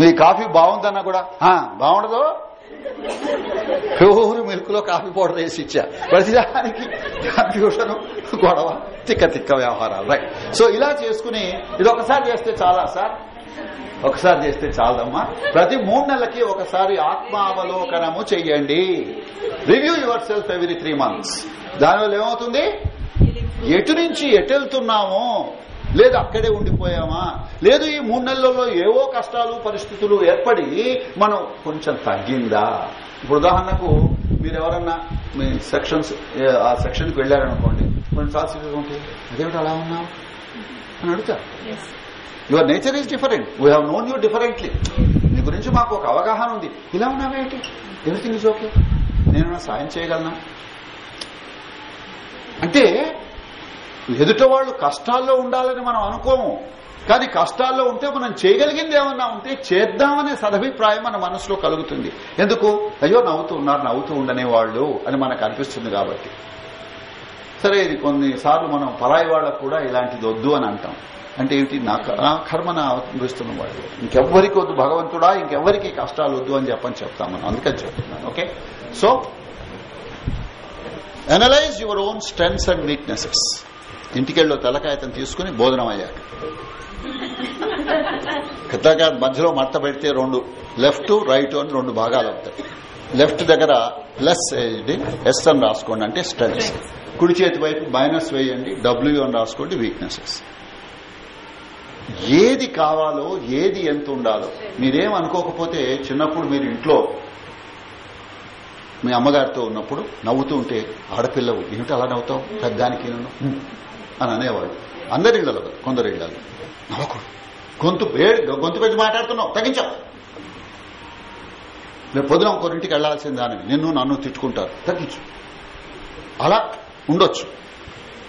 మీ కాఫీ బాగుందన్నా కూడా. బాగుండదు. ప్యూర్ మిల్క్లో కాఫీ పౌడర్ వేసి ఇచ్చా. ప్రతిదానికి కన్ఫ్యూషన్ గొడవ తిక్క తిక్క వ్యవహారాలు. రైట్ సో ఇలా చేసుకుని ఇది ఒకసారి చేస్తే చాలా సార్. ఒకసారి చేస్తే చాలదమ్మా. ప్రతి మూడు నెలలకి ఒకసారి ఆత్మావలోకనము చెయ్యండి. Review yourself every three months దానివల్ల ఏమవుతుంది? ఎటు నుంచి ఎటు వెళ్తున్నామో? లేదు అక్కడే ఉండిపోయామా? లేదు ఈ మూడు నెలల్లో ఏవో కష్టాలు పరిస్థితులు ఏర్పడి మనం కొంచెం తగ్గిందా? ఇప్పుడు ఉదాహరణకు మీరు ఎవరన్నా మీ సెక్షన్స్ ఆ సెక్షన్కి వెళ్ళారనుకోండి కొన్నిసార్లు సీరియస్గా ఉంటే అదేమిటి అలా ఉన్నాం? అని అడుగుతారు. Your nature is different we have known you differently నీ గురించి మాకు ఒక అవగాహన ఉంది. ఇలా ఉన్నావేంటి ఎవ్రీథింగ్ ఇస్ ఓకే నేను సాయం చేయగలనా? అంటే ఎదుట వాళ్ళు కష్టాల్లో ఉండాలని మనం అనుకోము. కానీ కష్టాల్లో ఉంటే మనం చేయగలిగింది ఏమన్నా ఉంటే చేద్దామనే సదభిప్రాయం మన మనసులో కలుగుతుంది. ఎందుకు? అయ్యో నవ్వుతూ ఉన్నారు నవ్వుతూ ఉండనే వాళ్ళు అని మనకు అనిపిస్తుంది కాబట్టి. సరే ఇది కొన్నిసార్లు మనం పరాయి వాళ్ళకు కూడా ఇలాంటిది వద్దు అని అంటాం. అంటే ఏమిటి? నా క- నా అనుభవిస్తున్న వాళ్ళు ఇంకెవ్వరికి వద్దు భగవంతుడా ఇంకెవ్వరికి కష్టాలు వద్దు అని చెప్పని చెప్తాం మనం. అందుకని చెప్తున్నాను. Okay? So analyse your own strengths and weaknesses ఇంటికెళ్ళో తలకాయతం తీసుకుని భోజనం అయ్యాక. పెద్దగా మధ్యలో మడత పెడితే రెండు లెఫ్ట్ రైట్ అని రెండు భాగాలు అవుతాయి. లెఫ్ట్ దగ్గర ప్లస్ ఎస్ అని రాసుకోండి అంటే స్ట్రెంగ్స్ కుడి చేతి వైపు మైనస్ వేయండి డబ్ల్యూ అని రాసుకోండి వీక్నెసెస్ ఏది కావాలో ఏది ఎంత ఉండాలో. మీరేం అనుకోకపోతే చిన్నప్పుడు మీరు ఇంట్లో మీ అమ్మగారితో ఉన్నప్పుడు నవ్వుతూ ఉంటే ఆడపిల్లవు ఏమిటి అలా నవ్వుతావు? పెద్దానికి అని అనేవాడు అందరి ఇళ్ళలో కొందరు ఇళ్ళలో. నవ్వకూడదు గొంతు గొంతు పెట్టి మాట్లాడుతున్నావు తగ్గించావు. రేపు పొద్దున ఒకరింటికి వెళ్ళాల్సిన దానివి. నిన్ను నన్ను తిట్టుకుంటారు. తగ్గించు. అలా ఉండొచ్చు.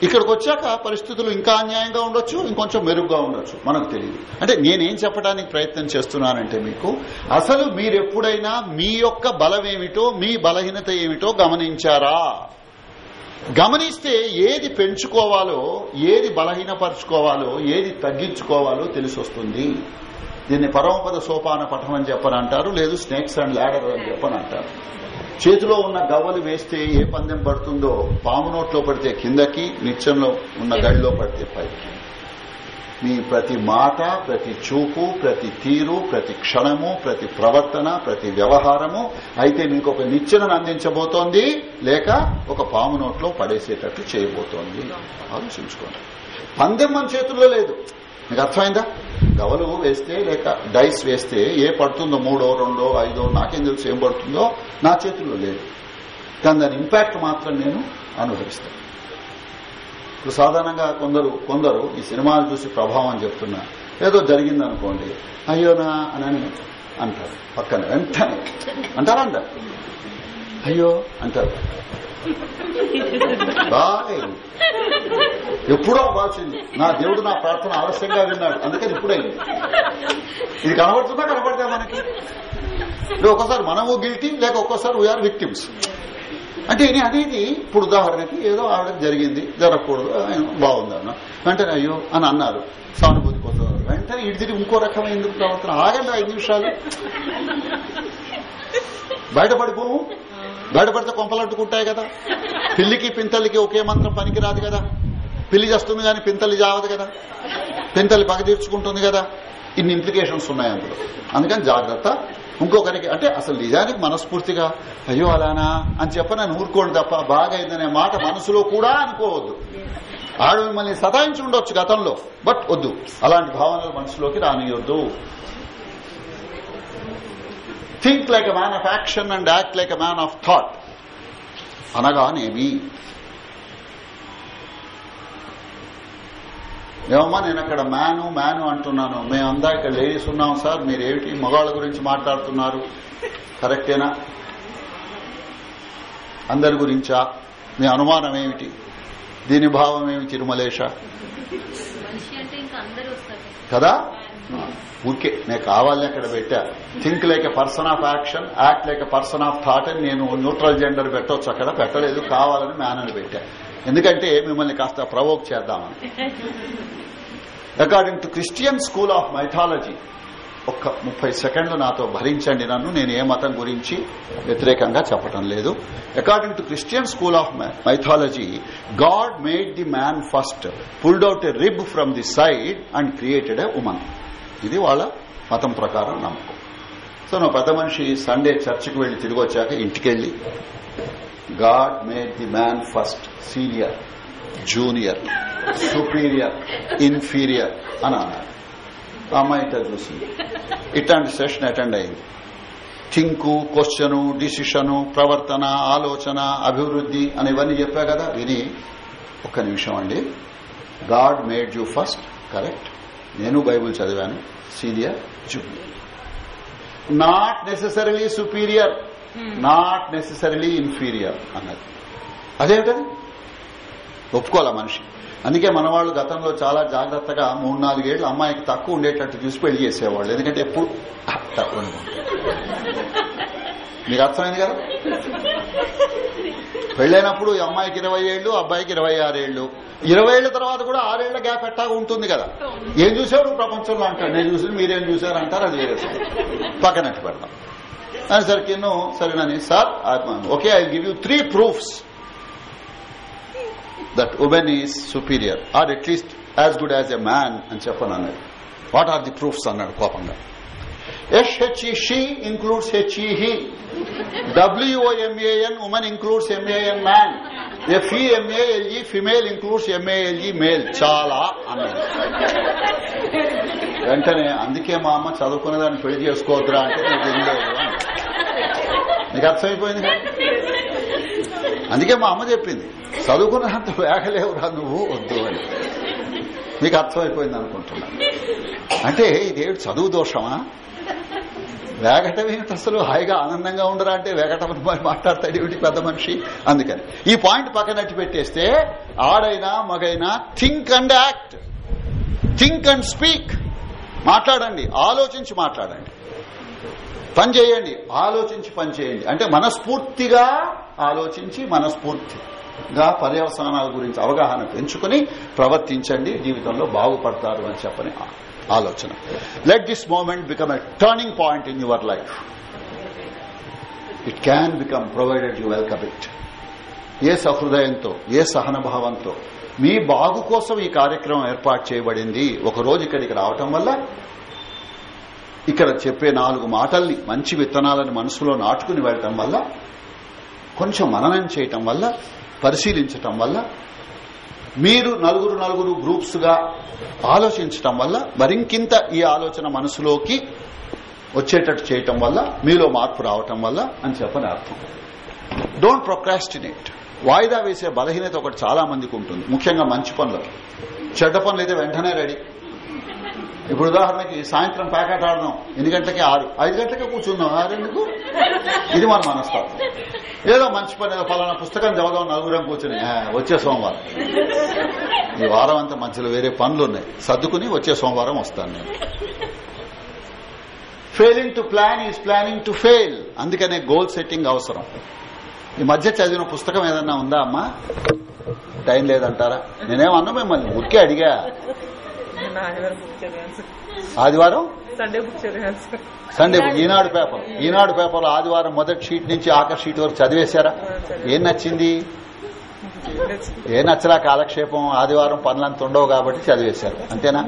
ఇక్కడికి వచ్చాక పరిస్థితులు ఇంకా అన్యాయంగా ఉండొచ్చు ఇంకొంచెం మెరుగ్గా ఉండొచ్చు. మనకు తెలియదు అంటే నేనేం చెప్పడానికి ప్రయత్నం చేస్తున్నానంటే మీకు అసలు మీరెప్పుడైనా మీ యొక్క బలమేమిటో మీ బలహీనత ఏమిటో గమనించారా? గమనిస్తే ఏది పెంచుకోవాలో ఏది బలహీనపరచుకోవాలో ఏది తగ్గించుకోవాలో తెలిసొస్తుంది. దీన్ని పరమపద సోపాన పఠం అని చెప్పని అంటారు లేదు స్నేక్స్ అండ్ ల్యాడర్ అని చెప్పని అంటారు చేతిలో ఉన్న గవ్వలు వేస్తే ఏ పందెం పడుతుందో పాము నోట్లో పడితే కిందకి నిత్యంలో ఉన్న గడిలో పడితే పైకి. మీ ప్రతి మాట ప్రతి చూపు ప్రతి తీరు ప్రతి క్షణము ప్రతి ప్రవర్తన ప్రతి వ్యవహారము అయితే మీకు ఒక నిచ్చెనను అందించబోతోంది లేక ఒక పాము నోట్లో పడేసేటట్టు చేయబోతోంది. ఆలోచించుకోండి. పందెం మన చేతుల్లో లేదు. మీకు అర్థమైందా? గవలు వేస్తే లేక డైస్ వేస్తే ఏ పడుతుందో మూడో రెండో ఐదో నాకేం తెలుసు ఏం పడుతుందో నా చేతుల్లో లేదు. కానీ దాని ఇంపాక్ట్ మాత్రం నేను అనుభవిస్తాను. ఇప్పుడు సాధారణంగా కొందరు కొందరు ఈ సినిమాలు చూసి ప్రభావం అని చెప్తున్నా. ఏదో జరిగింది అనుకోండి అయ్యోనా అని అంటారు. పక్కన వెంటనే అంటారా అంటారు అయ్యో అంటారు. ఎప్పుడో అవ్వాల్సింది నా దేవుడు నా ప్రార్థన ఆలస్యంగా విన్నాడు. అందుకని ఇప్పుడైంది. ఇది కనబడుతుందా? కనబడతా మనకి. ఒక్కోసారి మనము గిల్టీ లేక ఒక్కోసారి వీఆర్ విక్టిమ్స్ అంటే నేను అనేది ఇప్పుడు ఉదాహరణకి ఏదో ఆవిడకి జరిగింది జరగకూడదు బాగుందన్న అన్న. వెంటనే అయ్యో అని అన్నారు. సానుభూతి పొందారు. వెంటనే ఇటు తిరిగి ఇంకో రకమైన ఎందుకు ప్రవర్తన? ఆగండి ఐదు నిమిషాలు. బయటపడిపోవు బయటపడితే కొంపలట్టుకుంటాయి కదా. పిల్లికి పింతల్లికి ఒకే మంత్రం పనికిరాదు కదా. పిల్లి చేస్తుంది కానీ పింతల్లి జావదు కదా. పింతల్లి పగ తీర్చుకుంటుంది కదా. ఇన్ని ఇంప్లికేషన్స్ ఉన్నాయి అందులో. అందుకని జాగ్రత్త. ఇంకొకరికి అంటే అసలు నిజానికి మనస్ఫూర్తిగా అయ్యో అలానా? అని చెప్ప నేను ఊరుకోండి తప్ప బాగా అయిందనే మాట మనసులో కూడా అనుకోవద్దు. ఆడు మిమ్మల్ని సతాయించి ఉండొచ్చు గతంలో బట్ వద్దు. అలాంటి భావనలు మనసులోకి రానియొద్దు. Think like a man of action and act like a man of thought అనగానేమి ఏమమ్మా నేను అక్కడ మ్యాను మ్యాను అంటున్నాను. మేమందా ఇక్కడ లేడీస్ ఉన్నాం సార్ మీరు ఏమిటి మగాళ్ళ గురించి మాట్లాడుతున్నారు? కరెక్టేనా? అందరి గురించా? మీ అనుమానం ఏమిటి? దీని భావం ఏమి తిరుమలేష కదా? ఊరికే నేను కావాలని అక్కడ పెట్టా. Think like a person of action act like a person of thought అని నేను న్యూట్రల్ జెండర్ పెట్టొచ్చు అక్కడ. పెట్టలేదు కావాలని మ్యాన్ అని పెట్టా. ఎందుకంటే మిమ్మల్ని కాస్త ప్రవోక్ చేద్దామని. According to Christian school of mythology ఒక్క ముప్పై సెకండ్లు నాతో భరించండి నన్ను. నేను ఏ మతం గురించి వ్యతిరేకంగా చెప్పటం లేదు. According to Christian school of mythology God made the man first pulled out a rib from the side and created a woman ఇది వాళ్ళ మతం ప్రకారం నమ్మకం. సో నా పెద్ద మనిషి సండే చర్చికి వెళ్ళి తిరిగి వచ్చాక ఇంటికెళ్ళి God made the man first senior junior superior inferior అని అన్నారు. అమ్మాయి ఇట్లా చూసింది. ఇట్లాంటి సెషన్ అటెండ్ అయింది. థింకు క్వశ్చను డిసిషను ప్రవర్తన ఆలోచన అభివృద్ధి అని ఇవన్నీ చెప్పా కదా విని ఒక్క నిమిషం అండి. God made you first correct? నేను బైబుల్ చదివాను senior junior not necessarily superior not necessarily inferior అన్నది. అదేమిటది? ఒప్పుకోవాలా మనిషి? అందుకే మన వాళ్ళు గతంలో చాలా జాగ్రత్తగా మూడు నాలుగేళ్ళు అమ్మాయికి తక్కువ ఉండేటట్టు చూసి పెళ్ళి చేసేవాళ్ళు. ఎందుకంటే ఎప్పుడు? "ఆ, తక్కువ అనుకుంటా." మీకు అర్థమైంది కదా? పెళ్ళైనప్పుడు ఈ అమ్మాయికి ఇరవై ఏళ్ళు అబ్బాయికి ఇరవై ఆరేళ్ళు ఇరవై ఏళ్ళ తర్వాత కూడా ఆరేళ్ళ గ్యాప్ ఎట్టాగా ఉంటుంది కదా. ఏం చూసారు ప్రపంచంలో అంటారు నేను చూసి మీరేం చూసారు అంటారు అది వేరే పక్కనట్టు పెడతాం. అనేసరికి ఎన్నో సరేనని sir okay I give you three proofs that woman is superior or at least as good as a man అని చెప్పను అన్నది. వాట్ ఆర్ ది ప్రూఫ్స్ అన్నాడు కోపంగా. S H E she includes H E he W O M A N woman includes M A N man F E M A L E female includes M A L E male చాలా అన్నది వెంటనే అందుకే మా అమ్మ చదువుకునే దాన్ని పెళ్ళి చేసుకోవద్దురా అంటే నీకు తెలియదు నీకు అర్థమైపోయింది అందుకే మా అమ్మ చెప్పింది చదువుకున్నంత వేగలేవురా నువ్వు వద్దు అని. మీకు అర్థమైపోయింది అనుకుంటున్నాను. అంటే ఇదేమిటి చదువు దోషమా? వేగటం ఏమిటి అసలు? హాయిగా ఆనందంగా ఉండరా అంటే వేగటం మరి మాట్లాడతాడు ఏమిటి పెద్ద మనిషి? అందుకని. ఈ పాయింట్ పక్కనట్టు పెట్టేస్తే ఆడైనా మగైనా think and act. Think and speak. మాట్లాడండి ఆలోచించి మాట్లాడండి. పని చేయండి ఆలోచించి పని చేయండి. అంటే మనస్ఫూర్తిగా ఆలోచించి మనస్ఫూర్తిగా పర్యవసానాల గురించి అవగాహన పెంచుకుని ప్రవర్తించండి జీవితంలో బాగుపడతారు అని చెప్పని ఆలోచన. Let this moment become a turning point in your life it can become provided you welcome it ఏ సహృదయంతో ఏ సహనభావంతో మీ బాగు కోసం ఈ కార్యక్రమం ఏర్పాటు చేయబడింది. ఒక రోజు ఇక్కడికి రావటం వల్ల ఇక్కడ చెప్పే నాలుగు మాటల్ని మంచి విత్తనాలను మనసులో నాటుకుని వెళ్ళటం వల్ల కొంచెం మననం చేయటం వల్ల పరిశీలించటం వల్ల మీరు నలుగురు నలుగురు గ్రూప్స్గా ఆలోచించటం వల్ల మరింకింత ఈ ఆలోచన మనసులోకి వచ్చేటట్టు చేయటం వల్ల మీలో మార్పు రావటం వల్ల అని చెప్పని అర్థం. డోంట్ ప్రొక్రాస్టినేట్ వాయిదా వేసే బలహీనత ఒకటి చాలా మందికి ఉంటుంది. ముఖ్యంగా మంచి పనులు చెడ్డ పనులు అయితే వెంటనే రెడీ. ఇప్పుడు ఉదాహరణకి సాయంత్రం ప్యాకెట్ ఆడదాం. ఎన్ని గంటలకి? ఆరు. ఐదు గంటలకి కూర్చుందాం. ఆరెందుకు ఇది మన మనస్తత్వం ఏదో మంచి పని ఏదో ఫలానా పుస్తకం చదవదాం నలుగురం కూర్చుని. వచ్చే సోమవారం. ఈ వారం అంతా మంచిలో వేరే పనులు ఉన్నాయి. సర్దుకుని వచ్చే సోమవారం వస్తాను నేను. Failing to plan is planning to fail అందుకనే గోల్ సెట్టింగ్ అవసరం. ఈ మధ్య చదివిన పుస్తకం ఏదన్నా ఉందా అమ్మా? టైం లేదంటారా? నేనేమన్నా మిమ్మల్ని ఊరికే అడిగా. ఆదివారం? Sunday Eenadu paper. Eenadu paper ఆదివారం మొదటి షీట్ నుంచి ఆఖరి షీట్ వరకు చదివేశారా? ఏం నచ్చింది? ఏ నచ్చలా కాలక్షేపం? ఆదివారం పనులంత ఉండవు కాబట్టి చదివేశారు. అంతేనా?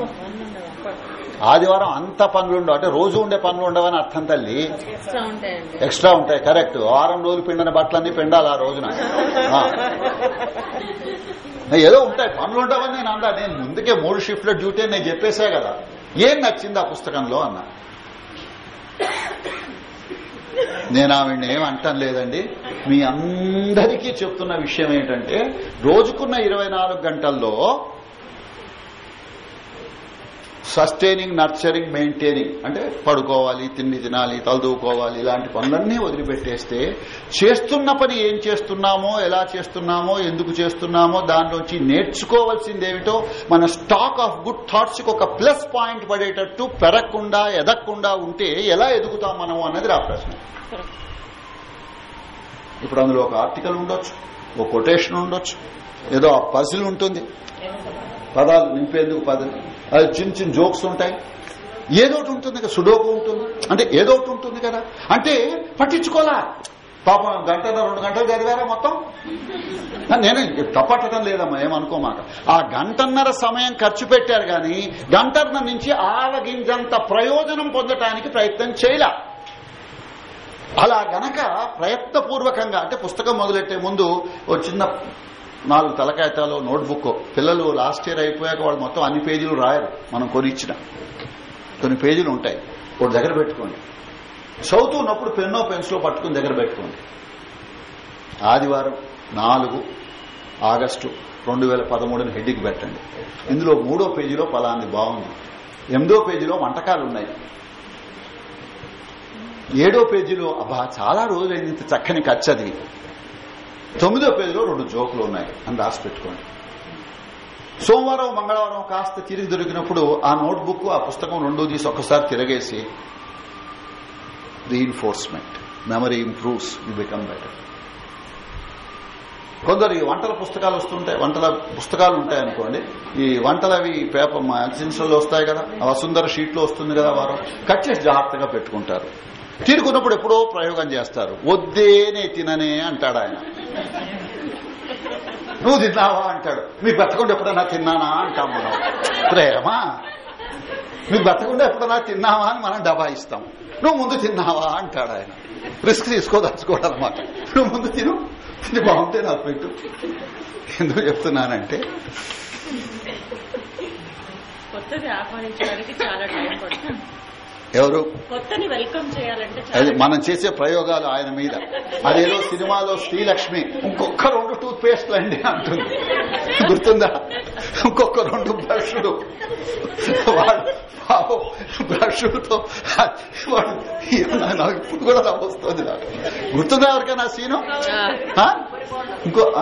ఆదివారం అంత పనులు ఉండవు. అంటే రోజు ఉండే పనులు ఉండవని అర్థం తల్లి. ఎక్స్ట్రా ఉంటాయి. కరెక్ట్ వారం రోజులు పిండిన బట్టలన్నీ పిండాలి ఆ రోజున. ఆ. ఏదో ఉంటాయి పనులు ఉండవని నేను అన్నా నేను ముందుకే మూడు షిఫ్ట్ల డ్యూటీ అని నేను చెప్పేశా కదా. ఏం నచ్చింది ఆ పుస్తకంలో అన్నా? నేను ఆవిడ ఏం అంటం లేదండి. మీ అందరికీ చెప్తున్న విషయం ఏంటంటే రోజుకున్న ఇరవై నాలుగు గంటల్లో సస్టైనింగ్ నర్చరింగ్ మెయింటైనింగ్ అంటే పడుకోవాలి తిండి తినాలి తలదూకోవాలి ఇలాంటి పనులన్నీ వదిలిపెట్టేస్తే చేస్తున్న పని ఏం చేస్తున్నామో ఎలా చేస్తున్నామో ఎందుకు చేస్తున్నామో దానిలోంచి నేర్చుకోవాల్సిందేమిటో మన స్టాక్ ఆఫ్ గుడ్ థాట్స్కి ఒక ప్లస్ పాయింట్ పడేటట్టు పెరగకుండా ఎదగకుండా ఉంటే ఎలా ఎదుగుతాం మనం అన్నది నా ప్రశ్న. ఇప్పుడు అందులో ఒక ఆర్టికల్ ఉండొచ్చు ఒక కొటేషన్ ఉండొచ్చు ఏదో ఆ పజిల్ ఉంటుంది. పదాలు నింపేందుకు పదాలు చిన్న చిన్న జోక్స్ ఉంటాయి. ఏదో ఒకటి ఉంటుంది కదా సుడోకు ఉంటుంది. అంటే ఏదో ఒకటి ఉంటుంది కదా. అంటే పట్టించుకోలా. పాపం గంట రెండు గంటలు చదివారా మొత్తం? నేను తప్పట్టడం లేదమ్మా ఏమనుకోమాక ఆ గంటన్నర సమయం ఖర్చు పెట్టారు గాని గంటన్నర నుంచి ఆవగింజంత ప్రయోజనం పొందటానికి ప్రయత్నం చేయలే. అలా గనక ప్రయత్నపూర్వకంగా అంటే పుస్తకం మొదలెట్టే ముందు ఓ చిన్న నాలుగు తలకాయతాలు నోట్బుక్. పిల్లలు లాస్ట్ ఇయర్ అయిపోయాక వాళ్ళు మొత్తం అన్ని పేజీలు రాయరు. మనం కొని ఇచ్చిన కొన్ని పేజీలు ఉంటాయి. ఒకటి దగ్గర పెట్టుకోండి. చదువుతున్నప్పుడు పెన్నో పెన్సిలో పట్టుకుని దగ్గర పెట్టుకోండి. ఆదివారం నాలుగు ఆగస్టు రెండు వేల పదమూడుని హెడ్డికి పెట్టండి. ఇందులో మూడో పేజీలో పలాంది బాగుంది. ఎనిమిదో పేజీలో వంటకాలు ఉన్నాయి ఏడో పేజీలో అబ్బా చాలా రోజులైంది ఇంత చక్కని కచ్చది. తొమ్మిదో పేజీలో రెండు జోకులు ఉన్నాయి అని రాసి పెట్టుకోండి. సోమవారం మంగళవారం కాస్త తిరిగి దొరికినప్పుడు ఆ నోట్బుక్ ఆ పుస్తకం రెండు తీసి ఒక్కసారి తిరగేసి reinforcement memory improves you become better కొందరు ఈ వంటల పుస్తకాలు వస్తుంటాయి వంటల పుస్తకాలు ఉంటాయి అనుకోండి. ఈ వంటలవి పేపర్ మ్యాగజైన్స్లో వస్తాయి కదా ఆ వసుంధర షీట్లో వస్తుంది కదా వారు. కట్ చేసి జాగ్రత్తగా పెట్టుకుంటారు. తీరుకున్నప్పుడు ఎప్పుడో ప్రయోగం చేస్తారు. వద్దేనే తిననే అంటాడు ఆయన. నువ్వు తిన్నావా? అంటాడు. మీ బతకుండా ఎప్పుడన్నా తిన్నానా? అంటాం మనం. ప్రేమ? మీరు బతకుండా ఎప్పుడన్నా తిన్నావా? అని మనం డబా ఇస్తాం. నువ్వు ముందు తిన్నావా? అంటాడు ఆయన. రిస్క్ తీసుకోదలుచుకోవడం అనమాట నువ్వు ముందు తిను. ఇది బాగుంటే నాకు పెట్టు. ఎందుకు చెప్తున్నానంటే కొత్తది ఆహ్వానించడానికి చాలా టైం పడుతుంది. ఎవరు? కొత్తని వెల్కమ్ చేయాలంటే అది మనం చేసే ప్రయోగాలు ఆయన మీద. అదేదో సినిమాలో శ్రీలక్ష్మి ఇంకొక రెండు టూత్ పేస్ట్లు అండి అంటుంది. గుర్తుందా? ఇంకొక రెండు బ్రష్లు. వాడు పాపం బ్రష్లతో వాడు నాకు ఇప్పుడు కూడా నవ్వు వస్తుంది నాకు. గుర్తుందా ఎవరికైనా సీను? ఆ? ఇంకో.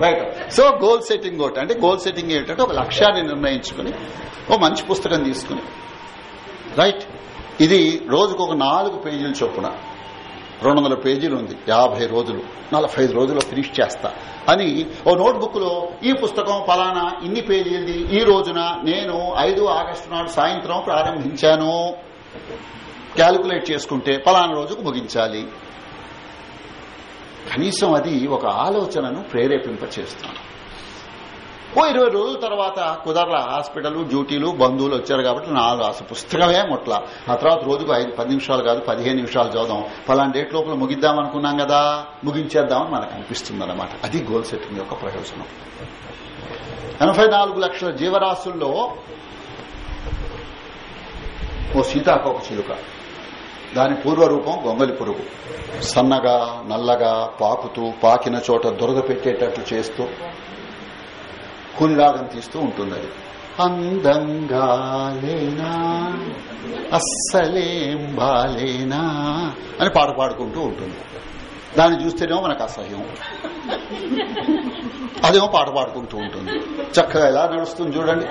రైట్. సో గోల్ సెట్టింగ్ ఒకటి. అంటే గోల్ సెట్టింగ్ ఏంటంటే ఒక లక్ష్యాన్ని నిర్ణయించుకుని ఓ మంచి పుస్తకం తెలుసుకుని రైట్ ఇది రోజుకు ఒక నాలుగు పేజీలు చొప్పున. రెండు వందల పేజీలు ఉంది. యాభై రోజులు నలభై ఐదు రోజులు ఫినిష్ చేస్తా. అని ఓ నోట్బుక్లో ఈ పుస్తకం ఫలానా ఇన్ని పేజీలది ఈ రోజున నేను ఐదు ఆగస్టు నాడు సాయంత్రం ప్రారంభించాను. క్యాలిక్యులేట్ చేసుకుంటే ఫలానా రోజుకు ముగించాలి. కనీసం అది ఒక ఆలోచనను ప్రేరేపింపచేస్తాను. ఓ ఇరవై రోజుల తర్వాత కుదరల హాస్పిటల్ డ్యూటీలు బంధువులు వచ్చారు కాబట్టి నాలుగు అసలు పుస్తకమే ముట్ల. ఆ తర్వాత రోజుకు ఐదు పది నిమిషాలు కాదు పదిహేను నిమిషాలు చదుదాం ఫలానా డేట్ లోపల ముగిద్దాం అనుకున్నాం కదా. ముగించేద్దామని మనకు అనిపిస్తుంది అనమాట అది గోల్ సెట్టింగ్ యొక్క ప్రయోజనం. ఎనభై నాలుగు లక్షల జీవరాశుల్లో ఓ సీతాకోక చిలుక. దాని పూర్వరూపం గొంగలి పురుగు. సన్నగా నల్లగా పాకుతూ పాకిన చోట దురద పెట్టేటట్లు చేస్తూ కూలిరాగం తీస్తూ ఉంటుంది అది అందంగా లేనా? అస్సలేం బాలేనా? అని పాట పాడుకుంటూ ఉంటుంది. దాన్ని చూస్తేనేమో మనకు అసహ్యం. అదేమో పాట పాడుకుంటూ ఉంటుంది. చక్కగా ఎలా నడుస్తుంది చూడండి.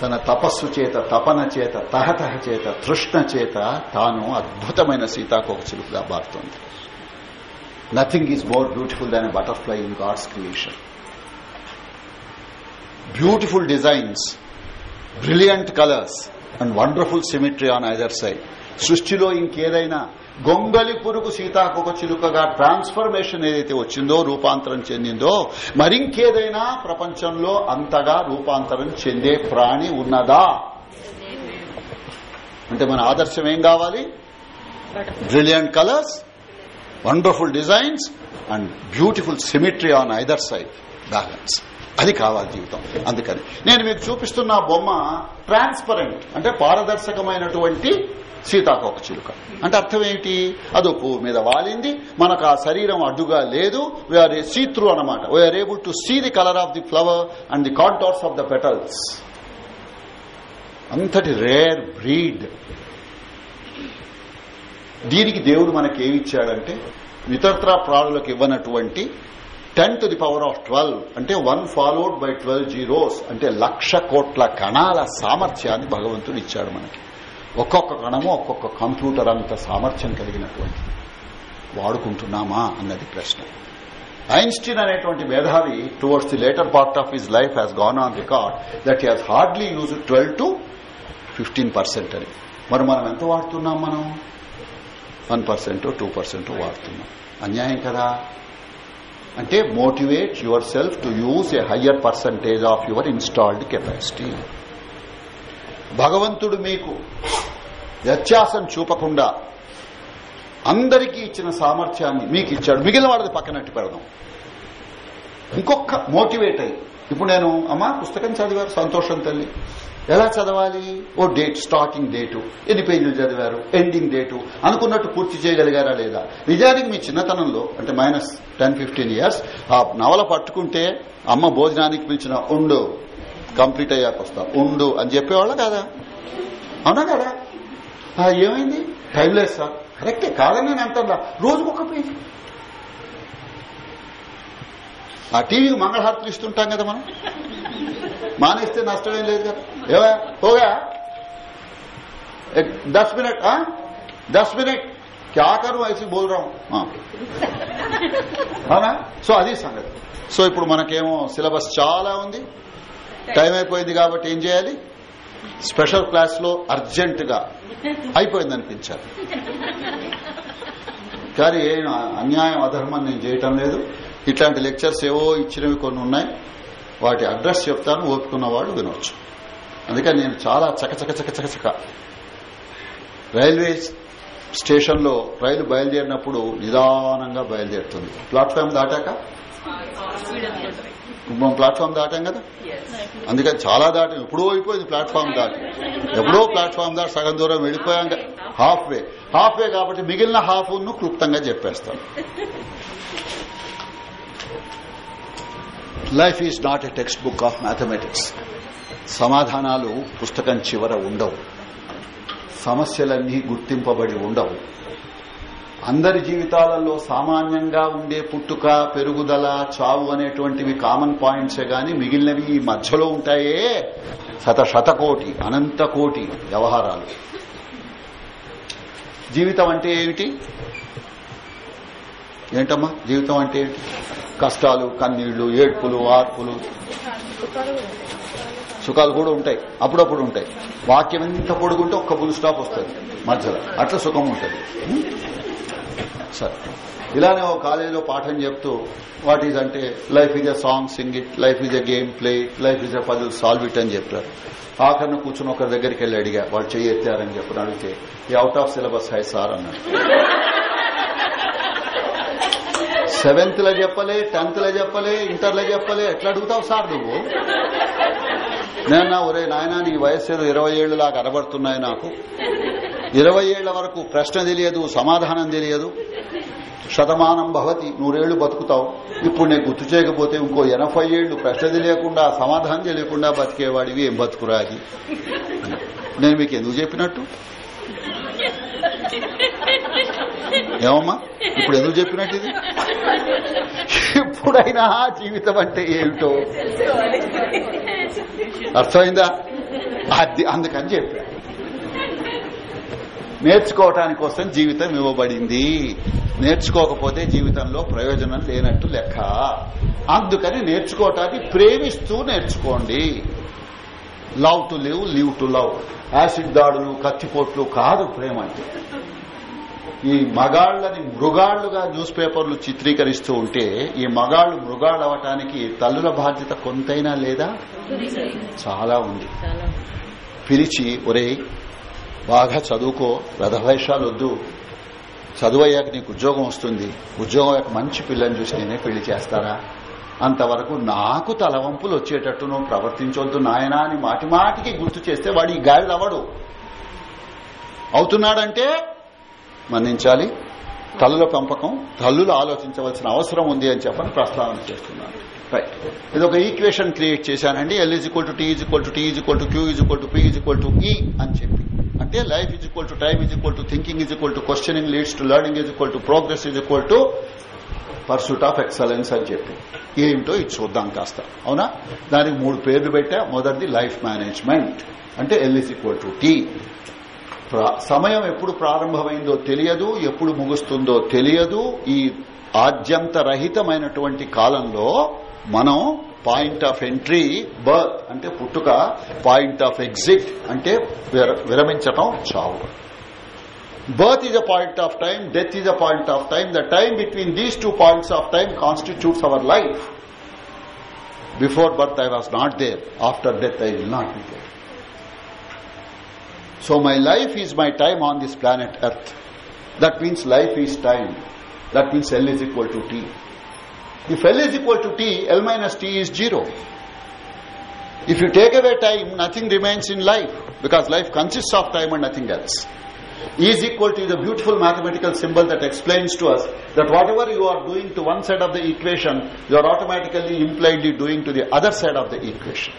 తన తపస్సు చేత తపన చేత తహతహ చేత తృష్ణ చేత తాను అద్భుతమైన సీతాకోక చిలుపుగా మారుతోంది. Nothing is more beautiful than a butterfly in God's creation beautiful designs brilliant colours and wonderful symmetry on either side సృష్టిలో ఇంకేదైనా గొంగలి పురుగు సీతాకోక చిలుకగా ట్రాన్స్ఫర్మేషన్ ఏదైతే వచ్చిందో రూపాంతరం చెందిందో మరింకేదైనా ప్రపంచంలో అంతగా రూపాంతరం చెందే ప్రాణి ఉన్నదా? అంటే మన ఆదర్శం ఏం కావాలి? Brilliant colours wonderful designs and beautiful symmetry on either side balance అది కావాలి జీవితం. అందుకని నేను మీకు చూపిస్తున్న బొమ్మ ట్రాన్స్పరెంట్ అంటే పారదర్శకమైనటువంటి సీతాకోక చిలుక. అంటే అర్థం ఏంటి? అది పువ్వు మీద వాలింది. మనకు ఆ శరీరం అడ్డుగా లేదు. వీఆర్ సీత్రు అనమాట we are able to see the colour of the flower and the contours of the petals అంతటి రేర్ బ్రీడ్ దీనికి దేవుడు మనకి ఏమిచ్చాడంటే ఇతరత్ర ప్రాణులకు ఇవ్వనటువంటి ten to the power of twelve అంటే one followed by twelve zeros అంటే లక్ష కోట్ల కణాల సామర్థ్యాన్ని భగవంతుడు ఇచ్చాడు మనకి. ఒక్కొక్క కణము ఒక్కొక్క కంప్యూటర్ అంత సామర్థ్యం కలిగినటువంటి వాడుకుంటున్నామా అన్నది ప్రశ్న. ఐన్స్టీన్ అనేటువంటి మేధావి towards the later part of his life has gone on record that has hardly use twelve to fifteen percent అని. మరి మనం ఎంత వాడుతున్నాం మనం? వన్ పర్సెంట్ టూ పర్సెంట్ వాడుతున్నాం. అన్యాయం కదా? అంటే motivate your self to use a higher percentage of your installed capacity. భగవంతుడు మీకు వ్యత్యాసం చూపకుండా అందరికీ ఇచ్చిన సామర్థ్యాన్ని మీకు ఇచ్చాడు. మిగిలిన వాడిది పక్కనట్టు పెడదాం. ఇంకొక మోటివేట్ అయ్యి. ఇప్పుడు నేను అమ్మా పుస్తకం చదివారు సంతోషం తల్లి. ఎలా చదవాలి? ఓ డేట్ స్టార్టింగ్ డేటు. ఎన్ని పేజీలు చదివారు? Ending date. అనుకున్నట్టు పూర్తి చేయగలిగారా లేదా? నిజానికి మీ చిన్నతనంలో అంటే మైనస్ టెన్ ఫిఫ్టీన్ ఇయర్స్ ఆ నవల పట్టుకుంటే అమ్మ భోజనానికి పిలిచిన ఉండు కంప్లీట్ అయ్యాక వస్తా ఉండు అని చెప్పేవాళ్ళ కాదా? అవునా కదా? ఏమైంది? టైం లేదు సార్ కరెక్టే కాదని నేను అంటా రోజుకు ఒక పేజీ. ఆ టీవీకి మంగళహారతులు ఇస్తుంటాం కదా మనం? మానేస్తే నష్టమేం లేదు కదా? ఏవా పోగా दस मिनट हाँ दस मिनट क्या करूं ऐसी बोल रहा हूं हाँ. అవునా సో అది సంగతి సో ఇప్పుడు మనకేమో సిలబస్ చాలా ఉంది టైం అయిపోయింది కాబట్టి ఏం చేయాలి స్పెషల్ క్లాస్ లో అర్జెంట్ గా అయిపోయింది అనిపించాలి కానీ ఏం అన్యాయం అధర్మం నేను చేయటం లేదు ఇట్లాంటి లెక్చర్స్ ఏవో ఇచ్చినవి కొన్ని ఉన్నాయి వాటి అడ్రస్ చెప్తాను ఓపుకున్న వాళ్ళు వినొచ్చు అందుకని నేను చాలా చకచక చకచకచక చక రైల్వే స్టేషన్లో రైలు బయలుదేరినప్పుడు నిదానంగా బయలుదేరుతుంది. ప్లాట్ఫామ్ దాటాక? మనం ప్లాట్ఫామ్ దాటాం కదా? అందుకని చాలా దాటి ఎప్పుడో అయిపోయింది ప్లాట్ఫామ్ దాటి. ఎప్పుడో ప్లాట్ఫామ్ దాటి సగం దూరం వెళ్ళిపోయాం హాఫ్ వే హాఫ్ వే కాబట్టి మిగిలిన హాఫ్ను క్లుప్తంగా చెప్పేస్తాను life is not a text book of mathematics సమాధానాలు పుస్తకం చివర ఉండవు. సమస్యలన్నీ గుర్తింపబడి ఉండవు. అందరి జీవితాలలో సామాన్యంగా ఉండే పుట్టుక పెరుగుదల చావు అనేటువంటివి కామన్ పాయింట్సే గాని మిగిలినవి ఈ మధ్యలో ఉంటాయే. శత శతకోటి అనంత కోటి వ్యవహారాలు. జీవితం అంటే ఏమిటి? ఏంటమ్మా? జీవితం అంటే కష్టాలు కన్నీళ్ళు ఏడ్పులు ఆర్పులు. సుఖాలు కూడా ఉంటాయి అప్పుడప్పుడు ఉంటాయి. వాక్యం ఎంత పొడుగుంటే ఒక్క ఫుల్ స్టాప్ వస్తుంది మధ్యలో. అట్లా సుఖం ఉంటుంది. సరే. ఇలానే ఒక కాలేజీలో పాఠం చెప్తూ వాట్ ఈజ్ అంటే life is a song sing it life is a game play it life is a puzzle solve it అని చెప్పారు. ఆఖరిని కూర్చుని ఒకరి దగ్గరికి వెళ్ళి అడిగా వాళ్ళు చెయ్యి చెప్పిన అడిగితే ఈ అవుట్ ఆఫ్ సిలబస్ హై సార్ అన్నాడు. సెవెంత్లో చెప్పలే టెన్త్లో చెప్పలే ఇంటర్లో చెప్పలే ఎట్లా అడుగుతావు సార్ నువ్వు? నేను ఒరే నాయన నీ వయస్సు ఏదో ఇరవై ఏళ్ళు లాగా కనబడుతున్నాయి నాకు. ఇరవై ఏళ్ళ వరకు ప్రశ్న తెలియదు సమాధానం తెలియదు. శతమానం భవతి నూరేళ్ళు బతుకుతావు. ఇప్పుడు నేను గుర్తు చేయకపోతే ఇంకో ఎనభై ఏళ్ళు ప్రశ్న తెలియకుండా సమాధానం తెలియకుండా బతికేవాడివి ఏం బతుకురాది నేను మీకు ఎందుకు చెప్పినట్టు? ఏమమ్మా? ఇప్పుడు ఎందుకు చెప్పినట్టు ఇది? ఎప్పుడైనా జీవితం అంటే ఏమిటో? అర్థమైందా? అది అందుకని చెప్పా. నేర్చుకోవటాని కోసం జీవితం ఇవ్వబడింది. నేర్చుకోకపోతే జీవితంలో ప్రయోజనం లేనట్టు లెక్క. అందుకని నేర్చుకోవటానికి ప్రేమిస్తూ నేర్చుకోండి. Love to live live to love acid దాడులు కత్తిపోట్లు కాదు ప్రేమ అంటే. ఈ మగాళ్ళని మృగాళ్ళుగా న్యూస్ పేపర్లు చిత్రీకరిస్తూ ఉంటే ఈ మగాళ్ళు మృగాళ్ళు అవటానికి తల్లుల బాధ్యత కొంతైనా లేదా? చాలా ఉంది. పిలిచి ఒరే బాగా చదువుకో రథవేషాలు వద్దు చదువు అయ్యాక నీకు ఉద్యోగం వస్తుంది. ఉద్యోగం అయ్యాక మంచి పిల్లని చూసి నేనే పెళ్ళి చేస్తారా? అంతవరకు నాకు తలవంపులు వచ్చేటట్టు నువ్వు ప్రవర్తించొద్దు నాయనా అని మాటి మాటికి గుర్తు చేస్తే వాడు ఈ గాడి అవడు అవుతున్నాడంటే మన్నించాలి తల్లుల పెంపకం తల్లులు ఆలోచించవలసిన అవసరం ఉంది అని చెప్పని ప్రస్తావన చేస్తున్నాను రైట్ ఇది ఒక ఈక్వేషన్ క్రియేట్ చేశానండి L is equal to T is equal to T is equal to Q is equal to P is equal to E అని చెప్పి అంటే life is equal to time is equal to thinking is equal to questioning leads to learning is equal to progress is equal to pursuit of excellence అని చెప్పి. ఏమిటో ఇది చూద్దాం కాస్త. అవునా? దానికి మూడు పేర్లు పెట్టా. మొదటిది లైఫ్ మేనేజ్మెంట్. అంటే ఎల్ఈస్ ఈక్వల్ టు టీ సమయం ఎప్పుడు ప్రారంభమైందో తెలియదు ఎప్పుడు ముగుస్తుందో తెలియదు. ఈ ఆద్యంతరహితమైనటువంటి కాలంలో మనం పాయింట్ ఆఫ్ ఎంట్రీ బర్త్ అంటే పుట్టుక పాయింట్ ఆఫ్ ఎగ్జిట్ అంటే విర- విరమించటం చావు. Birth is a point of time death is a point of time. The time between these two points of time constitutes our life. Before birth i was not there. After death i will not be there. So my life is my time on this planet earth. That means life is time. That means l is equal to t. If l is equal to t l minus t is zero. If you take away time nothing remains in life because life consists of time and nothing else E is equal to the beautiful mathematical symbol that explains to us that whatever you are doing to one side of the equation, you are automatically impliedly doing to the other side of the equation.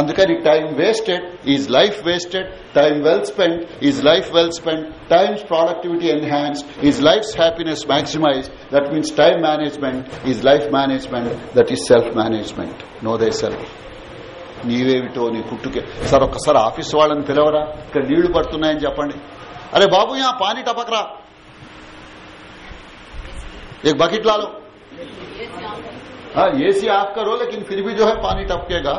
అందుకని time wasted is life wasted time well spend is life well spend times productivity enhance is life happiness maximize that means time management is life management that is self management know thy self నీవేమిటో నీ పుట్టుకే సార్ ఒక్కసారి ఆఫీస్ వాళ్ళని పిలవరా ఇక్కడ నీళ్లు పడుతున్నాయని చెప్పండి అరే బాబు యా పానీ టపకరా एक बकेट ला लो हाँ एसी ऑफ करो लेकिन फिर भी जो है पानी टपकेगा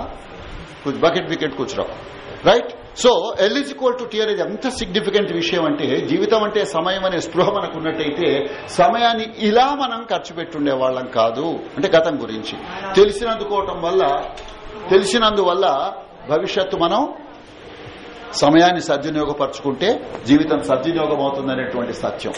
कुछ बकेट विकेट कुछ रखो right so L is equal to T అనేది ఎంత సిగ్నిఫికెంట్ విషయం అంటే జీవితం అంటే సమయం అనే స్పృహ మనకు ఉన్నట్టయితే సమయాన్ని ఇలా మనం ఖర్చు పెట్టుండే వాళ్ళం కాదు అంటే గతం గురించి తెలిసినందుకోవటం వల్ల తెలిసినందువల్ల భవిష్యత్తు మనం సమయాన్ని సద్వినియోగపరచుకుంటే జీవితం సద్వినియోగం అవుతుందనేటువంటి సత్యం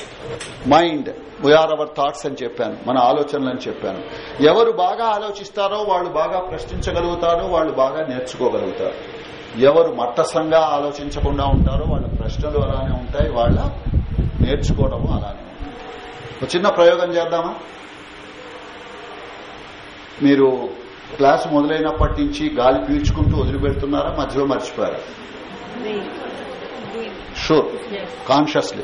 mind we are our thoughts అని చెప్పాను. మన ఆలోచనలు అని చెప్పాను. ఎవరు బాగా ఆలోచిస్తారో వాళ్ళు బాగా ప్రశ్నించగలుగుతారో వాళ్ళు బాగా నేర్చుకోగలుగుతారు. ఎవరు మట్టసంగా ఆలోచించకుండా ఉంటారో వాళ్ళ ప్రశ్నలు అలానే ఉంటాయి వాళ్ళ నేర్చుకోవడము అలానే ఉంటుంది. ఒక చిన్న ప్రయోగం చేద్దామా? మీరు క్లాస్ మొదలైనప్పటి నుంచి గాలి పీల్చుకుంటూ వదిలిపెడుతున్నారా? మధ్యలో మర్చిపోయారా? షూర్ కాన్షియస్లీ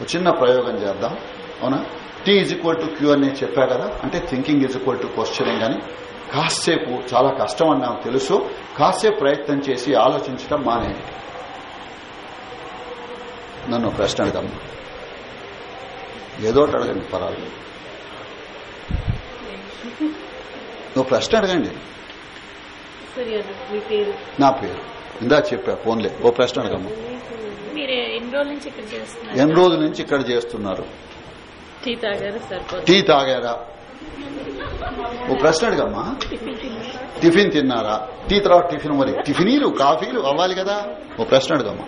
ఒక చిన్న ప్రయోగం చేద్దాం. అవునా? T is equal to Q అని చెప్పా కదా? అంటే thinking is equal to questioning అని కాసేపు చాలా కష్టం అని నాకు తెలుసు. కాసేపు ప్రయత్నం చేసి ఆలోచించడం మానేయండి. నన్ను ప్రశ్న అడగమ్మ ఏదో అడగండి పర్వాలేదు. నువ్వు ప్రశ్న అడగండి. మీ పేరు? నా పేరు. ఇందా చెప్పా ఫోన్లే. ఓ ప్రశ్న అడగమ్మ. మీరు ఎన్ని రోజుల నుంచి ఇక్కడ చేస్తున్నారు? టీ తాగారా ఓ ప్రశ్న అడగమ్మా. టిఫిన్ తిన్నారా? టీ తర్వాత టిఫిన్ మరి. టిఫినీలు కాఫీలు అవ్వాలి కదా? ఓ ప్రశ్న అడగమ్మా.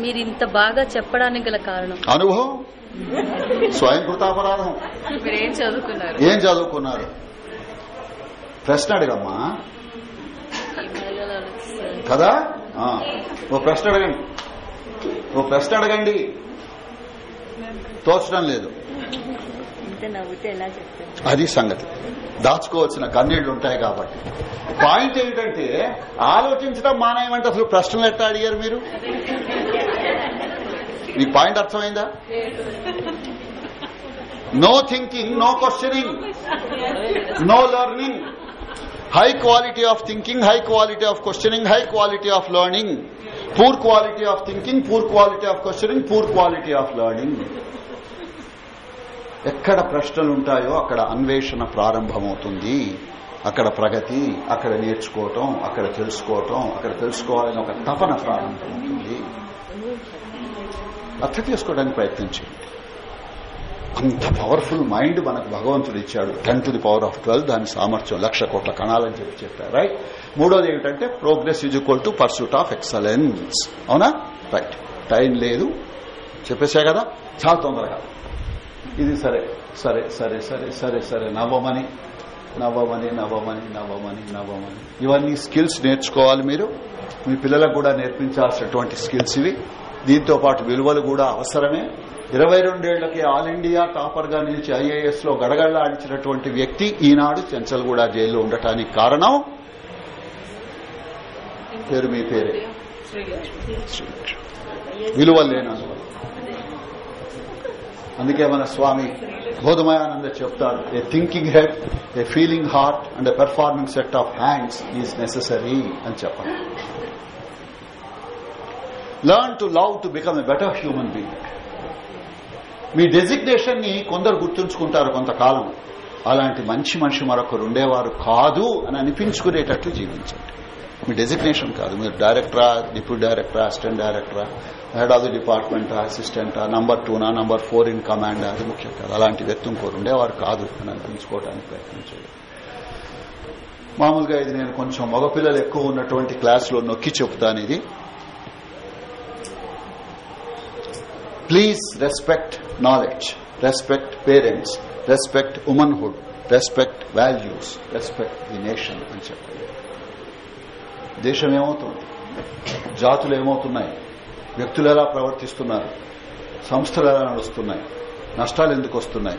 మీరు ఇంత బాగా చెప్పడానికి గల కారణం. అనుభవం? స్వయం కృతాపరాధం ఏం చదువుకున్నారు? ఏం చదువుకున్నారు? ప్రశ్న అడగమ్మా. కదా? ఆ, ఓ ప్రశ్న అడగండి. ఓ ప్రశ్న అడగండి. తోచడం లేదు. అది సంగతి. దాచుకోవాల్సిన కన్నీళ్ళు ఉంటాయి కాబట్టి. పాయింట్ ఏమిటంటే ఆలోచించడం మానేయమంటే అసలు ప్రశ్నలు ఎట్టా అడిగారు మీరు? మీకు పాయింట్ అర్థమైందా? No thinking no questioning no learning high quality of thinking high quality of questioning high quality of learning poor quality of thinking poor quality of questioning poor quality of learning ఎక్కడ ప్రశ్నలుంటాయో అక్కడ అన్వేషణ ప్రారంభమవుతుంది. అక్కడ ప్రగతి అక్కడ నేర్చుకోవటం అక్కడ తెలుసుకోవటం అక్కడ తెలుసుకోవాలని ఒక తపన ప్రారంభమవుతుంది. అర్థం చేసుకోవడానికి ప్రయత్నించండి. అంత పవర్ఫుల్ మైండ్ మనకు భగవంతుడు ఇచ్చాడు. Ten to the power of twelve దాని సామర్థ్యం లక్ష కోట్ల కణాలని చెప్పి చెప్పారు రైట్ మూడోది ఏమిటంటే progress is equal to pursuit of excellence అవునా? రైట్ టైం లేదు. చెప్పేసా కదా? చాలా తొందరగా. ఇది సరే సరే సరే సరే సరే సరే నవ్వమని నవ్వమని నవ్వమని నవ్వమని నవ్వమని. ఇవన్నీ స్కిల్స్ నేర్చుకోవాలి మీరు. మీ పిల్లలకు కూడా నేర్పించాల్సినటువంటి స్కిల్స్ ఇవి. దీంతో పాటు విలువలు కూడా అవసరమే. ఇరవై రెండేళ్ళకి ఆల్ ఇండియా టాపర్గా నిలిచి ఐఏఎస్లో గడగడలాడించినటువంటి వ్యక్తి ఈనాడు చెంచల్గూడ జైల్లో ఉండటానికి కారణం. పేరు మీ పేరే? విలువలు లేనందువల్ల. అందుకే మన స్వామి బోధమయానంద చెప్తాడు a thinking head a feeling heart and a performing set of hands is necessary అని చెప్పాలి. Learn to love to become a better human being మీ డెసిగ్నేషన్ని కొందరు గుర్తుంచుకుంటారు కొంతకాలం. అలాంటి మంచి మనిషి మరొకరు ఉండేవారు కాదు అని అనిపించుకునేటట్లు జీవించండి. మీ డెసిగ్నేషన్ కాదు. మీరు డైరెక్టరా డిప్యూటీ డైరెక్టరా అసిస్టెంట్ డైరెక్టరా హెడ్ ఆఫ్ ది డిపార్ట్మెంటా అసిస్టెంటా నంబర్ టూనా నంబర్ ఫోర్ ఇన్ కమాండ్ అది ముఖ్యం కాదు. అలాంటి వ్యక్తి ఇంకోరు ఉండేవారు కాదు అని అనిపించుకోవడానికి ప్రయత్నించేది మామూలుగా ఇది నేను కొంచెం మగపిల్లలు ఎక్కువ ఉన్నటువంటి క్లాసులో నొక్కి చెబుతాను ఇది. Please respect knowledge respect parents respect womanhood respect values respect the nation అని చెప్పండి దేశం ఏమవుతుంది జాతులు ఏమవుతున్నాయి? వ్యక్తులు ఎలా ప్రవర్తిస్తున్నారు? సంస్థలు ఎలా నడుస్తున్నాయి? నష్టాలు ఎందుకు వస్తున్నాయి?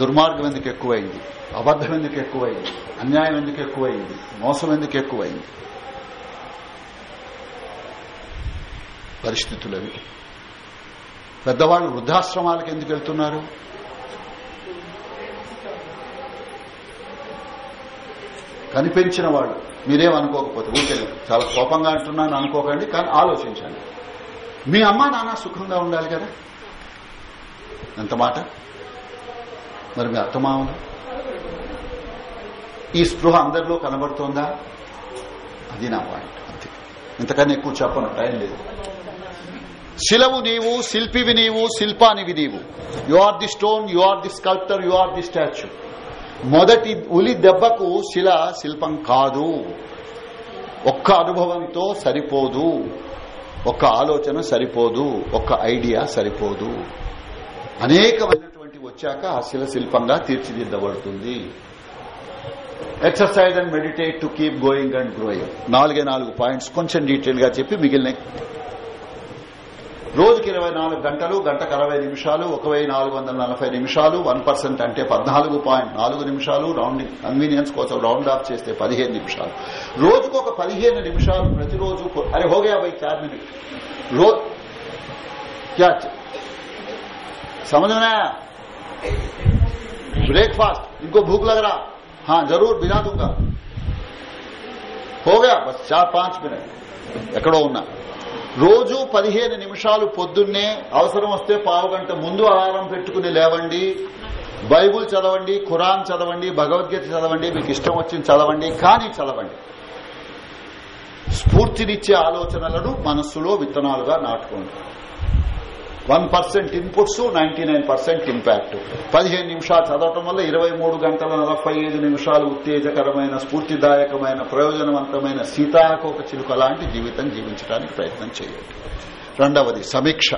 దుర్మార్గం ఎందుకు ఎక్కువైంది? అబద్దం ఎందుకు ఎక్కువైంది? అన్యాయం ఎందుకు ఎక్కువైంది? మోసం ఎందుకు ఎక్కువైంది? పరిస్థితులు అవి పెద్దవాళ్ళు వృద్ధాశ్రమాలకు ఎందుకు వెళ్తున్నారు? కనిపించిన వాళ్ళు. మీరేమనుకోకపోతే ఊరికే చాలా కోపంగా అంటున్నాను అనుకోకండి కానీ ఆలోచించండి. మీ అమ్మ నాన్న సుఖంగా ఉండాలి కదా? ఎంత మాట? మరి మీ అత్తమామలు? ఈ స్పృహ అందరిలో కనబడుతోందా? అది నా పాయింట్ అంతే. ఇంతకన్నా ఎక్కువ చెప్పను టైం లేదు. శిలవు నీవు శిల్పివి నీవు శిల్పానివి నీవు. You are the stone you are the sculptor you are the statue మొదటి ఉలి దెబ్బకు శిల శిల్పం కాదు. ఒక్క అనుభవంతో సరిపోదు. ఒక్క ఆలోచన సరిపోదు. ఒక్క ఐడియా సరిపోదు. అనేకమైనటువంటి వచ్చాక ఆ శిల శిల్పంగా తీర్చిదిద్దబడుతుంది. Exercise and meditate to keep going and growing నాలుగే నాలుగు పాయింట్స్ కొంచెం డీటెయిల్గా చెప్పి మిగిలిన రోజుకి ఇరవై నాలుగు గంటలు గంటకు అరవై నిమిషాలు ఒక వెయ్యి నాలుగు వందల నలభై నిమిషాలు వన్ పర్సెంట్ అంటే పద్నాలుగు పాయింట్ నాలుగు నిమిషాలు రౌండింగ్ కన్వీనియన్స్ కోసం రౌండ్ ఆఫ్ చేస్తే పదిహేను నిమిషాలు రోజుకు ఒక పదిహేను నిమిషాలు ప్రతిరోజు కొ- అరే హోగయా బై చార్ మినిట్ రో क्या समझ में आया ब्रेकफास्ट इनको भूख लग रहा हाँ जरूर बिना दूंगा हो गया बस चार पांच मिनट ఎక్కడో ఉన్నా రోజు పదిహేను నిమిషాలు పొద్దున్నే అవసరం వస్తే పావు గంట ముందు ఆహారం పెట్టుకుని లేవండి. బైబుల్ చదవండి ఖురాన్ చదవండి భగవద్గీత చదవండి మీకు ఇష్టం వచ్చింది చదవండి కానీ చదవండి. స్ఫూర్తినిచ్చే ఆలోచనలను మనస్సులో విత్తనాలుగా నాటుకోండి. One percent inputs ninety nine percent impact. పదిహేను నిమిషాలు చదవటం వల్ల ఇరవై మూడు గంటల నలభై ఐదు నిమిషాలు ఉత్తేజకరమైన స్ఫూర్తిదాయకమైన ప్రయోజనవంతమైన సీతాకోక చిలుక లాంటి జీవితం జీవించడానికి ప్రయత్నం చేయండి. రెండవది సమీక్ష.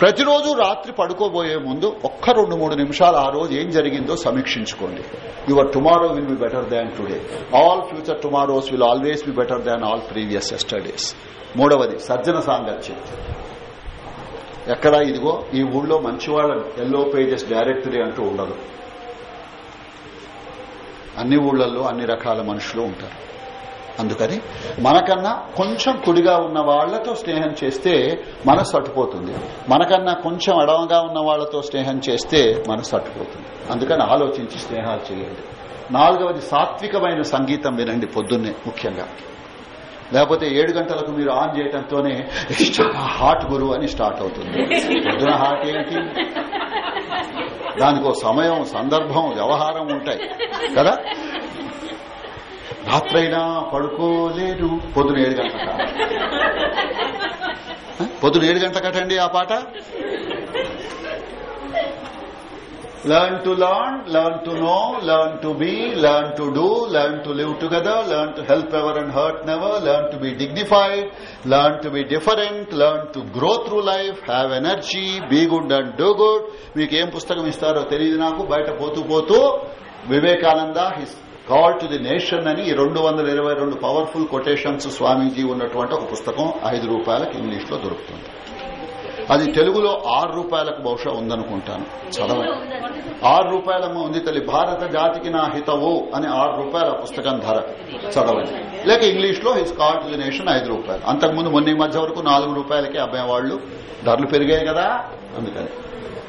ప్రతిరోజు రాత్రి పడుకోబోయే ముందు ఒక్క రెండు మూడు నిమిషాలు ఆ రోజు ఏం జరిగిందో సమీక్షించుకోండి. Your tomorrow will be better than today. All future tomorrows will always be better than all previous yesterdays. మూడవది సజ్జన సాంగత్యం. ఎక్కడ ఇదిగో ఈ ఊళ్ళో మంచివాళ్ళ ఎల్లో పేజెస్ డైరెక్టరీ అంటూ ఉండదు. అన్ని ఊళ్ళల్లో అన్ని రకాల మనుషులు ఉంటారు. అందుకని మనకన్నా కొంచెం కుడిగా ఉన్న వాళ్ళతో స్నేహం చేస్తే మనసు అట్టుపోతుంది మనకన్నా కొంచెం అడవగా ఉన్న వాళ్ళతో స్నేహం చేస్తే మనసు అట్టుపోతుంది అందుకని ఆలోచించి స్నేహాలు చేయండి. నాలుగవది సాత్వికమైన సంగీతం వినండి పొద్దున్నే ముఖ్యంగా. లేకపోతే ఏడు గంటలకు మీరు ఆన్ చేయడంతోనే చాలా హాట్ గురువు అని స్టార్ట్ అవుతుంది. పొద్దున హాట్ ఏంటి? దానికో సమయం సందర్భం వ్యవహారం ఉంటాయి. కదా? రాత్రైనా పడుకోలేదు పొద్దున ఏడు గంటల పొద్దున ఏడు గంటలకటండి ఆ పాట. Learn to learn, learn to know, learn to be, learn to do, learn to live together, learn to help ever and hurt never, learn to be dignified, learn to be different, learn to grow through life, have energy, be good and do good. మీకు ఏం పుస్తకం ఇస్తారో తెలియదు నాకు బయట పోతూ పోతూ Vivekananda his call to the nation అని రెండు వందల ఇరవై రెండు పవర్ఫుల్ కొటేషన్స్ స్వామీజీ ఉన్నటువంటి ఒక పుస్తకం ఐదు రూపాయలకు ఇంగ్లీష్లో దొరుకుతుంది అది తెలుగులో ఆరు రూపాయలకు బహుశా ఉందనుకుంటాను. చదవండి. ఆరు రూపాయలమ్మ ఉంది తల్లి భారత జాతికి నా హితవు అని ఆరు రూపాయల పుస్తకం ధర. చదవండి. లేక ఇంగ్లీష్లో హిస్ కాల్ ది నేషన్ ఐదు రూపాయలు. అంతకుముందు మొన్న ఈ మధ్య వరకు నాలుగు రూపాయలకే వాళ్ళు. ధరలు పెరిగాయి కదా? అందుకని.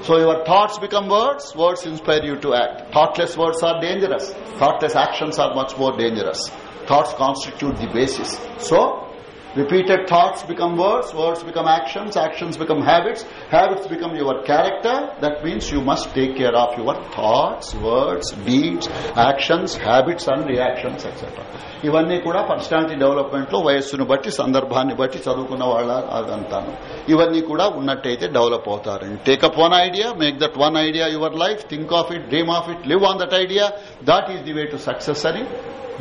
So your thoughts become words words inspire you to act thoughtless words are dangerous thoughtless actions are much more dangerous thoughts constitute the basis so Repeated thoughts become words, words become actions, actions become habits, habits become your character. That means you must take care of your thoughts, words, deeds, actions, habits and reactions, etc. ఇవన్నీ కూడా పర్సనాలిటీ డెవలప్మెంట్ లో వయస్సును బట్టి సందర్భాన్ని బట్టి చదువుకున్న వాళ్ళ అదంతాను ఇవన్నీ కూడా ఉన్నట్టయితే డెవలప్ అవుతారండి take up one idea make that one idea your life think of it dream of it live on that idea that is the way to success అని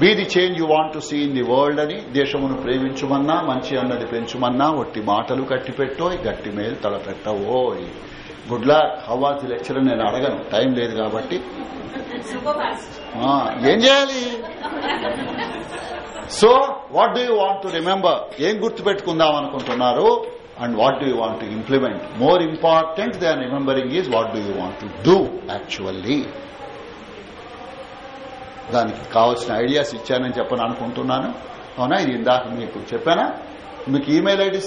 be the change you want to see in the world అని దేశమును ప్రేమించుమన్నా మంచి అన్నది పెంచుమన్నా ఒట్టి మాటలు కట్టిపెట్టోయ్ గట్టి మేలు తలపెట్టవోయ్ good luck how was lecture నేను అడగను. టైం లేదు కాబట్టి. ఏం చేయాలి? So what do you want to remember ఏం గుర్తుపెట్టుకుందాం అనుకుంటున్నారు? And what do you want to implement more important than remembering is what do you want to do actually దానికి కావాల్సిన ఐడియాస్ ఇచ్చానని చెప్పని అనుకుంటున్నాను. అవునా? ఇది ఇందాక మీకు చెప్పానా? మీకు ఈమెయిల్ ఐడి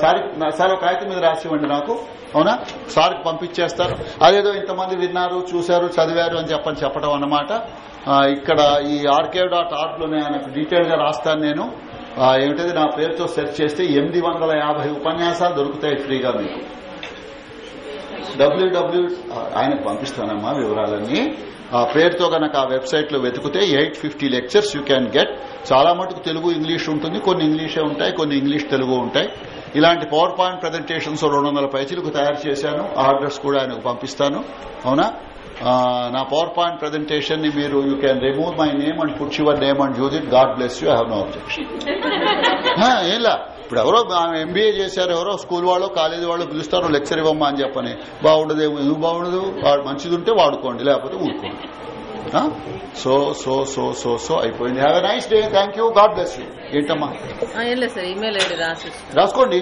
సార్ సార్ ఒక కాగితం మీద రాసి ఇవ్వండి నాకు. అవునా? సార్కి పంపించేస్తారు. అదేదో ఇంతమంది విన్నారు చూశారు చదివారు అని చెప్పని చెప్పడం అన్నమాట. ఇక్కడ ఈ ఆర్కే డాట్ ఆర్గ్లోనే డీటెయిల్గా డీటెయిల్గా రాస్తాను నేను. ఏమిటది? నా పేరుతో సెర్చ్ చేస్తే ఎనిమిది వందల యాభై ఉపన్యాసాలు దొరుకుతాయి ఫ్రీగా మీకు. డబ్ల్యూడబ్ల్యూ ఆయనకు పంపిస్తానమ్మా వివరాలన్నీ. ఆ పేరుతో గనక ఆ వెబ్సైట్లో వెతికితే eight fifty lectures you can get. చాలా మటుకు తెలుగు ఇంగ్లీష్ ఉంటుంది. కొన్ని ఇంగ్లీషే ఉంటాయి కొన్ని ఇంగ్లీష్ తెలుగు ఉంటాయి. ఇలాంటి పవర్ పాయింట్ ప్రజెంటేషన్స్ రెండు వందల పైచీలకు తయారు చేశాను. ఆర్డర్స్ కూడా ఆయనకు పంపిస్తాను. అవునా? నా పవర్ పాయింట్ ప్రజెంటేషన్ని మీరు you can remove my name and put your name and use it. God bless you. Have no objection. ఏంలా ఇప్పుడు ఎవరో ఎంబీఏ చేశారు ఎవరో స్కూల్ వాళ్ళు కాలేజీ వాళ్ళు పిలుస్తారు లెక్చర్ ఇవ్వమ్మా అని చెప్పని. బాగుండదు ఎందుకు బాగుండదు? వాడు మంచిది ఉంటే వాడుకోండి లేకపోతే ఊరుకోండి. So so so so so అయిపోయింది. Have a nice day thank you God bless you ఏంటమ్మా? రాసుకోండి.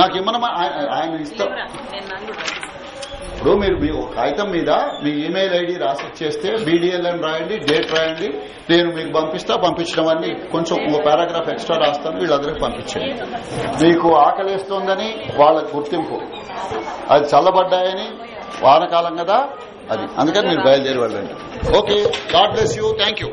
నాకు ఇమ్మనమ్మా ఆయన ఆయన ఇస్తాం నేను నాకు కూడా రాసిస్తాను. ఇప్పుడు మీరు మీ ఒక కాగితం మీద మీ ఈమెయిల్ ఐడి రాసి ఇచ్చేస్తే బీడీఎల్ రాయండి డేట్ రాయండి. నేను మీకు పంపిస్తా పంపించడం అన్ని కొంచెం ఒక పారాగ్రాఫ్ ఎక్స్ట్రా రాస్తాను వీళ్ళందరికీ పంపించండి మీకు ఆకలిస్తోందని వాళ్ళ గుర్తింపు. అది చల్లబడ్డాయని వానకాలం కదా అది. అందుకని మీరు బయలుదేరి వెళ్ళండి. Okay God bless you thank you.